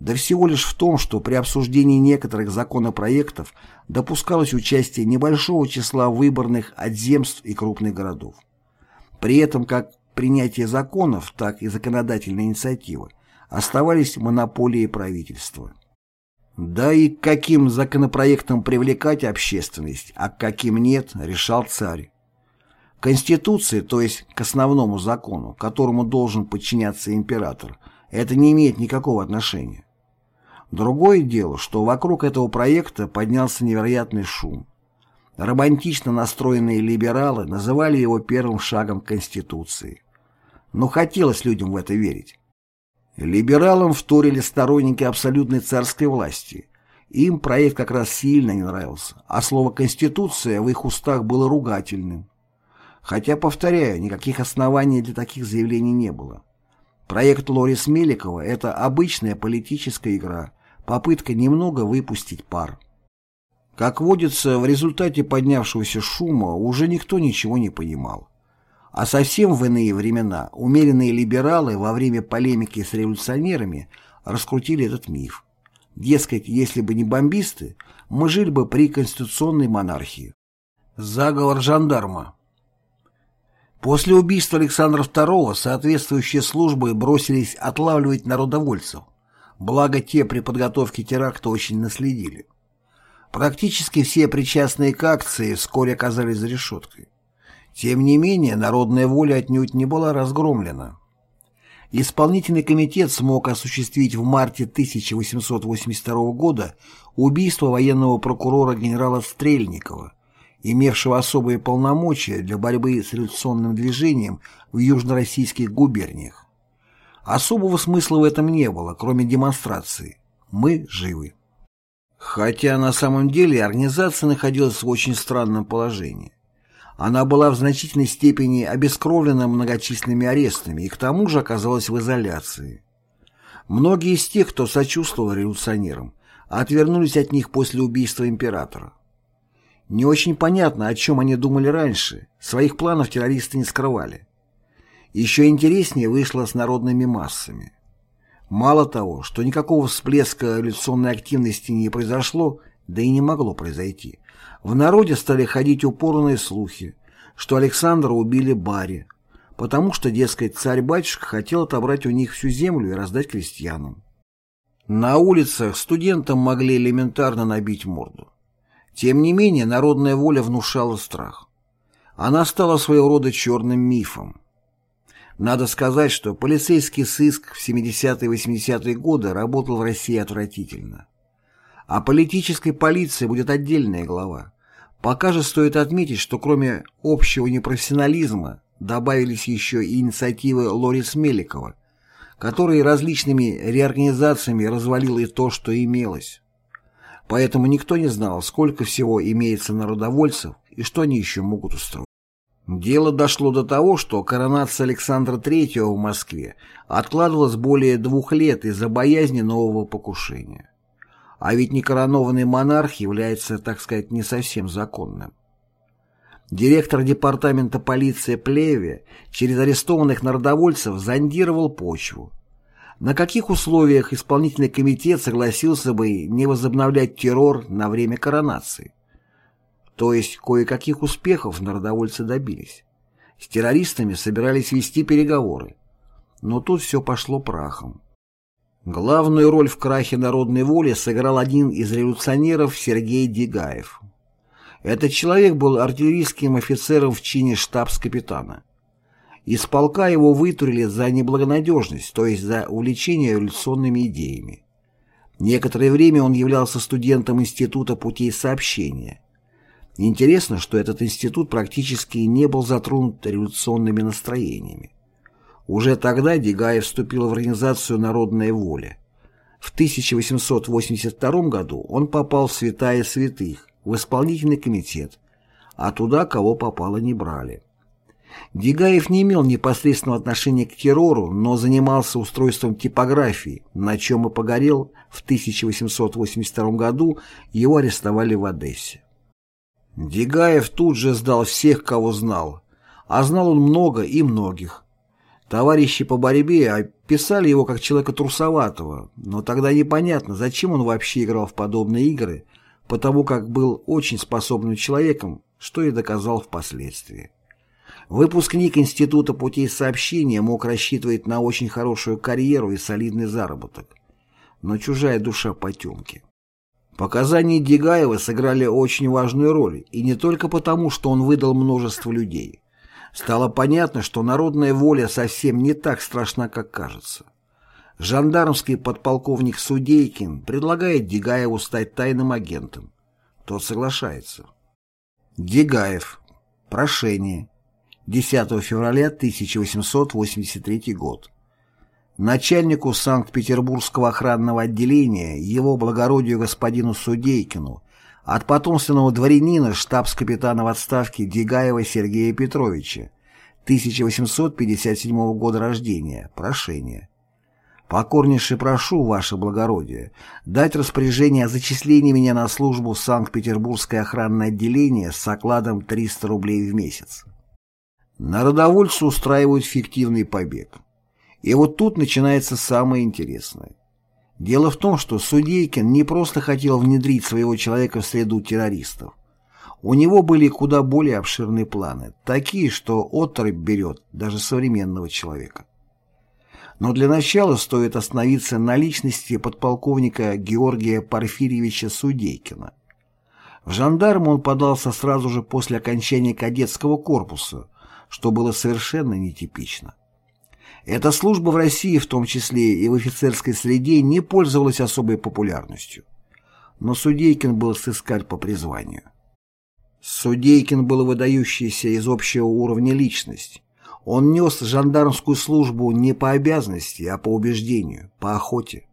Да всего лишь в том, что при обсуждении некоторых законопроектов допускалось участие небольшого числа выборных от земств и крупных городов. При этом как принятие законов, так и законодательная инициатива оставались монополией правительства. Да и к каким законопроектам привлекать общественность, а к каким нет, решал царь. Конституции, то есть к основному закону, которому должен подчиняться император, это не имеет никакого отношения. Другое дело, что вокруг этого проекта поднялся невероятный шум. Романтично настроенные либералы называли его первым шагом Конституции. Но хотелось людям в это верить. Либералам вторили сторонники абсолютной царской власти. Им проект как раз сильно не нравился, а слово «конституция» в их устах было ругательным. Хотя, повторяю, никаких оснований для таких заявлений не было. Проект Лорис Меликова – это обычная политическая игра, попытка немного выпустить пар. Как водится, в результате поднявшегося шума уже никто ничего не понимал. А совсем в иные времена умеренные либералы во время полемики с революционерами раскрутили этот миф. Дескать, если бы не бомбисты, мы жили бы при конституционной монархии. Заговор жандарма После убийства Александра II соответствующие службы бросились отлавливать народовольцев, благо те при подготовке теракта очень наследили. Практически все причастные к акции вскоре оказались за решеткой. Тем не менее, народная воля отнюдь не была разгромлена. Исполнительный комитет смог осуществить в марте 1882 года убийство военного прокурора генерала Стрельникова, имевшего особые полномочия для борьбы с революционным движением в южно-российских губерниях. Особого смысла в этом не было, кроме демонстрации. Мы живы. Хотя на самом деле организация находилась в очень странном положении. Она была в значительной степени обескровлена многочисленными арестами и к тому же оказалась в изоляции. Многие из тех, кто сочувствовал революционерам, отвернулись от них после убийства императора. Не очень понятно, о чем они думали раньше, своих планов террористы не скрывали. Еще интереснее вышло с народными массами. Мало того, что никакого всплеска революционной активности не произошло, да и не могло произойти. В народе стали ходить упорные слухи, что Александра убили Барри, потому что, дескать, царь-батюшка хотел отобрать у них всю землю и раздать крестьянам. На улицах студентам могли элементарно набить морду. Тем не менее, народная воля внушала страх. Она стала своего рода черным мифом. Надо сказать, что полицейский сыск в 70-е и 80-е годы работал в России отвратительно. А политической полиции будет отдельная глава. Пока же стоит отметить, что кроме общего непрофессионализма добавились еще и инициативы Лорис Меликова, который различными реорганизациями развалил и то, что имелось. Поэтому никто не знал, сколько всего имеется народовольцев и что они еще могут устроить. Дело дошло до того, что коронация Александра III в Москве откладывалась более двух лет из-за боязни нового покушения. А ведь некоронованный монарх является, так сказать, не совсем законным. Директор департамента полиции Плеве через арестованных народовольцев зондировал почву. На каких условиях исполнительный комитет согласился бы не возобновлять террор на время коронации? То есть кое-каких успехов народовольцы добились. С террористами собирались вести переговоры. Но тут все пошло прахом. Главную роль в крахе народной воли сыграл один из революционеров Сергей Дегаев. Этот человек был артиллерийским офицером в чине штабс-капитана. Из полка его вытурили за неблагонадежность, то есть за увлечение революционными идеями. Некоторое время он являлся студентом Института путей сообщения. Интересно, что этот институт практически не был затронут революционными настроениями. Уже тогда Дегаев вступил в организацию «Народная воля». В 1882 году он попал в святая святых, в исполнительный комитет, а туда кого попало не брали. Дегаев не имел непосредственного отношения к террору, но занимался устройством типографии, на чем и погорел в 1882 году, его арестовали в Одессе. Дегаев тут же сдал всех, кого знал, а знал он много и многих, Товарищи по борьбе описали его как человека трусоватого, но тогда непонятно, зачем он вообще играл в подобные игры, потому как был очень способным человеком, что и доказал впоследствии. Выпускник Института путей сообщения мог рассчитывать на очень хорошую карьеру и солидный заработок. Но чужая душа потемки. Показания Дегаева сыграли очень важную роль, и не только потому, что он выдал множество людей. Стало понятно, что народная воля совсем не так страшна, как кажется. Жандармский подполковник Судейкин предлагает Дегаеву стать тайным агентом. Тот соглашается. Дегаев. Прошение. 10 февраля 1883 год. Начальнику Санкт-Петербургского охранного отделения, его благородию господину Судейкину, от потомственного дворянина штабс-капитана в отставке Дегаева Сергея Петровича, 1857 года рождения, прошение. Покорнейше прошу, ваше благородие, дать распоряжение о зачислении меня на службу в Санкт-Петербургское охранное отделение с окладом 300 рублей в месяц. Народовольцы устраивают фиктивный побег. И вот тут начинается самое интересное. Дело в том, что Судейкин не просто хотел внедрить своего человека в среду террористов. У него были куда более обширные планы, такие, что отрыв берет даже современного человека. Но для начала стоит остановиться на личности подполковника Георгия Порфирьевича Судейкина. В жандарм он подался сразу же после окончания кадетского корпуса, что было совершенно нетипично. Эта служба в России, в том числе и в офицерской среде, не пользовалась особой популярностью. Но Судейкин был сыскарь по призванию. Судейкин был выдающийся из общего уровня личность. Он нес жандармскую службу не по обязанности, а по убеждению, по охоте.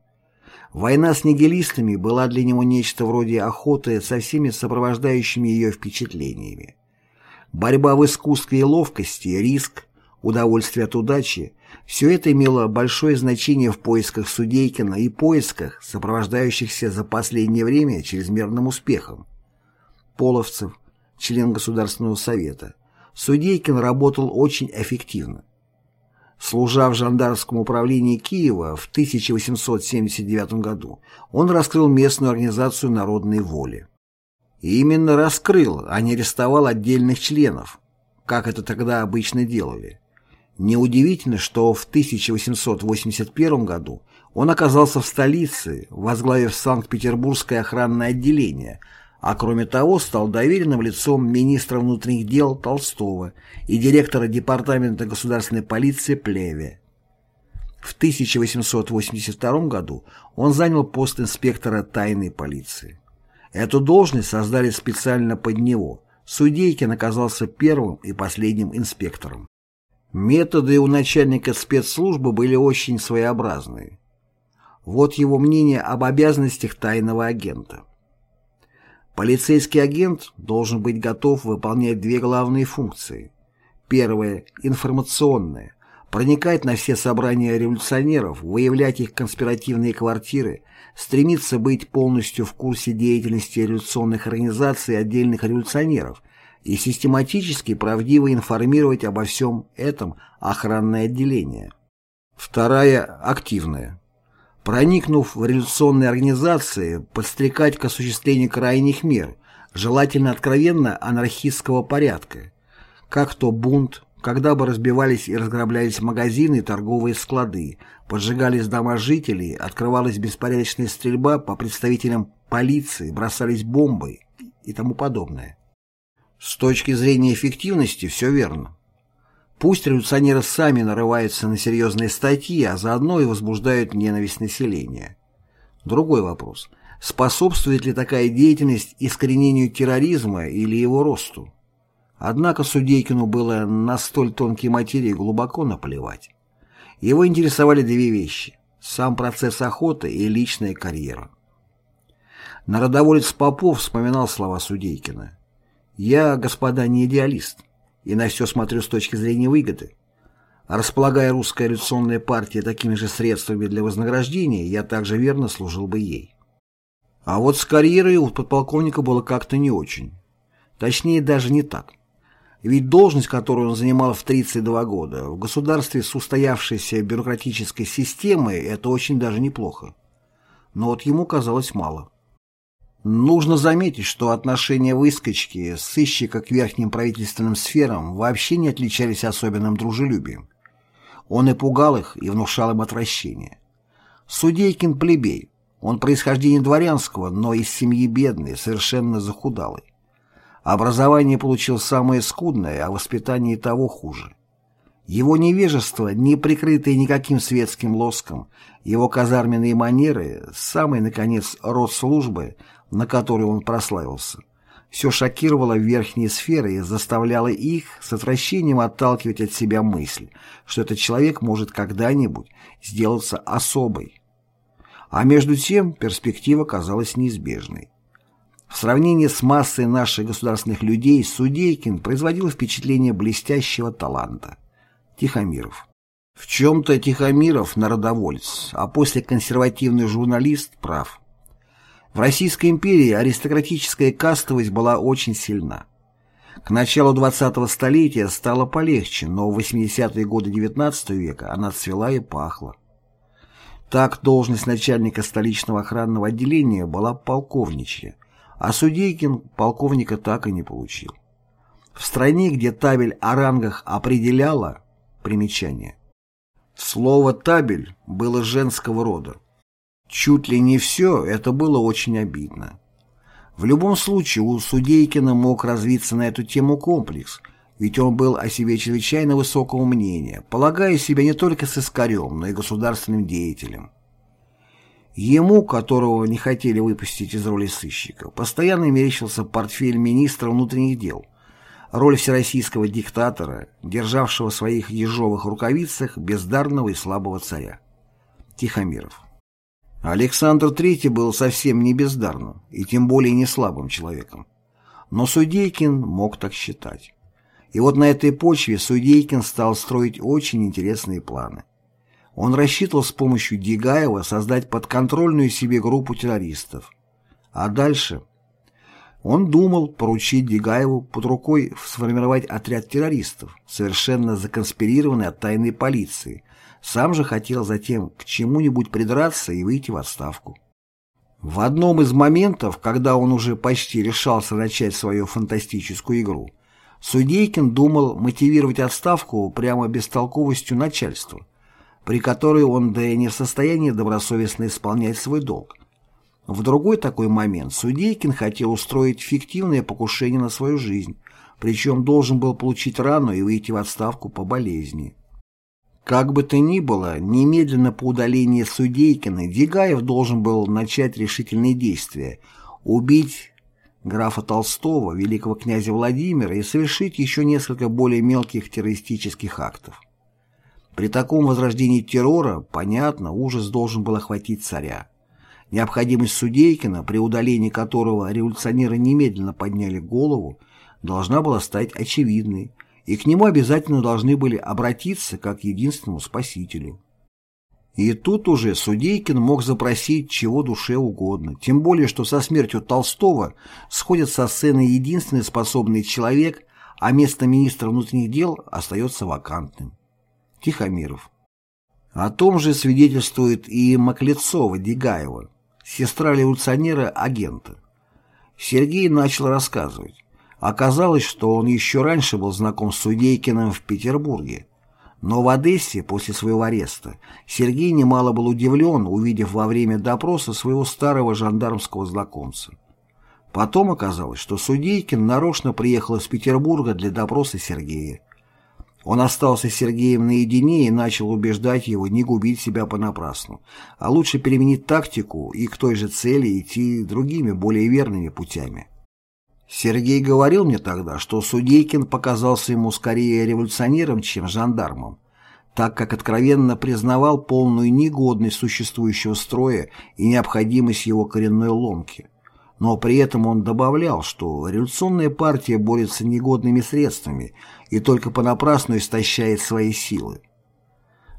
Война с нигилистами была для него нечто вроде охоты со всеми сопровождающими ее впечатлениями. Борьба в искусстве и ловкости, риск, удовольствие от удачи – все это имело большое значение в поисках Судейкина и поисках, сопровождающихся за последнее время чрезмерным успехом. Половцев, член Государственного совета. Судейкин работал очень эффективно. Служа в жандармском управлении Киева в 1879 году, он раскрыл местную организацию народной воли. И именно раскрыл, а не арестовал отдельных членов, как это тогда обычно делали. Неудивительно, что в 1881 году он оказался в столице, возглавив Санкт-Петербургское охранное отделение – а кроме того стал доверенным лицом министра внутренних дел Толстого и директора департамента государственной полиции Плеве. В 1882 году он занял пост инспектора тайной полиции. Эту должность создали специально под него. Судейкин оказался первым и последним инспектором. Методы у начальника спецслужбы были очень своеобразные. Вот его мнение об обязанностях тайного агента. Полицейский агент должен быть готов выполнять две главные функции. Первая – информационная – проникать на все собрания революционеров, выявлять их конспиративные квартиры, стремиться быть полностью в курсе деятельности революционных организаций и отдельных революционеров и систематически правдиво информировать обо всем этом охранное отделение. Вторая – активная проникнув в революционные организации, подстрекать к осуществлению крайних мер, желательно откровенно анархистского порядка, как то бунт, когда бы разбивались и разграблялись магазины и торговые склады, поджигались дома жителей, открывалась беспорядочная стрельба по представителям полиции, бросались бомбы и тому подобное. С точки зрения эффективности все верно. Пусть революционеры сами нарываются на серьезные статьи, а заодно и возбуждают ненависть населения. Другой вопрос. Способствует ли такая деятельность искоренению терроризма или его росту? Однако Судейкину было на столь тонкие материи глубоко наплевать. Его интересовали две вещи – сам процесс охоты и личная карьера. Народоволец Попов вспоминал слова Судейкина. «Я, господа, не идеалист и на все смотрю с точки зрения выгоды. располагая русская революционная партия такими же средствами для вознаграждения, я также верно служил бы ей. А вот с карьерой у подполковника было как-то не очень. Точнее, даже не так. Ведь должность, которую он занимал в 32 года, в государстве с устоявшейся бюрократической системой, это очень даже неплохо. Но вот ему казалось мало. Нужно заметить, что отношения выскочки, сыщика к верхним правительственным сферам вообще не отличались особенным дружелюбием. Он и пугал их, и внушал им отвращение. Судейкин плебей. Он происхождение дворянского, но из семьи бедной, совершенно захудалой. Образование получил самое скудное, а воспитание того хуже. Его невежество, не прикрытое никаким светским лоском, его казарменные манеры, самый, наконец, род службы – на которой он прославился, все шокировало верхние сферы и заставляло их с отвращением отталкивать от себя мысль, что этот человек может когда-нибудь сделаться особой. А между тем перспектива казалась неизбежной. В сравнении с массой наших государственных людей Судейкин производил впечатление блестящего таланта. Тихомиров. В чем-то Тихомиров народовольц, а после консервативный журналист прав. В Российской империи аристократическая кастовость была очень сильна. К началу 20-го столетия стало полегче, но в 80-е годы XIX века она цвела и пахла. Так, должность начальника столичного охранного отделения была полковничья, а Судейкин полковника так и не получил. В стране, где табель о рангах определяла примечание. Слово «табель» было женского рода. Чуть ли не все это было очень обидно. В любом случае у Судейкина мог развиться на эту тему комплекс, ведь он был о себе чрезвычайно высокого мнения, полагая себя не только сыскарем, но и государственным деятелем. Ему, которого не хотели выпустить из роли сыщика, постоянно мерещился портфель министра внутренних дел, роль всероссийского диктатора, державшего в своих ежовых рукавицах бездарного и слабого царя. Тихомиров. Александр III был совсем не бездарным и тем более не слабым человеком. Но Судейкин мог так считать. И вот на этой почве Судейкин стал строить очень интересные планы. Он рассчитывал с помощью Дегаева создать подконтрольную себе группу террористов. А дальше он думал поручить Дегаеву под рукой сформировать отряд террористов, совершенно законспирированный от тайной полиции. Сам же хотел затем к чему-нибудь придраться и выйти в отставку. В одном из моментов, когда он уже почти решался начать свою фантастическую игру, Судейкин думал мотивировать отставку прямо бестолковостью начальства, при которой он да и не в состоянии добросовестно исполнять свой долг. В другой такой момент Судейкин хотел устроить фиктивное покушение на свою жизнь, причем должен был получить рану и выйти в отставку по болезни. Как бы то ни было, немедленно по удалении Судейкина Дегаев должен был начать решительные действия, убить графа Толстого, великого князя Владимира и совершить еще несколько более мелких террористических актов. При таком возрождении террора, понятно, ужас должен был охватить царя. Необходимость Судейкина, при удалении которого революционеры немедленно подняли голову, должна была стать очевидной, и к нему обязательно должны были обратиться как единственному спасителю. И тут уже Судейкин мог запросить чего душе угодно, тем более, что со смертью Толстого сходит со сцены единственный способный человек, а место министра внутренних дел остается вакантным. Тихомиров. О том же свидетельствует и Маклецова-Дегаева, сестра революционера-агента. Сергей начал рассказывать. Оказалось, что он еще раньше был знаком с Судейкиным в Петербурге. Но в Одессе после своего ареста Сергей немало был удивлен, увидев во время допроса своего старого жандармского знакомца. Потом оказалось, что Судейкин нарочно приехал из Петербурга для допроса Сергея. Он остался с Сергеем наедине и начал убеждать его не губить себя понапрасну, а лучше переменить тактику и к той же цели идти другими, более верными путями. Сергей говорил мне тогда, что Судейкин показался ему скорее революционером, чем жандармом, так как откровенно признавал полную негодность существующего строя и необходимость его коренной ломки. Но при этом он добавлял, что революционная партия борется негодными средствами и только понапрасну истощает свои силы.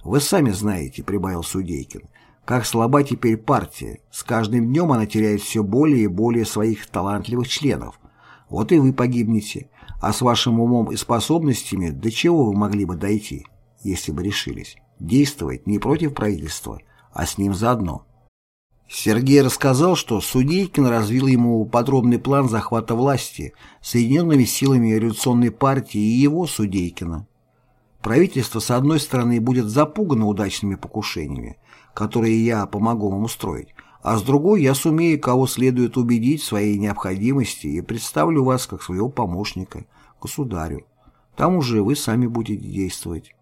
«Вы сами знаете», — прибавил Судейкин, «как слаба теперь партия. С каждым днем она теряет все более и более своих талантливых членов. Вот и вы погибнете. А с вашим умом и способностями до чего вы могли бы дойти, если бы решились? Действовать не против правительства, а с ним заодно». Сергей рассказал, что Судейкин развил ему подробный план захвата власти Соединенными силами революционной партии и его, Судейкина. Правительство, с одной стороны, будет запугано удачными покушениями, которые я помогу вам устроить, а с другой я сумею, кого следует убедить в своей необходимости и представлю вас как своего помощника, государю. Там уже вы сами будете действовать.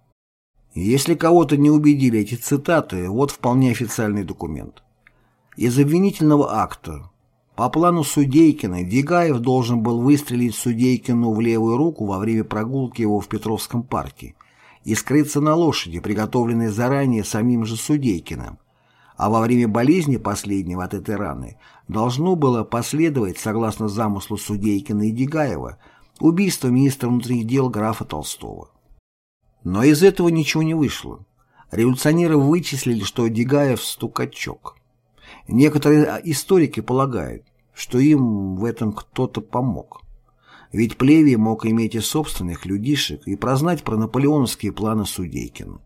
Если кого-то не убедили эти цитаты, вот вполне официальный документ. Из обвинительного акта. По плану Судейкина Дегаев должен был выстрелить Судейкину в левую руку во время прогулки его в Петровском парке и скрыться на лошади, приготовленной заранее самим же Судейкиным. А во время болезни последнего от этой раны должно было последовать, согласно замыслу Судейкина и Дегаева, убийство министра внутренних дел графа Толстого. Но из этого ничего не вышло. Революционеры вычислили, что Дегаев – стукачок. Некоторые историки полагают, что им в этом кто-то помог. Ведь Плевий мог иметь и собственных людишек и прознать про наполеоновские планы Судейкина.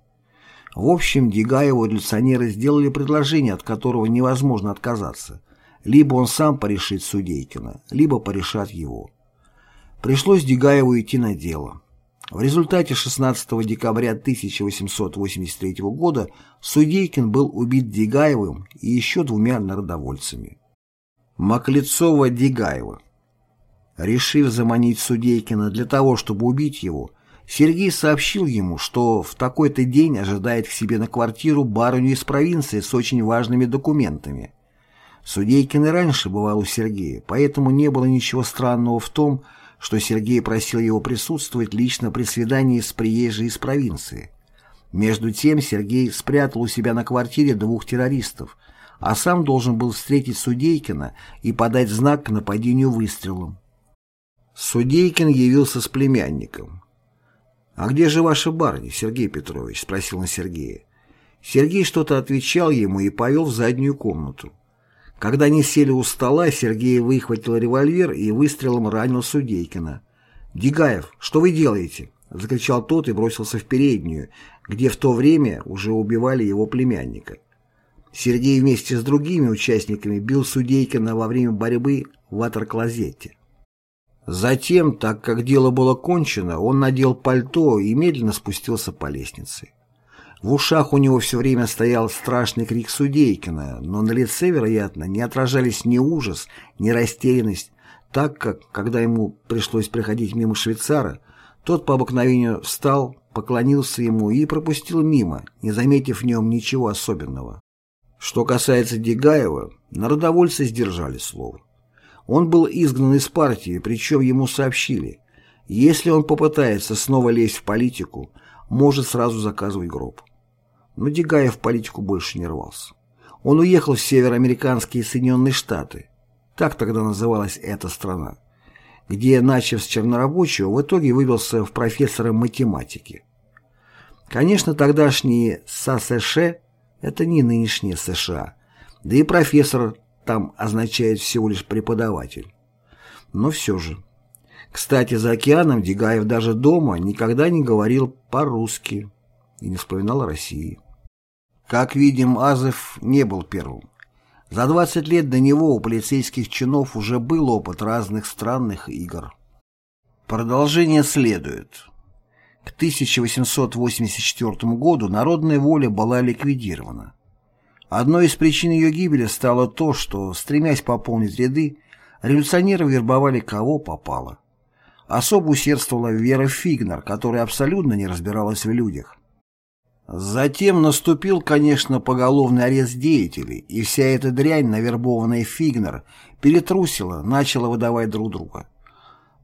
В общем, Дегаеву революционеры сделали предложение, от которого невозможно отказаться. Либо он сам порешит Судейкина, либо порешат его. Пришлось Дегаеву идти на дело. В результате 16 декабря 1883 года Судейкин был убит Дегаевым и еще двумя народовольцами. Маклецова-Дегаева Решив заманить Судейкина для того, чтобы убить его, Сергей сообщил ему, что в такой-то день ожидает к себе на квартиру барыню из провинции с очень важными документами. Судейкин и раньше бывал у Сергея, поэтому не было ничего странного в том, что Сергей просил его присутствовать лично при свидании с приезжей из провинции. Между тем Сергей спрятал у себя на квартире двух террористов, а сам должен был встретить Судейкина и подать знак к нападению выстрелом. Судейкин явился с племянником. «А где же ваша барыня, Сергей Петрович?» — спросил он Сергея. Сергей что-то отвечал ему и повел в заднюю комнату. Когда они сели у стола, Сергей выхватил револьвер и выстрелом ранил Судейкина. «Дегаев, что вы делаете?» — закричал тот и бросился в переднюю, где в то время уже убивали его племянника. Сергей вместе с другими участниками бил Судейкина во время борьбы в ватер-клозете. Затем, так как дело было кончено, он надел пальто и медленно спустился по лестнице. В ушах у него все время стоял страшный крик Судейкина, но на лице, вероятно, не отражались ни ужас, ни растерянность, так как, когда ему пришлось приходить мимо швейцара, тот по обыкновению встал, поклонился ему и пропустил мимо, не заметив в нем ничего особенного. Что касается Дегаева, народовольцы сдержали слово. Он был изгнан из партии, причем ему сообщили, если он попытается снова лезть в политику, может сразу заказывать гроб. Но Дегаев в политику больше не рвался. Он уехал в североамериканские Соединенные Штаты, так тогда называлась эта страна, где, начав с чернорабочего, в итоге вывелся в профессора математики. Конечно, тогдашние ССШ – это не нынешние США, да и профессор там означает всего лишь преподаватель. Но все же. Кстати, за океаном Дегаев даже дома никогда не говорил по-русски и не вспоминал о России. Как видим, Азов не был первым. За 20 лет до него у полицейских чинов уже был опыт разных странных игр. Продолжение следует. К 1884 году народная воля была ликвидирована. Одной из причин ее гибели стало то, что, стремясь пополнить ряды, революционеры вербовали кого попало. Особо усердствовала Вера Фигнер, которая абсолютно не разбиралась в людях. Затем наступил, конечно, поголовный арест деятелей, и вся эта дрянь, навербованная Фигнер, перетрусила, начала выдавать друг друга.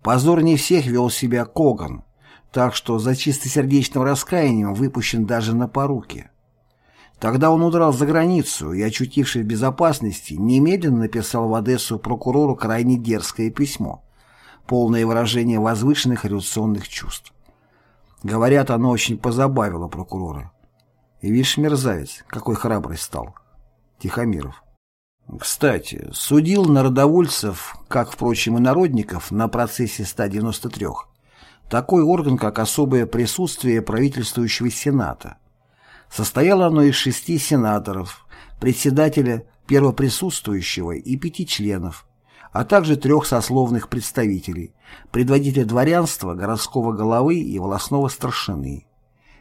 Позор не всех вел себя Коган, так что за чистосердечным раскаянием выпущен даже на поруки. Тогда он удрал за границу и, очутившись в безопасности, немедленно написал в Одессу прокурору крайне дерзкое письмо, полное выражение возвышенных революционных чувств. Говорят, оно очень позабавило прокурора. И видишь, мерзавец, какой храбрый стал. Тихомиров. Кстати, судил народовольцев, как, впрочем, и народников, на процессе 193. Такой орган, как особое присутствие правительствующего Сената – Состояло оно из шести сенаторов, председателя, первоприсутствующего и пяти членов, а также трех сословных представителей, предводителя дворянства, городского головы и волосного старшины.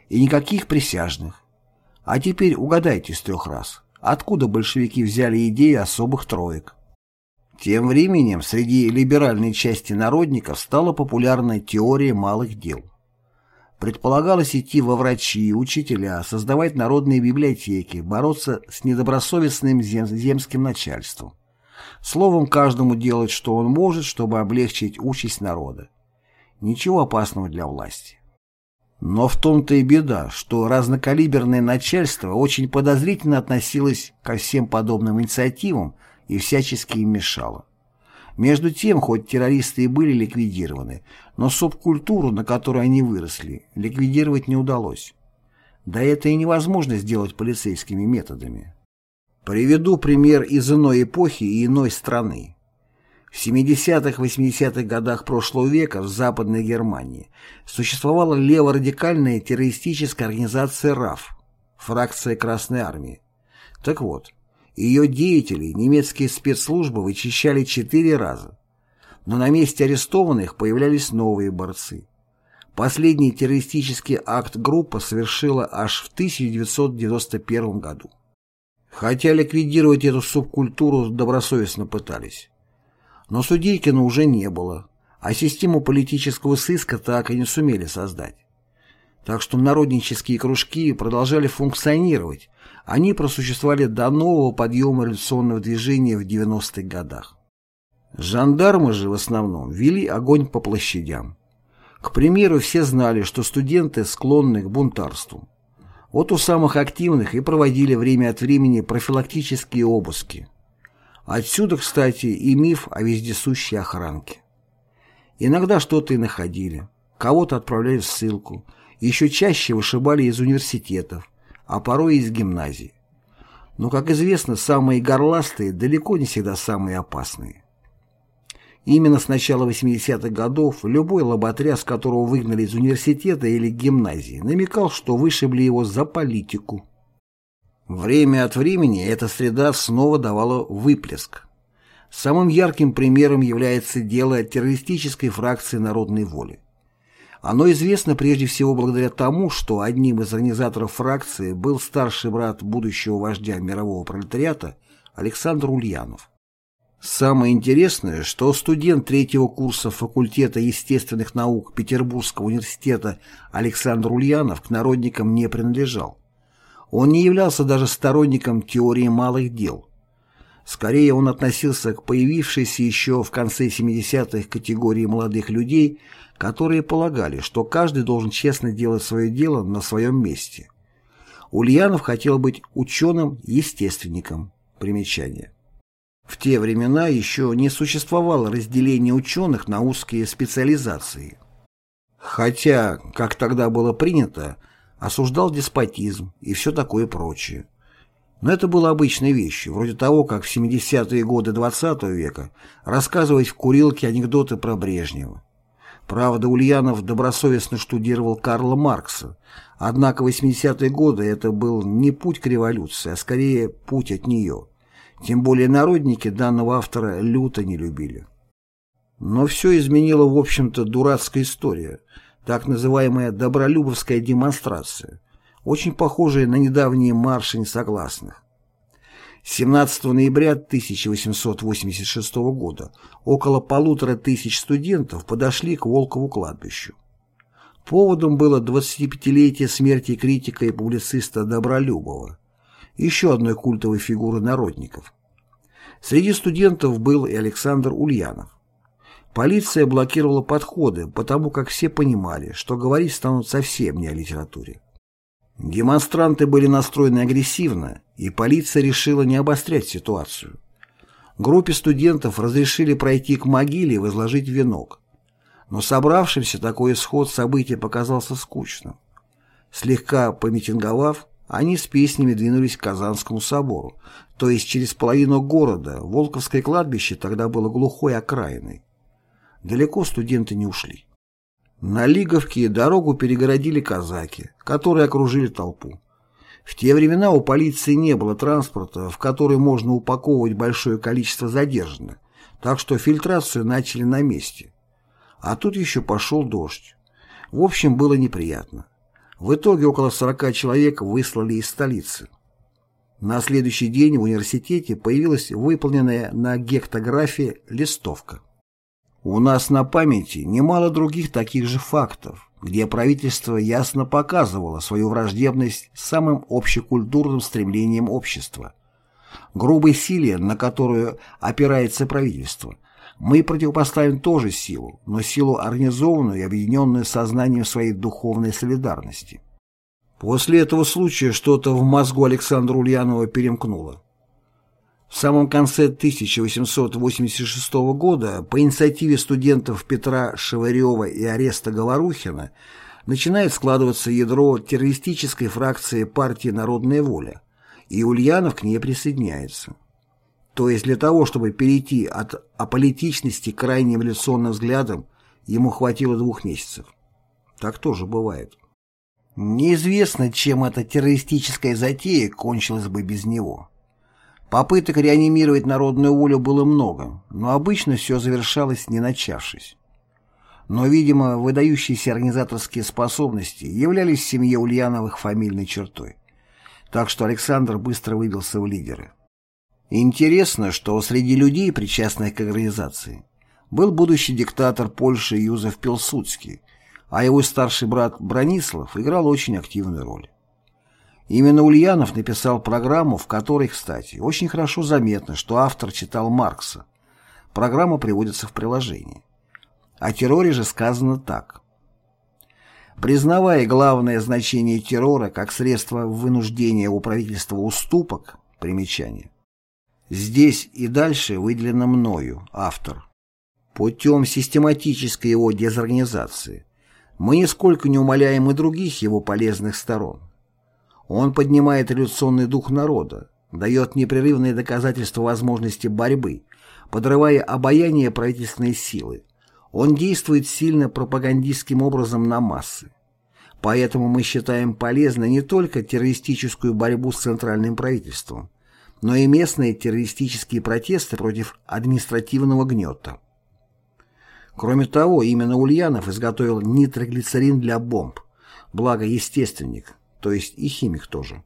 И никаких присяжных. А теперь угадайте с трех раз, откуда большевики взяли идею особых троек. Тем временем среди либеральной части народников стала популярна теория малых дел. Предполагалось идти во врачи, учителя, создавать народные библиотеки, бороться с недобросовестным зем земским начальством. Словом, каждому делать, что он может, чтобы облегчить участь народа. Ничего опасного для власти. Но в том-то и беда, что разнокалиберное начальство очень подозрительно относилось ко всем подобным инициативам и всячески им мешало. Между тем, хоть террористы и были ликвидированы, но субкультуру, на которой они выросли, ликвидировать не удалось. Да это и невозможно сделать полицейскими методами. Приведу пример из иной эпохи и иной страны. В 70-80-х годах прошлого века в Западной Германии существовала леворадикальная террористическая организация РАФ, фракция Красной Армии. Так вот, Ее деятелей немецкие спецслужбы вычищали четыре раза. Но на месте арестованных появлялись новые борцы. Последний террористический акт группа совершила аж в 1991 году. Хотя ликвидировать эту субкультуру добросовестно пытались. Но Судейкина уже не было, а систему политического сыска так и не сумели создать. Так что народнические кружки продолжали функционировать, они просуществовали до нового подъема революционного движения в 90-х годах. Жандармы же в основном вели огонь по площадям. К примеру, все знали, что студенты склонны к бунтарству. Вот у самых активных и проводили время от времени профилактические обыски. Отсюда, кстати, и миф о вездесущей охранке. Иногда что-то и находили, кого-то отправляли в ссылку, еще чаще вышибали из университетов, а порой и из гимназий. Но, как известно, самые горластые далеко не всегда самые опасные. Именно с начала 80-х годов любой лоботряс, которого выгнали из университета или гимназии, намекал, что вышибли его за политику. Время от времени эта среда снова давала выплеск. Самым ярким примером является дело террористической фракции народной воли. Оно известно прежде всего благодаря тому, что одним из организаторов фракции был старший брат будущего вождя мирового пролетариата Александр Ульянов. Самое интересное, что студент третьего курса факультета естественных наук Петербургского университета Александр Ульянов к народникам не принадлежал. Он не являлся даже сторонником теории малых дел. Скорее он относился к появившейся еще в конце 70-х категории молодых людей, которые полагали, что каждый должен честно делать свое дело на своем месте. Ульянов хотел быть ученым-естественником. Примечание. В те времена еще не существовало разделения ученых на узкие специализации. Хотя, как тогда было принято, осуждал деспотизм и все такое прочее. Но это было обычной вещью, вроде того, как в 70-е годы XX -го века рассказывать в курилке анекдоты про Брежнева. Правда, Ульянов добросовестно штудировал Карла Маркса, однако 80-е годы это был не путь к революции, а скорее путь от нее – тем более народники данного автора люто не любили. Но все изменила, в общем-то, дурацкая история, так называемая «добролюбовская демонстрация», очень похожая на недавние марши несогласных. 17 ноября 1886 года около полутора тысяч студентов подошли к Волкову кладбищу. Поводом было 25-летие смерти критика и публициста Добролюбова, еще одной культовой фигуры народников. Среди студентов был и Александр Ульянов. Полиция блокировала подходы, потому как все понимали, что говорить станут совсем не о литературе. Демонстранты были настроены агрессивно, и полиция решила не обострять ситуацию. Группе студентов разрешили пройти к могиле и возложить венок. Но собравшимся такой исход события показался скучным. Слегка помитинговав, они с песнями двинулись к Казанскому собору, то есть через половину города, Волковское кладбище тогда было глухой окраиной. Далеко студенты не ушли. На Лиговке дорогу перегородили казаки, которые окружили толпу. В те времена у полиции не было транспорта, в который можно упаковывать большое количество задержанных, так что фильтрацию начали на месте. А тут еще пошел дождь. В общем, было неприятно. В итоге около 40 человек выслали из столицы. На следующий день в университете появилась выполненная на гектографии листовка. У нас на памяти немало других таких же фактов, где правительство ясно показывало свою враждебность самым общекультурным стремлением общества. Грубой силе, на которую опирается правительство – мы противопоставим тоже силу, но силу организованную и объединенную сознанием своей духовной солидарности. После этого случая что-то в мозгу Александра Ульянова перемкнуло. В самом конце 1886 года по инициативе студентов Петра Шеварева и Ареста Говорухина начинает складываться ядро террористической фракции партии «Народная воля», и Ульянов к ней присоединяется. То есть для того, чтобы перейти от аполитичности к крайним революционным взглядам, ему хватило двух месяцев. Так тоже бывает. Неизвестно, чем эта террористическая затея кончилась бы без него. Попыток реанимировать народную волю было много, но обычно все завершалось не начавшись. Но, видимо, выдающиеся организаторские способности являлись в семье Ульяновых фамильной чертой. Так что Александр быстро выбился в лидеры. Интересно, что среди людей, причастных к организации, был будущий диктатор Польши Юзеф Пилсудский, а его старший брат Бронислав играл очень активную роль. Именно Ульянов написал программу, в которой, кстати, очень хорошо заметно, что автор читал Маркса. Программа приводится в приложении. О терроре же сказано так. Признавая главное значение террора как средство вынуждения у правительства уступок, примечание, здесь и дальше выделено мною, автор, путем систематической его дезорганизации, мы нисколько не умаляем и других его полезных сторон. Он поднимает революционный дух народа, дает непрерывные доказательства возможности борьбы, подрывая обаяние правительственной силы. Он действует сильно пропагандистским образом на массы. Поэтому мы считаем полезной не только террористическую борьбу с центральным правительством, но и местные террористические протесты против административного гнета. Кроме того, именно Ульянов изготовил нитроглицерин для бомб, благо естественник, то есть и химик тоже.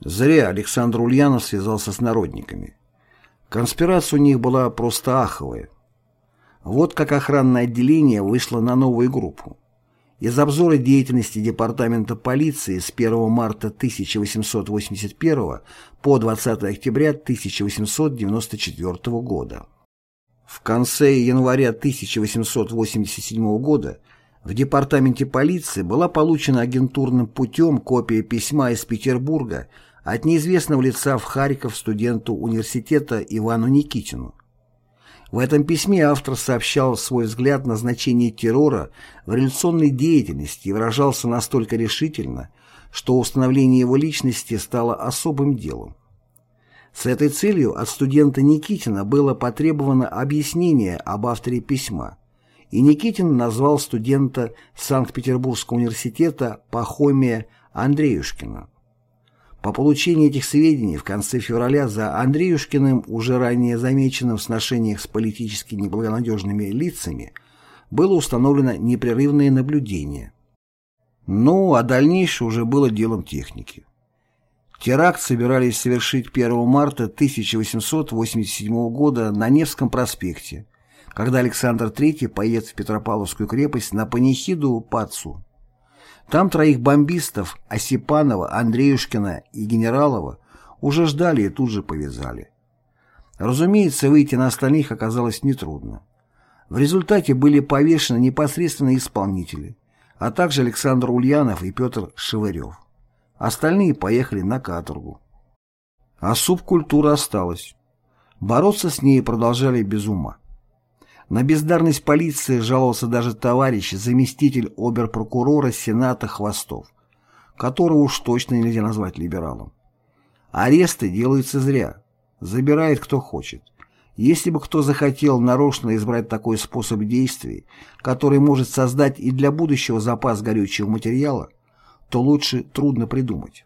Зря Александр Ульянов связался с народниками. Конспирация у них была просто аховая. Вот как охранное отделение вышло на новую группу. Из обзора деятельности Департамента полиции с 1 марта 1881 по 20 октября 1894 года. В конце января 1887 года в департаменте полиции была получена агентурным путем копия письма из Петербурга от неизвестного лица в Харьков студенту университета Ивану Никитину. В этом письме автор сообщал свой взгляд на значение террора в революционной деятельности и выражался настолько решительно, что установление его личности стало особым делом. С этой целью от студента Никитина было потребовано объяснение об авторе письма, и Никитин назвал студента Санкт-Петербургского университета Пахомия Андреюшкина. По получении этих сведений в конце февраля за Андреюшкиным, уже ранее замеченным в сношениях с политически неблагонадежными лицами, было установлено непрерывное наблюдение. Ну, а дальнейшее уже было делом техники. Теракт собирались совершить 1 марта 1887 года на Невском проспекте, когда Александр III поедет в Петропавловскую крепость на панихиду Пацу. Там троих бомбистов Осипанова, Андреюшкина и Генералова уже ждали и тут же повязали. Разумеется, выйти на остальных оказалось нетрудно. В результате были повешены непосредственно исполнители, а также Александр Ульянов и Петр Шевырев. Остальные поехали на каторгу. А субкультура осталась. Бороться с ней продолжали без ума. На бездарность полиции жаловался даже товарищ, заместитель оберпрокурора Сената Хвостов, которого уж точно нельзя назвать либералом. Аресты делаются зря. Забирает кто хочет. Если бы кто захотел нарочно избрать такой способ действий, который может создать и для будущего запас горючего материала, то лучше трудно придумать.